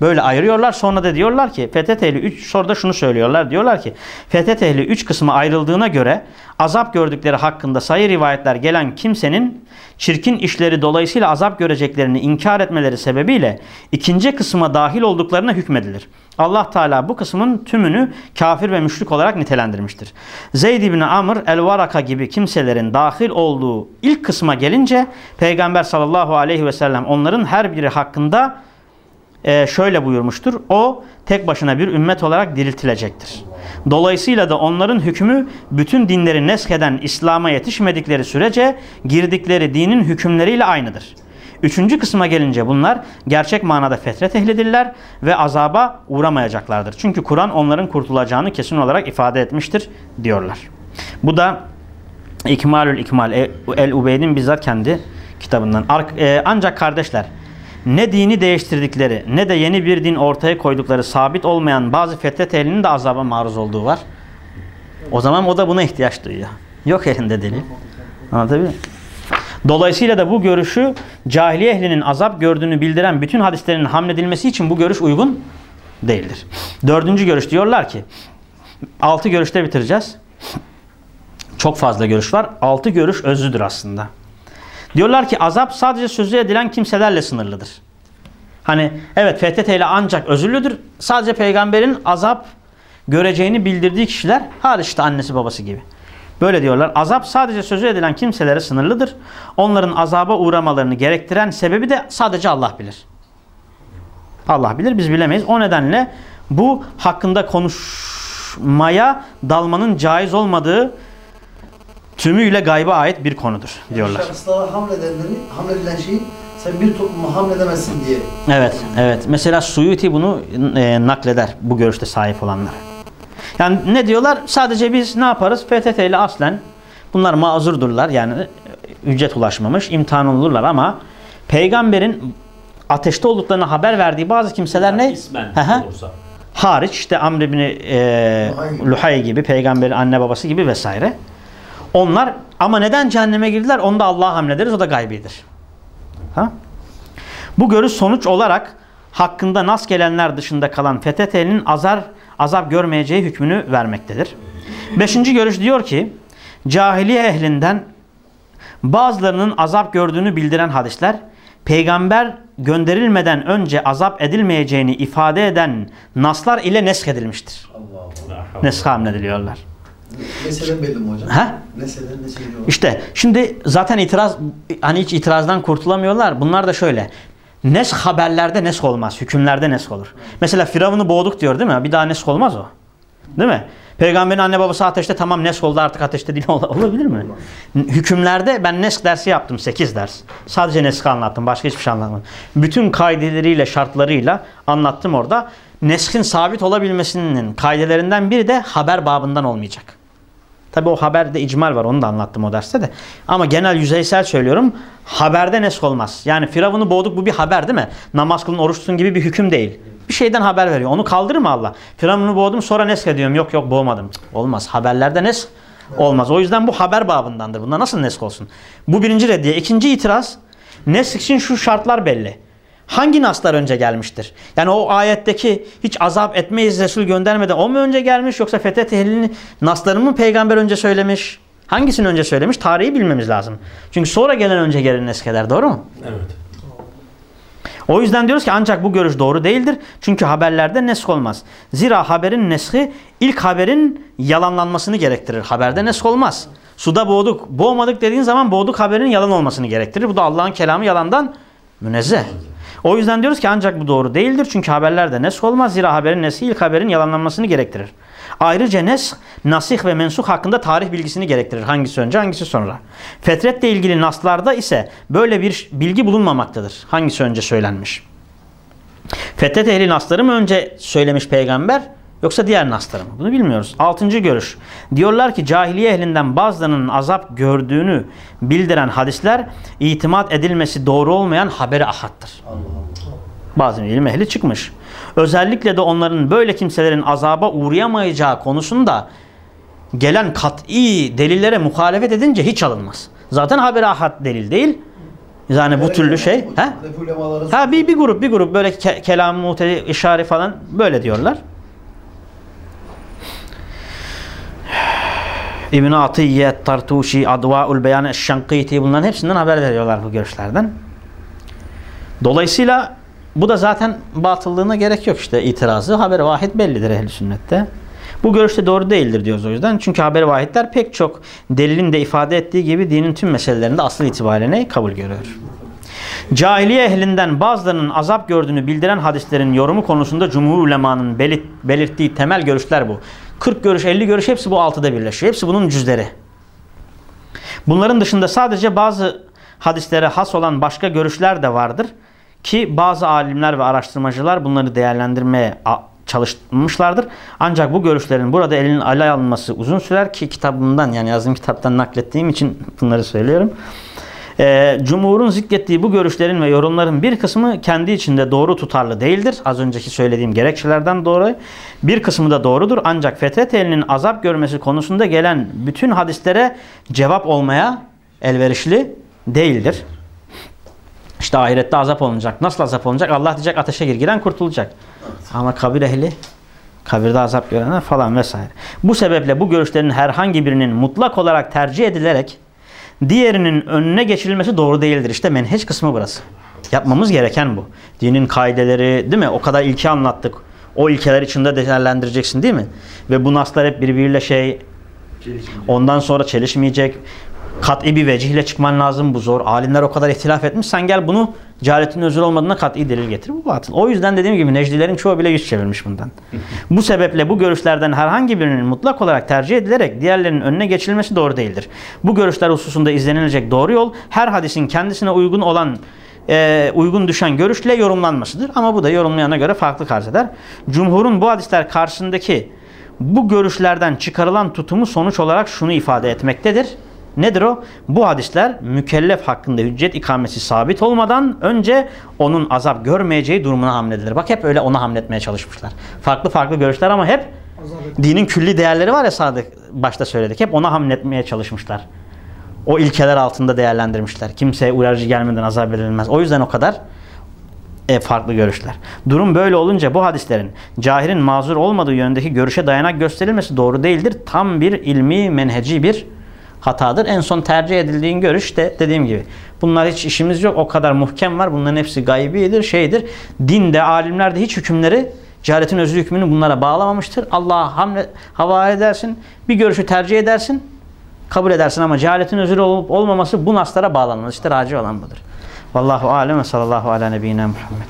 Böyle ayırıyorlar. Sonra da diyorlar ki Fethet ehli 3 soruda şunu söylüyorlar. Diyorlar ki Fethet ehli 3 kısma ayrıldığına göre azap gördükleri hakkında sayı rivayetler gelen kimsenin çirkin işleri dolayısıyla azap göreceklerini inkar etmeleri sebebiyle ikinci kısma dahil olduklarına hükmedilir. Allah Teala bu kısmın tümünü kafir ve müşrik olarak nitelendirmiştir. Zeyd ibn Amr el-Varaka gibi kimselerin dahil olduğu ilk kısma gelince Peygamber sallallahu aleyhi ve sellem onların her biri hakkında e, şöyle buyurmuştur. O tek başına bir ümmet olarak diriltilecektir. Dolayısıyla da onların hükmü bütün dinleri nesheden İslam'a yetişmedikleri sürece girdikleri dinin hükümleriyle aynıdır. Üçüncü kısma gelince bunlar gerçek manada fetret ehlidirler ve azaba uğramayacaklardır. Çünkü Kur'an onların kurtulacağını kesin olarak ifade etmiştir diyorlar. Bu da İkmalül İkmal El-Ubeyd'in bizzat kendi kitabından. e, Ancak kardeşler ne dini değiştirdikleri ne de yeni bir din ortaya koydukları sabit olmayan bazı fetret ehlinin de azaba maruz olduğu var. O zaman o da buna ihtiyaç duyuyor. Yok elinde delil. Anlatabiliyor muyum? Dolayısıyla da bu görüşü cahiliye ehlinin azap gördüğünü bildiren bütün hadislerin hamledilmesi için bu görüş uygun değildir. Dördüncü görüş diyorlar ki altı görüşte bitireceğiz. Çok fazla görüş var. Altı görüş özlüdür aslında. Diyorlar ki azap sadece sözü edilen kimselerle sınırlıdır. Hani evet FTT ile ancak özürlüdür. Sadece peygamberin azap göreceğini bildirdiği kişiler hariç işte annesi babası gibi. Böyle diyorlar. Azap sadece sözü edilen kimselere sınırlıdır. Onların azaba uğramalarını gerektiren sebebi de sadece Allah bilir. Allah bilir biz bilemeyiz. O nedenle bu hakkında konuşmaya dalmanın caiz olmadığı tümüyle gayba ait bir konudur diyorlar. Şahıslara hamledenleri, hamledilen şeyi sen bir topluma hamledemezsin diye. Evet, evet. Mesela Suyuti bunu e, nakleder bu görüşte sahip olanlar. Yani ne diyorlar? Sadece biz ne yaparız? PTT ile aslen bunlar mazurdurlar. Yani ücret ulaşmamış, imtihan olurlar ama peygamberin ateşte olduklarını haber verdiği bazı kimseler ne? İsmen olursa. Hariç işte Amr ibn e, Luhay gibi, peygamberin anne babası gibi vesaire. Onlar ama neden cehenneme girdiler? Onu da Allah'a hamlederiz. O da gaybidir. Ha? Bu görüş sonuç olarak hakkında nas gelenler dışında kalan FETÖ'nin azar azap görmeyeceği hükmünü vermektedir. Beşinci görüş diyor ki cahiliye ehlinden bazılarının azap gördüğünü bildiren hadisler peygamber gönderilmeden önce azap edilmeyeceğini ifade eden naslar ile nesk edilmiştir. Nesk hamlediliyorlar. Mesele belli mi hocam? Ha? Mesele ne söylüyor? İşte şimdi zaten itiraz hani hiç itirazdan kurtulamıyorlar. Bunlar da şöyle. Nesk haberlerde nesk olmaz. Hükümlerde nesk olur. Mesela Firavun'u boğduk diyor değil mi? Bir daha nesk olmaz o. Değil mi? Peygamberin anne babası ateşte tamam nesk oldu artık ateşte değil Ol- olabilir mi? Hükümlerde ben nesk dersi yaptım 8 ders. Sadece nesk anlattım. Başka hiçbir şey anlatmadım. Bütün kaideleriyle şartlarıyla anlattım orada. Neskin sabit olabilmesinin kaidelerinden biri de haber babından olmayacak. Tabi o haberde icmal var onu da anlattım o derste de. Ama genel yüzeysel söylüyorum. Haberde nesk olmaz. Yani Firavun'u boğduk bu bir haber değil mi? Namaz kılın oruç tutun gibi bir hüküm değil. Bir şeyden haber veriyor. Onu kaldırır mı Allah? Firavun'u boğdum sonra nesk ediyorum. Yok yok boğmadım. Olmaz. Haberlerde nesk olmaz. O yüzden bu haber babındandır. Bunda nasıl nesk olsun? Bu birinci reddiye. İkinci itiraz. Nesk için şu şartlar belli. Hangi naslar önce gelmiştir? Yani o ayetteki hiç azap etmeyiz Resul göndermeden o mu önce gelmiş yoksa fethet ehlini naslarını mı peygamber önce söylemiş? Hangisini önce söylemiş? Tarihi bilmemiz lazım. Çünkü sonra gelen önce gelen nesheder. Doğru mu? Evet. O yüzden diyoruz ki ancak bu görüş doğru değildir. Çünkü haberlerde nesk olmaz. Zira haberin neshi ilk haberin yalanlanmasını gerektirir. Haberde nesk olmaz. Suda boğduk, boğmadık dediğin zaman boğduk haberin yalan olmasını gerektirir. Bu da Allah'ın kelamı yalandan münezzeh. O yüzden diyoruz ki ancak bu doğru değildir. Çünkü haberlerde nesk olmaz. Zira haberin neshi ilk haberin yalanlanmasını gerektirir. Ayrıca nesk, nasih ve mensuh hakkında tarih bilgisini gerektirir. Hangisi önce hangisi sonra. Fetretle ilgili naslarda ise böyle bir bilgi bulunmamaktadır. Hangisi önce söylenmiş. Fetret ehli nasları mı önce söylemiş peygamber yoksa diğer nasları mı? Bunu bilmiyoruz. Altıncı görüş. Diyorlar ki cahiliye ehlinden bazılarının azap gördüğünü bildiren hadisler itimat edilmesi doğru olmayan haberi ahattır. Bazı ilim ehli çıkmış. Özellikle de onların böyle kimselerin azaba uğrayamayacağı konusunda gelen kat'i delillere muhalefet edince hiç alınmaz. Zaten haberi ahad delil değil. Yani bu türlü şey. He? Ha bir, bir grup bir grup böyle ke kelam mutedi işari falan böyle diyorlar. İbn Atiyye, Tartuşi, Advaul Beyan, Şankiti bunların hepsinden haber veriyorlar bu görüşlerden. Dolayısıyla bu da zaten batıllığına gerek yok işte itirazı. Haber vahid bellidir ehl sünnette. Bu görüşte doğru değildir diyoruz o yüzden. Çünkü haber vahidler pek çok delilin de ifade ettiği gibi dinin tüm meselelerinde asıl itibariyle kabul görüyor. Cahiliye ehlinden bazılarının azap gördüğünü bildiren hadislerin yorumu konusunda cumhur ulemanın belirt, belirttiği temel görüşler bu. 40 görüş, 50 görüş hepsi bu altıda birleşiyor. Hepsi bunun cüzleri. Bunların dışında sadece bazı hadislere has olan başka görüşler de vardır. Ki bazı alimler ve araştırmacılar bunları değerlendirmeye çalışmışlardır. Ancak bu görüşlerin burada elinin alay alınması uzun sürer ki kitabımdan yani yazdığım kitaptan naklettiğim için bunları söylüyorum. Ee, Cumhur'un zikrettiği bu görüşlerin ve yorumların bir kısmı kendi içinde doğru tutarlı değildir. Az önceki söylediğim gerekçelerden dolayı. Bir kısmı da doğrudur. Ancak fetret elinin azap görmesi konusunda gelen bütün hadislere cevap olmaya elverişli değildir. İşte ahirette azap olunacak. Nasıl azap olunacak? Allah diyecek ateşe gir giren kurtulacak. Ama kabir ehli kabirde azap görenler falan vesaire. Bu sebeple bu görüşlerin herhangi birinin mutlak olarak tercih edilerek diğerinin önüne geçirilmesi doğru değildir. İşte menheç kısmı burası. Yapmamız gereken bu. Dinin kaideleri değil mi? O kadar ilke anlattık. O ilkeler içinde değerlendireceksin değil mi? Ve bu naslar hep birbiriyle şey ondan sonra çelişmeyecek. Kat'i bir vecihle çıkman lazım. Bu zor. Alimler o kadar ihtilaf etmiş. Sen gel bunu cehaletin özür olmadığına kat'i delil getir. Bu batıl. O yüzden dediğim gibi Necdilerin çoğu bile yüz çevirmiş bundan. bu sebeple bu görüşlerden herhangi birinin mutlak olarak tercih edilerek diğerlerinin önüne geçilmesi doğru değildir. Bu görüşler hususunda izlenilecek doğru yol her hadisin kendisine uygun olan e, uygun düşen görüşle yorumlanmasıdır. Ama bu da yorumlayana göre farklı arz eder. Cumhurun bu hadisler karşısındaki bu görüşlerden çıkarılan tutumu sonuç olarak şunu ifade etmektedir. Nedir o? Bu hadisler mükellef hakkında hüccet ikamesi sabit olmadan önce onun azap görmeyeceği durumuna hamledilir. Bak hep öyle ona hamletmeye çalışmışlar. Farklı farklı görüşler ama hep dinin külli değerleri var ya sadık başta söyledik. Hep ona hamletmeye çalışmışlar. O ilkeler altında değerlendirmişler. Kimseye uyarıcı gelmeden azap edilmez. O yüzden o kadar e, farklı görüşler. Durum böyle olunca bu hadislerin cahilin mazur olmadığı yöndeki görüşe dayanak gösterilmesi doğru değildir. Tam bir ilmi menheci bir hatadır. En son tercih edildiğin görüş de dediğim gibi. Bunlar hiç işimiz yok. O kadar muhkem var. Bunların hepsi gaybidir, şeydir. Dinde, alimlerde hiç hükümleri cehaletin özü hükmünü bunlara bağlamamıştır. Allah'a hamle, havale edersin. Bir görüşü tercih edersin. Kabul edersin ama cehaletin özür olup olmaması bu naslara bağlanmaz. İşte raci olan budur. Vallahu alem ve sallallahu ala nebiyyina Muhammed.